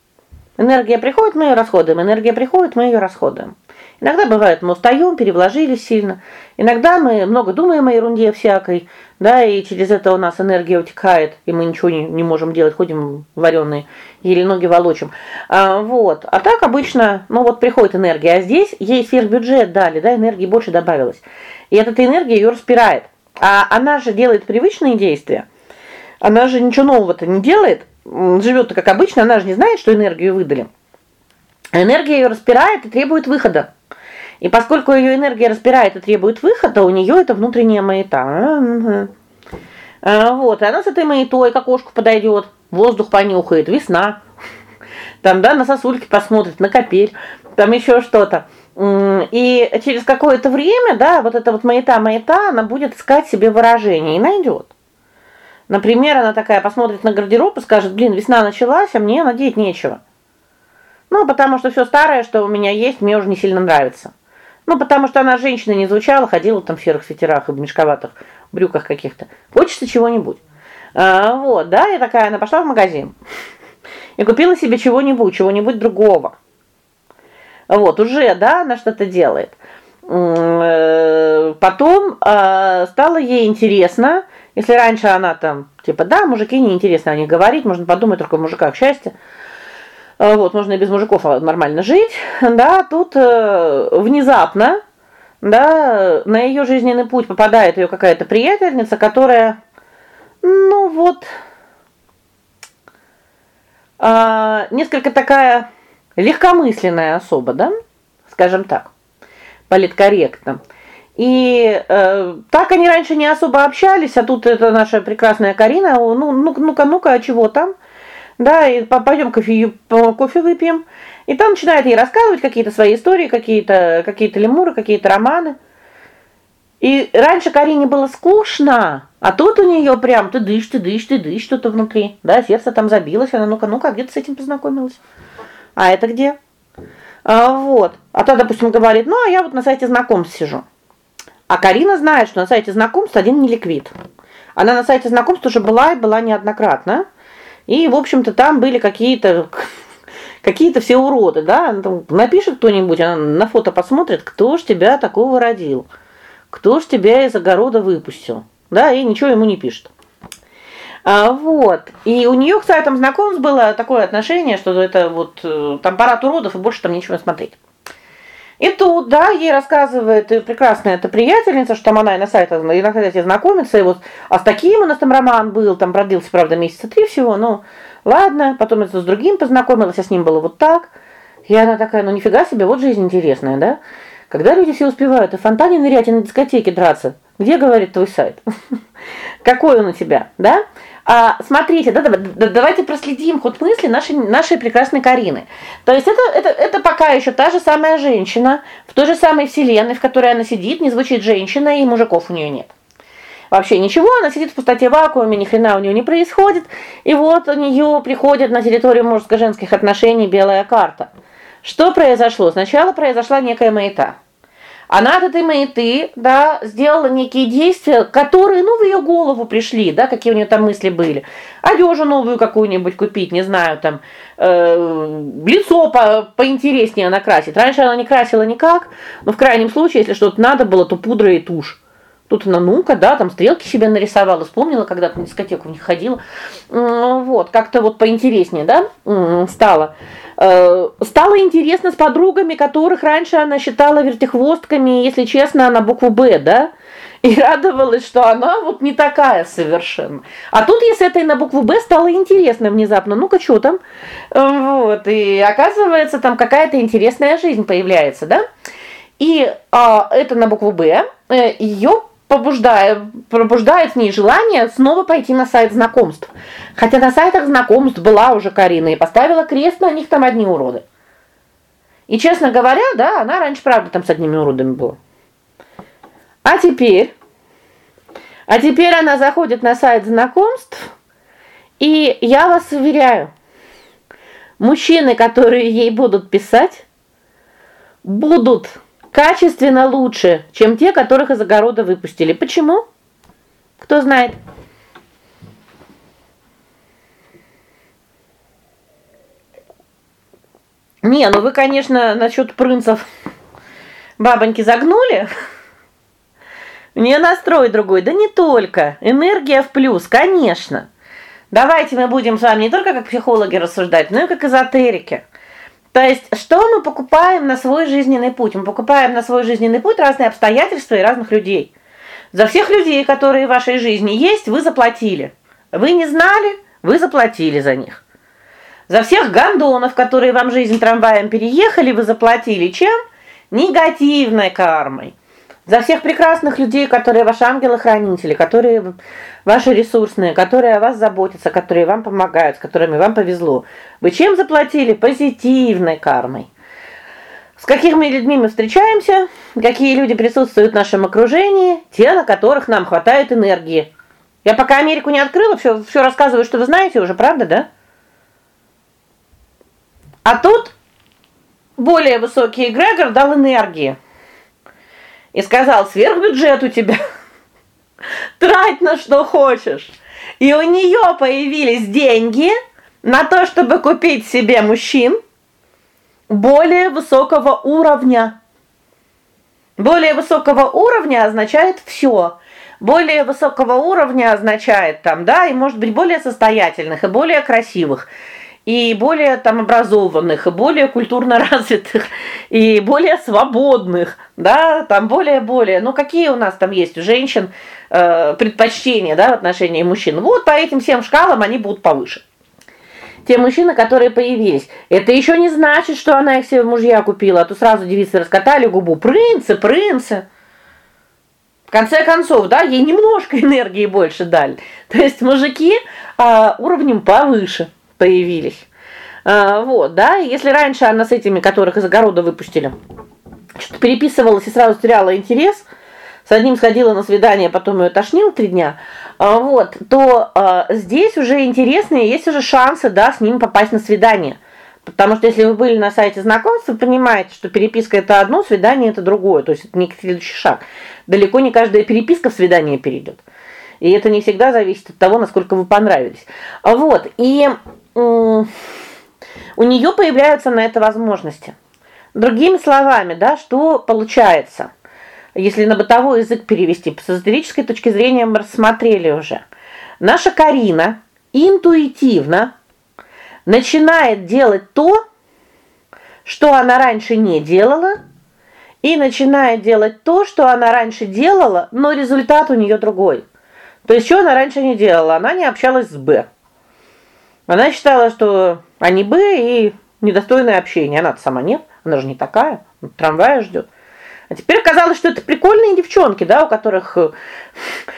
Энергия приходит, мы ее расходуем, энергия приходит, мы ее расходуем. Иногда бывает, мы устаем, перевложились сильно. Иногда мы много думаем о ерунде всякой, да, и через это у нас энергия утекает, и мы ничего не, не можем делать, ходим вареные, или ноги волочим. А, вот. А так обычно, ну вот приходит энергия, а здесь ей сверхбюджет дали, да, энергии больше добавилось. И эта энергия ее распирает. А она же делает привычные действия. Она же ничего нового-то не делает. живет как обычно, она же не знает, что энергию выдали. Энергия ее распирает и требует выхода. И поскольку ее энергия распирает и требует выхода, у нее это внутренняя маята. А, вот, и она с этой маятой к окошку подойдет, воздух понюхает, весна. Там, да, на сосульки посмотрит, на капель, там еще что-то. И через какое-то время, да, вот эта вот маята-маята, она будет искать себе выражение и найдет. Например, она такая посмотрит на гардероб и скажет: "Блин, весна началась, а мне надеть нечего". Ну, потому что все старое, что у меня есть, мне уже не сильно нравится. Ну, потому что она женщина не звучала, ходила там в серых свитерах и в мешковатых брюках каких-то. Хочется чего-нибудь. А, вот, да, я такая, она пошла в магазин. И купила себе чего-нибудь, чего-нибудь другого. Вот, уже, да, она что-то делает. Э, потом э, стало ей интересно, если раньше она там, типа, да, мужики не интересно о них говорить, можно подумать только в мужиках счастье. Э, вот, можно и без мужиков нормально жить. Да, тут внезапно, да, на ее жизненный путь попадает ее какая-то приятельница, которая ну вот несколько такая легкомысленная особа, да? Скажем так. Политкорректно. И э, так они раньше не особо общались, а тут это наша прекрасная Карина, ну, ну, ну-ка, ну-ка, а чего там? Да, и пойдем кофе кофе выпьем. И там начинает ей рассказывать какие-то свои истории, какие-то какие-то лемуры, какие-то романы. И раньше Карине было скучно, а тут у нее прям ты дышь, ты дышь, ты дышь что-то внутри. Да, сердце там забилось, она ну-ка, ну-ка, где ты с этим познакомилась? А это где? А, вот. А та, допустим, говорит: "Ну, а я вот на сайте знакомств сижу". А Карина знает, что на сайте знакомств один не ликвид. Она на сайте знакомств уже была и была неоднократно. И, в общем-то, там были какие-то какие-то все уроды, да? Там напишет кто-нибудь, она на фото посмотрит, кто ж тебя такого родил. Кто ж тебя из огорода выпустил? Да, и ничего ему не пишет. А, вот. И у нее к сайтам знакомств было такое отношение, что это вот э, там парад уродов и больше там ничего смотреть. И тут, да, ей рассказывает прекрасная эта приятельница, что там она и на сайтах и на сайте знакомится, и вот а с таким у нас там роман был, там продлился, правда, месяца три всего, ну, ладно, потом это с другим познакомилась, а с ним было вот так. И она такая: "Ну нифига себе, вот жизнь интересная, да? Когда люди все успевают и в фонтане нырять, и на дискотеке драться. Где, говорит, твой сайт? Какой он у тебя, да? А, смотрите, да, да, да, давайте проследим ход мысли нашей нашей прекрасной Карины. То есть это это это пока еще та же самая женщина в той же самой вселенной, в которой она сидит, не звучит женщина, и мужиков у нее нет. Вообще ничего, она сидит в пустоте вакууме, ни хрена у нее не происходит. И вот у нее приходит на территорию мужско-женских отношений белая карта. Что произошло? Сначала произошла некая маята. Она от этой маяты, да, сделала некие действия, которые, ну, в ее голову пришли, да, какие у нее там мысли были. Одежду новую какую-нибудь купить, не знаю, там э, лицо по поинтереснее накрасить. Раньше она не красила никак, но в крайнем случае, если что-то надо было, то пудра и тушь. Тут она ну-ка, да, там стрелки себе нарисовала, вспомнила, когда-то на дискотеку них ходила. Вот, как-то вот поинтереснее, да, стало. Э, стало интересно с подругами, которых раньше она считала вертихвостками, если честно, на букву Б, да? И радовалась, что она вот не такая совершенно. А тут ей с этой на букву Б стало интересно внезапно. Ну-ка, что там? Вот, и оказывается, там какая-то интересная жизнь появляется, да? И а, это на букву Б, э, ее побуждает, пробуждает в ней желание снова пойти на сайт знакомств. Хотя на сайтах знакомств была уже Карина и поставила крест на них там одни уроды. И честно говоря, да, она раньше правда там с одними уродами была. А теперь А теперь она заходит на сайт знакомств, и я вас уверяю, мужчины, которые ей будут писать, будут качественно лучше, чем те, которых из огорода выпустили. Почему? Кто знает? Не, ну вы, конечно, насчет принцев бабоньки загнули. Мне настрой другой. Да не только. Энергия в плюс, конечно. Давайте мы будем с вами не только как психологи рассуждать, но и как эзотерики. То есть, что мы покупаем на свой жизненный путь? Мы покупаем на свой жизненный путь разные обстоятельства и разных людей. За всех людей, которые в вашей жизни есть, вы заплатили. Вы не знали, вы заплатили за них. За всех гандонов, которые вам жизнь трамваем переехали, вы заплатили чем? Негативной кармой за всех прекрасных людей, которые ваши ангелы-хранители, которые ваши ресурсные, которые о вас заботятся, которые вам помогают, с которыми вам повезло. Вы чем заплатили? Позитивной кармой. С какими людьми мы встречаемся? Какие люди присутствуют в нашем окружении? Те, на которых нам хватает энергии. Я пока Америку не открыла, все все рассказываю, что вы знаете уже, правда, да? А тут более высокий эгрегор дал энергии и сказал: "Сверхбюджет у тебя. Трать на что хочешь". И у нее появились деньги на то, чтобы купить себе мужчин более высокого уровня. Более высокого уровня означает все. Более высокого уровня означает там, да, и может быть более состоятельных и более красивых и более там образованных, и более культурно развитых, и более свободных, да, там более-более. Ну какие у нас там есть у женщин э, предпочтения, да, в отношении мужчин? Вот по этим всем шкалам они будут повыше. Те мужчины, которые появились. Это еще не значит, что она их себе мужья купила, а то сразу девицы раскатали губу: "Принцы, принцы". В конце концов, да, ей немножко энергии больше дали. То есть мужики а, уровнем повыше появились. А, вот, да, если раньше она с этими, которых из огорода выпустили, что-то переписывалась и сразу теряла интерес, с одним сходила на свидание, потом ее тошнило три дня. А, вот, то а, здесь уже интересные, есть уже шансы, да, с ним попасть на свидание. Потому что если вы были на сайте знакомств, понимаете, что переписка это одно, свидание это другое, то есть это не следующий шаг. Далеко не каждая переписка в свидание перейдет. И это не всегда зависит от того, насколько вы понравились. Вот. И у нее появляются на это возможности. Другими словами, да, что получается? если на бытовой язык перевести, с эзотерической точки зрения мы рассмотрели уже. Наша Карина интуитивно начинает делать то, что она раньше не делала, и начинает делать то, что она раньше делала, но результат у нее другой. То есть что она раньше не делала? Она не общалась с Б. Она считала, что они Б и недостойное общения. Она-то сама нет, она же не такая. Трамвая ждет. А теперь оказалось, что это прикольные девчонки, да, у которых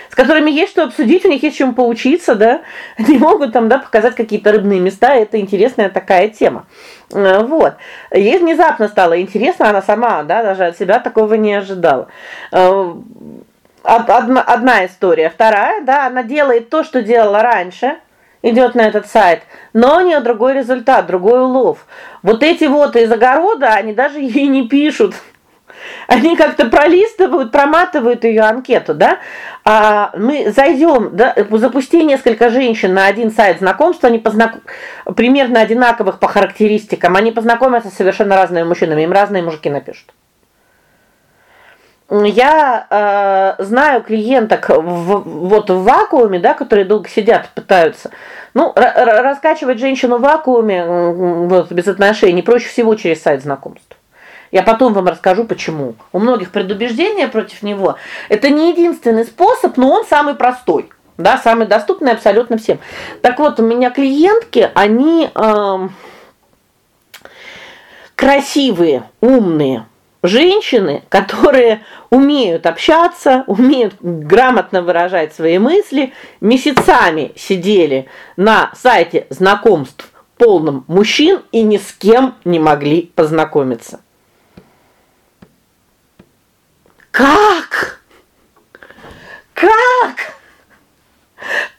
с которыми есть что обсудить, у них есть чем поучиться, да. Они могут там, да, показать какие-то рыбные места, это интересная такая тема. Э, вот. Ей внезапно стало интересно, она сама, да, даже от себя такого не ожидала. Э, одна, одна история, вторая, да, она делает то, что делала раньше идет на этот сайт, но у нее другой результат, другой улов. Вот эти вот из огорода, они даже ей не пишут. Они как-то пролистывают, проматывают ее анкету, да? А мы зайдем, да, запусти несколько женщин на один сайт знакомства, они познак... примерно одинаковых по характеристикам, они познакомятся с совершенно разными мужчинами, им разные мужики напишут. Я э, знаю клиенток в, вот в вакууме, да, которые долго сидят, пытаются. Ну, раскачивать женщину в вакууме вот без отношений проще всего через сайт знакомств. Я потом вам расскажу почему. У многих предубеждения против него. Это не единственный способ, но он самый простой. Да, самый доступный абсолютно всем. Так вот, у меня клиентки, они э, красивые, умные, женщины, которые умеют общаться, умеют грамотно выражать свои мысли, месяцами сидели на сайте знакомств полном мужчин и ни с кем не могли познакомиться. Как? Как?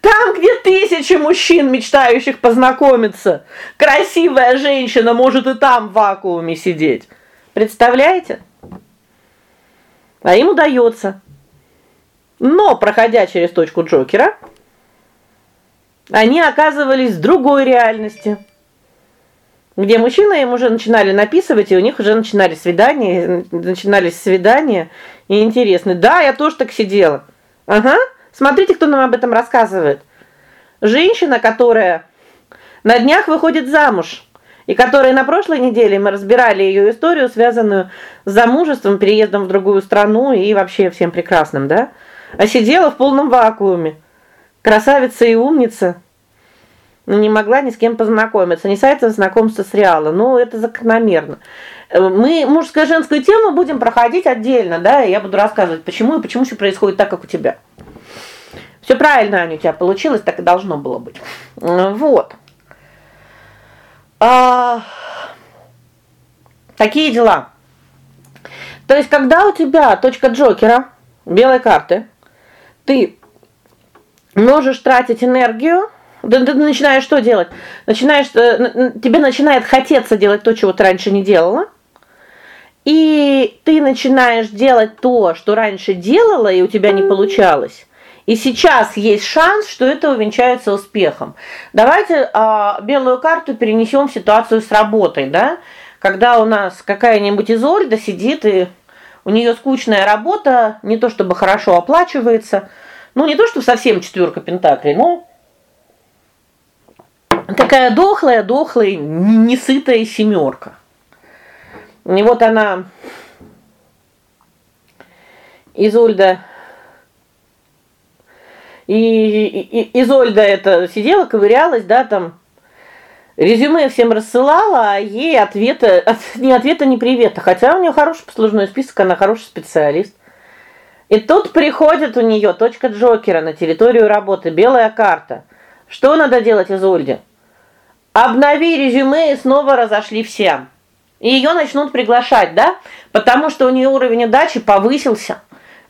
Там, где тысячи мужчин, мечтающих познакомиться, красивая женщина может и там в вакууме сидеть. Представляете? А им удается. Но, проходя через точку Джокера, они оказывались в другой реальности где мужчины им уже начинали написывать, и у них уже начинались свидания, начинались свидания, и интересно. Да, я тоже так сидела. Ага. Смотрите, кто нам об этом рассказывает. Женщина, которая на днях выходит замуж, и которая на прошлой неделе мы разбирали ее историю, связанную с замужеством, переездом в другую страну и вообще всем прекрасным, да? А сидела в полном вакууме. Красавица и умница но не могла ни с кем познакомиться, ни сайта знакомства с реала. Ну, это закономерно. Э, мы мужскую и женскую тему будем проходить отдельно, да, я буду рассказывать, почему и почему все происходит так, как у тебя. Все правильно, Аня, у тебя получилось, так и должно было быть. Э, вот. А такие дела. То есть, когда у тебя точка Джокера, белой карты, ты можешь тратить энергию да ты начинаешь что делать? Начинаешь э, тебе начинает хотеться делать то, чего ты раньше не делала. И ты начинаешь делать то, что раньше делала, и у тебя не получалось. И сейчас есть шанс, что это увенчается успехом. Давайте а, белую карту перенесем в ситуацию с работой, да? Когда у нас какая-нибудь Изольда сидит и у нее скучная работа, не то чтобы хорошо оплачивается. Ну не то, что совсем четверка пентаклей, но такая дохлая, дохлая, несытая семерка. И вот она Изольда и, и, Изольда это сидела, ковырялась, да, там резюме всем рассылала, а ей ответа, ни ответа, ни привета. Хотя у нее хороший послужной список, она хороший специалист. И тут приходит у нее точка Джокера на территорию работы, белая карта. Что надо делать Изольде? Обнови резюме и снова разошли все. И ее начнут приглашать, да? Потому что у нее уровень удачи повысился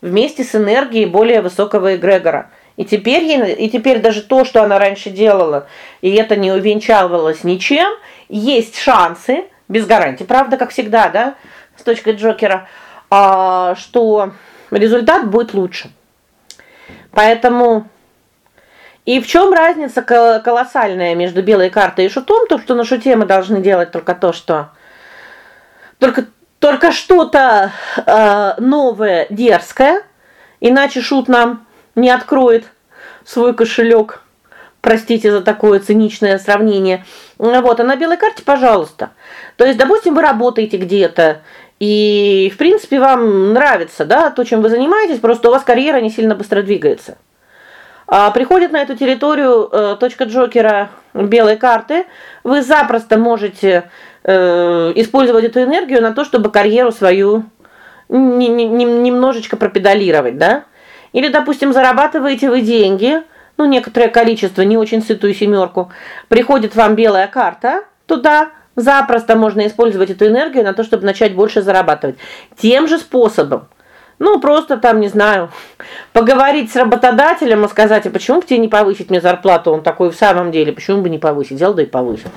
вместе с энергией более высокого эгрегора. И теперь ей, и теперь даже то, что она раньше делала, и это не увенчалось ничем, есть шансы, без гарантии, правда, как всегда, да, с точки Джокера, а, что результат будет лучше. Поэтому и в чем разница колоссальная между белой картой и шутом? То, что на шуте мы должны делать только то, что только Только что-то э, новое, дерзкое, иначе шут нам не откроет свой кошелек. Простите за такое циничное сравнение. Вот, а на белой карте, пожалуйста. То есть, допустим, вы работаете где-то, и, в принципе, вам нравится, да, то, чем вы занимаетесь, просто у вас карьера не сильно быстро двигается. А приходит на эту территорию э, точка Джокера белой карты, вы запросто можете э, использовать эту энергию на то, чтобы карьеру свою не, не, не, немножечко пропедалировать, да? Или, допустим, зарабатываете вы деньги, ну, некоторое количество, не очень сытую семерку, приходит вам белая карта, туда запросто можно использовать эту энергию на то, чтобы начать больше зарабатывать. Тем же способом. Ну, просто там, не знаю, поговорить с работодателем и сказать: "А почему бы тебе не повысить мне зарплату?" Он такой: "В самом деле, почему бы не повысить?" Взял да и повысил.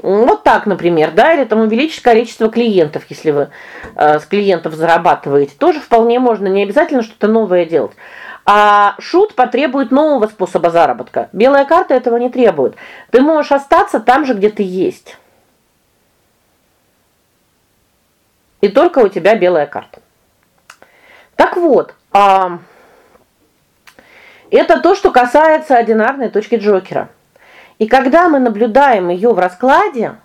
Вот так, например, да, или там увеличить количество клиентов, если вы э, с клиентов зарабатываете. Тоже вполне можно, не обязательно что-то новое делать. А шут потребует нового способа заработка. Белая карта этого не требует. Ты можешь остаться там же, где ты есть. И только у тебя белая карта. Так вот, а это то, что касается одинарной точки Джокера. И когда мы наблюдаем ее в раскладе,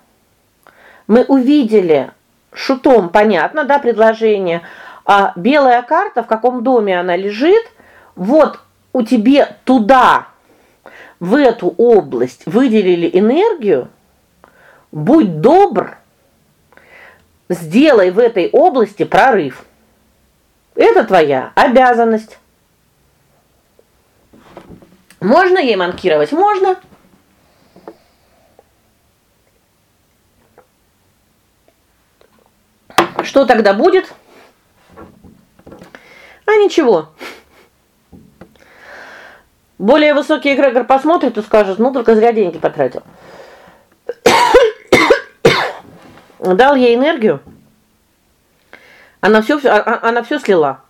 мы увидели шутом, понятно, да, предложение, а белая карта, в каком доме она лежит, вот у тебе туда в эту область выделили энергию, будь добр, сделай в этой области прорыв. Это твоя обязанность. Можно ей манкировать, можно. Что тогда будет? А ничего. Более высокий эгрегор посмотрит и скажет: "Ну, только зря деньги потратил". Дал ей энергию. Она все а, а, она все слила.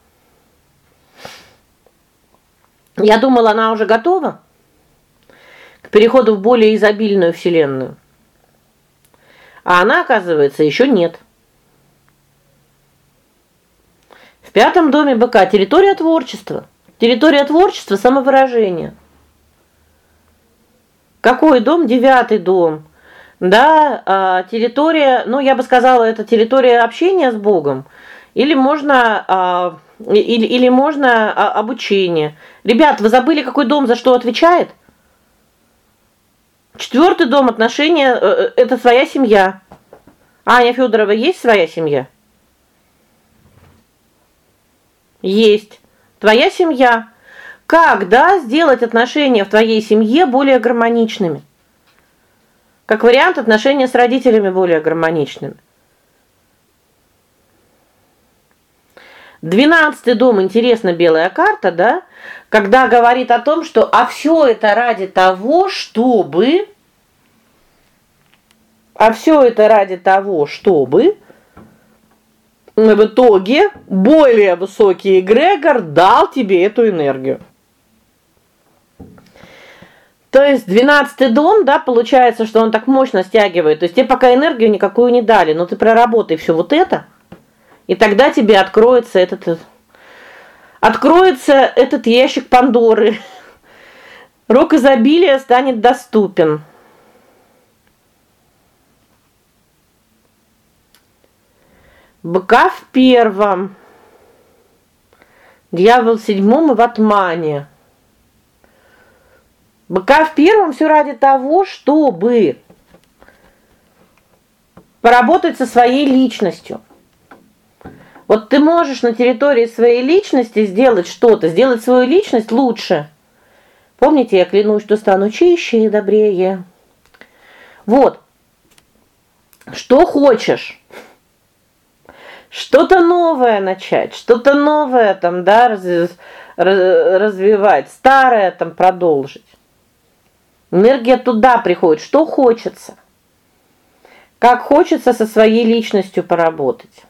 Я думала, она уже готова к переходу в более изобильную вселенную. А она, оказывается, еще нет. В пятом доме быка территория творчества. Территория творчества, самовыражения. Какой дом? Девятый дом. Да, а, территория, ну я бы сказала, это территория общения с Богом. Или можно а, или или можно а, обучение. Ребят, вы забыли, какой дом за что отвечает? Четвертый дом отношения э, э, это своя семья. Аня Федорова есть своя семья? Есть. Твоя семья. Как, да, сделать отношения в твоей семье более гармоничными? Как вариант, отношения с родителями более гармоничными. Двенадцатый дом интересно белая карта, да? Когда говорит о том, что а все это ради того, чтобы а все это ради того, чтобы в итоге более высокий эгрегор дал тебе эту энергию. То есть двенадцатый дом, да, получается, что он так мощно стягивает. То есть тебе пока энергию никакую не дали, но ты проработай все вот это, и тогда тебе откроется этот откроется этот ящик Пандоры. Рок изобилия станет доступен. Быка в первом. Дьявол в седьмом и в атмане. Быка в первом все ради того, чтобы поработать со своей личностью. Вот ты можешь на территории своей личности сделать что-то, сделать свою личность лучше. Помните, я клянусь, что стану чище и добрее. Вот. Что хочешь? Что-то новое начать, что-то новое там, да, раз, развивать, старое там продолжить. Энергия туда приходит, что хочется. Как хочется со своей личностью поработать.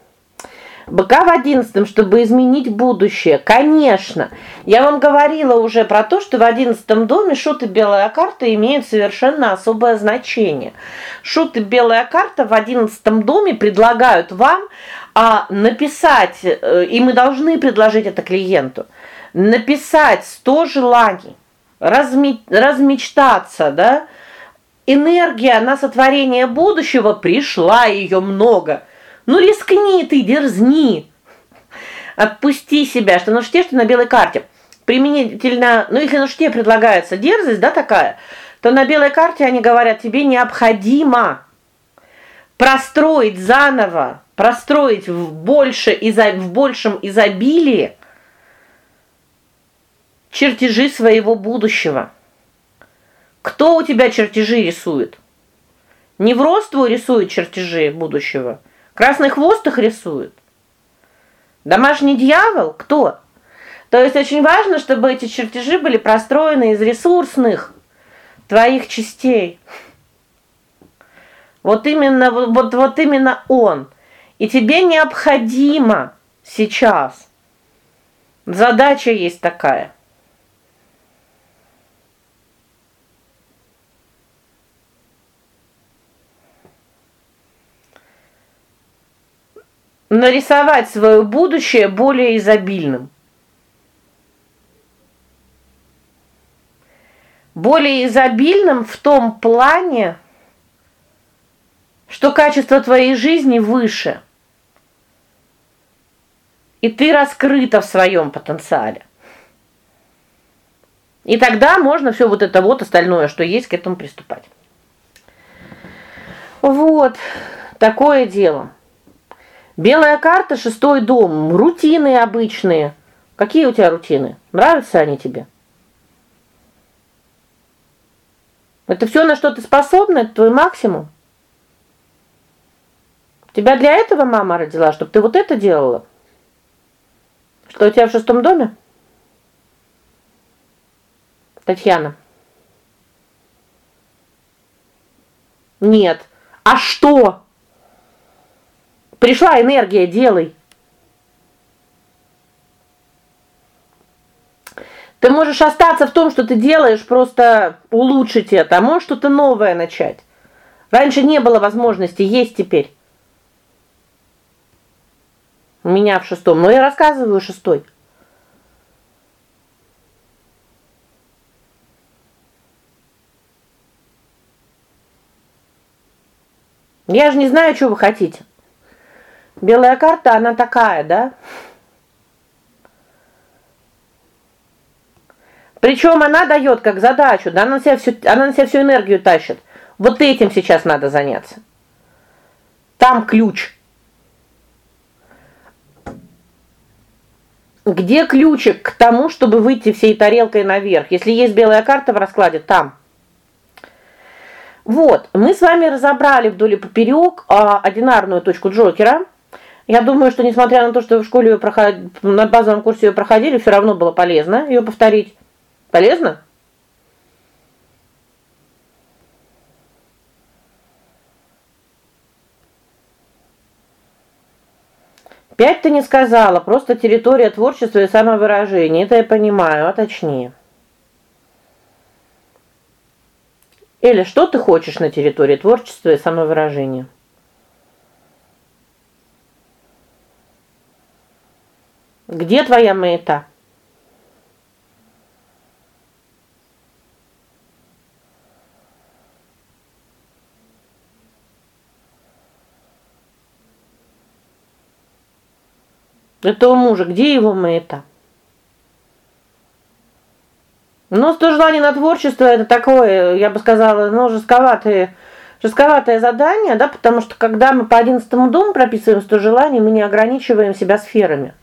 Быка в одиннадцатом, чтобы изменить будущее. Конечно. Я вам говорила уже про то, что в одиннадцатом доме шут и белая карта имеют совершенно особое значение. Шут и белая карта в одиннадцатом доме предлагают вам а написать, э, и мы должны предложить это клиенту. Написать 100 желаний, размечтаться, да? Энергия на сотворение будущего пришла, ее много. Ну рискни ты, дерзни. Отпусти себя, что на ште, что на белой карте. Применительно, ну если на ште предлагается дерзость, да, такая, то на белой карте они говорят: тебе необходимо простроить заново, простроить в больше в большем изобилии чертежи своего будущего. Кто у тебя чертежи рисует? Не в рост твой рисует чертежи будущего. Красный хвост их рисует. Домашний дьявол кто? То есть очень важно, чтобы эти чертежи были простроены из ресурсных твоих частей. Вот именно вот вот именно он. И тебе необходимо сейчас задача есть такая. нарисовать свое будущее более изобильным. Более изобильным в том плане, что качество твоей жизни выше. И ты раскрыта в своем потенциале. И тогда можно все вот это вот остальное, что есть, к этому приступать. Вот такое дело. Белая карта, шестой дом, рутины обычные. Какие у тебя рутины? Нравятся они тебе? Это все, на что ты способна, это твой максимум. Тебя для этого мама родила, чтобы ты вот это делала? Что у тебя в шестом доме? Татьяна. Нет. А что? Пришла энергия, делай. Ты можешь остаться в том, что ты делаешь, просто улучшить это, а можешь что-то новое начать. Раньше не было возможности, есть теперь. У меня в шестом, но я рассказываю шестой. Я же не знаю, что вы хотите. Белая карта, она такая, да? Причем она дает как задачу, да, она на себя всю она на себя всю энергию тащит. Вот этим сейчас надо заняться. Там ключ. Где ключик к тому, чтобы выйти всей тарелкой наверх? Если есть белая карта в раскладе, там. Вот, мы с вами разобрали вдоль и поперек а, одинарную точку Джокера. Я думаю, что несмотря на то, что в школе ее проход... на базовом курсе ее проходили, все равно было полезно ее повторить. Полезно? Пять ты не сказала, просто территория творчества и самовыражения. Это я понимаю, а точнее. Или что ты хочешь на территории творчества и самовыражения? Где твоя мета? Этого мужа, где его мета? Но то желание на творчество это такое, я бы сказала, ну, жестковатое жестковатое задание, да, потому что когда мы по 11 дому прописываем 100 желаний, мы не ограничиваем себя сферами.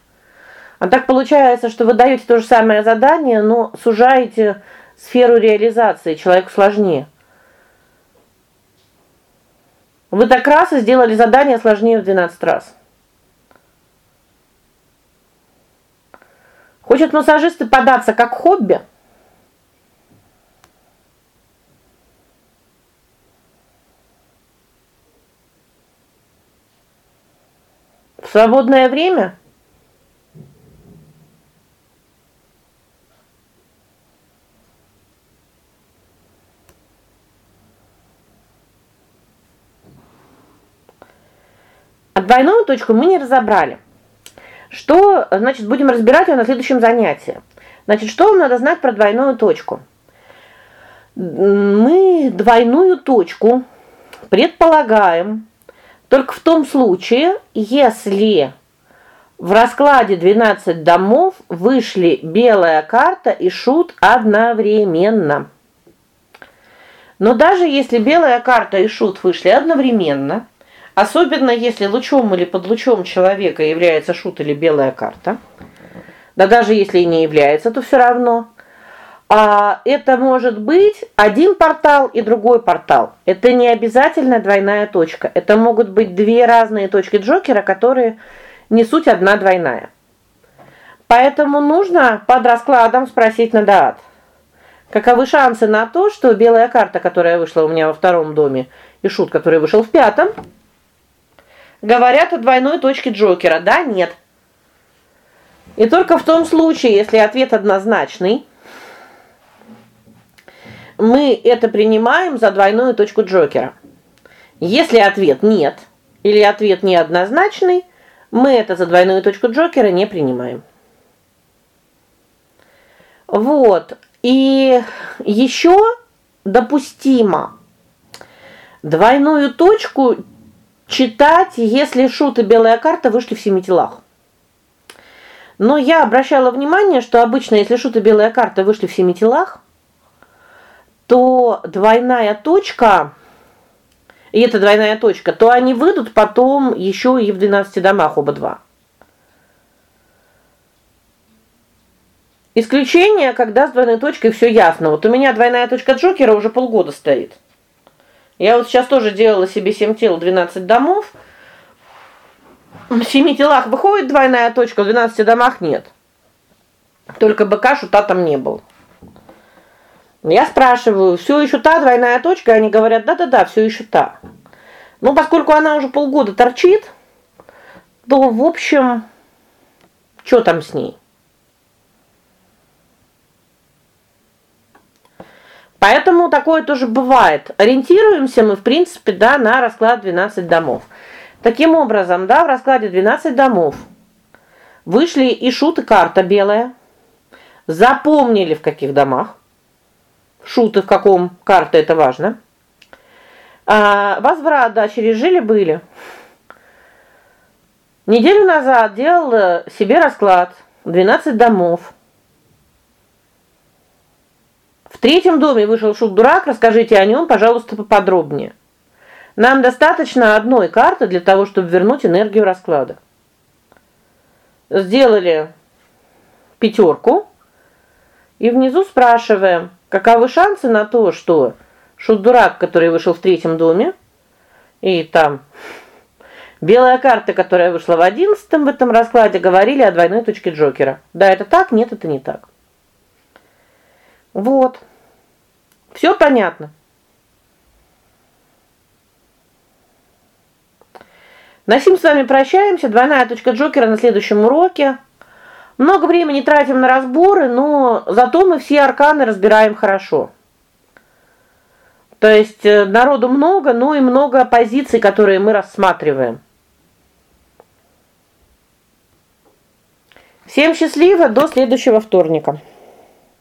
А так получается, что вы даете то же самое задание, но сужаете сферу реализации, человеку сложнее. Вы так раз и сделали задание сложнее в 12 раз. Хочет массажисты податься как хобби? В свободное время? Двойную точку мы не разобрали. Что, значит, будем разбирать ее на следующем занятии. Значит, что вам надо знать про двойную точку? Мы двойную точку предполагаем только в том случае, если в раскладе 12 домов вышли белая карта и шут одновременно. Но даже если белая карта и шут вышли одновременно, особенно если лучом или под лучом человека является шут или белая карта, да даже если и не является, то все равно а это может быть один портал и другой портал. Это не обязательно двойная точка. Это могут быть две разные точки Джокера, которые не суть одна двойная. Поэтому нужно под раскладом спросить на дат. Каковы шансы на то, что белая карта, которая вышла у меня во втором доме, и шут, который вышел в пятом, говорят о двойной точке Джокера? Да, нет. И только в том случае, если ответ однозначный, мы это принимаем за двойную точку Джокера. Если ответ нет или ответ неоднозначный, мы это за двойную точку Джокера не принимаем. Вот. И еще допустимо двойную точку читать, если шут и белая карта вышли в семи телах. Но я обращала внимание, что обычно, если шут и белая карта вышли в семи телах, то двойная точка и это двойная точка, то они выйдут потом еще и в 12 домах оба два. Исключение, когда с двойной точкой все ясно. Вот у меня двойная точка Джокера уже полгода стоит. Я вот сейчас тоже делала себе 7 тел, 12 домов. В 7 телах выходит двойная точка, в 12 домах нет. Только быка шута там не было. Я спрашиваю: "Все еще та двойная точка?" Они говорят: "Да-да-да, все еще та". Ну, поскольку она уже полгода торчит, то, в общем, что там с ней? Поэтому такое тоже бывает. Ориентируемся мы, в принципе, да, на расклад 12 домов. Таким образом, да, в раскладе 12 домов вышли и шут, карта белая. Запомнили в каких домах. Шуты в каком, карта это важно. А возврат дочери жили были. Неделю назад делал себе расклад 12 домов. В третьем доме вышел шут дурак, расскажите о нем, пожалуйста, поподробнее. Нам достаточно одной карты для того, чтобы вернуть энергию расклада. Сделали пятерку и внизу спрашиваем: Каковы шансы на то, что шут-дурак, который вышел в третьем доме, и там белая карта, которая вышла в одиннадцатом в этом раскладе, говорили о двойной точке Джокера. Да, это так, нет, это не так. Вот. Все понятно. На сим с вами прощаемся. Двойная точка Джокера на следующем уроке. Много времени тратим на разборы, но зато мы все арканы разбираем хорошо. То есть э, народу много, но и много позиций, которые мы рассматриваем. Всем счастливо, до следующего вторника.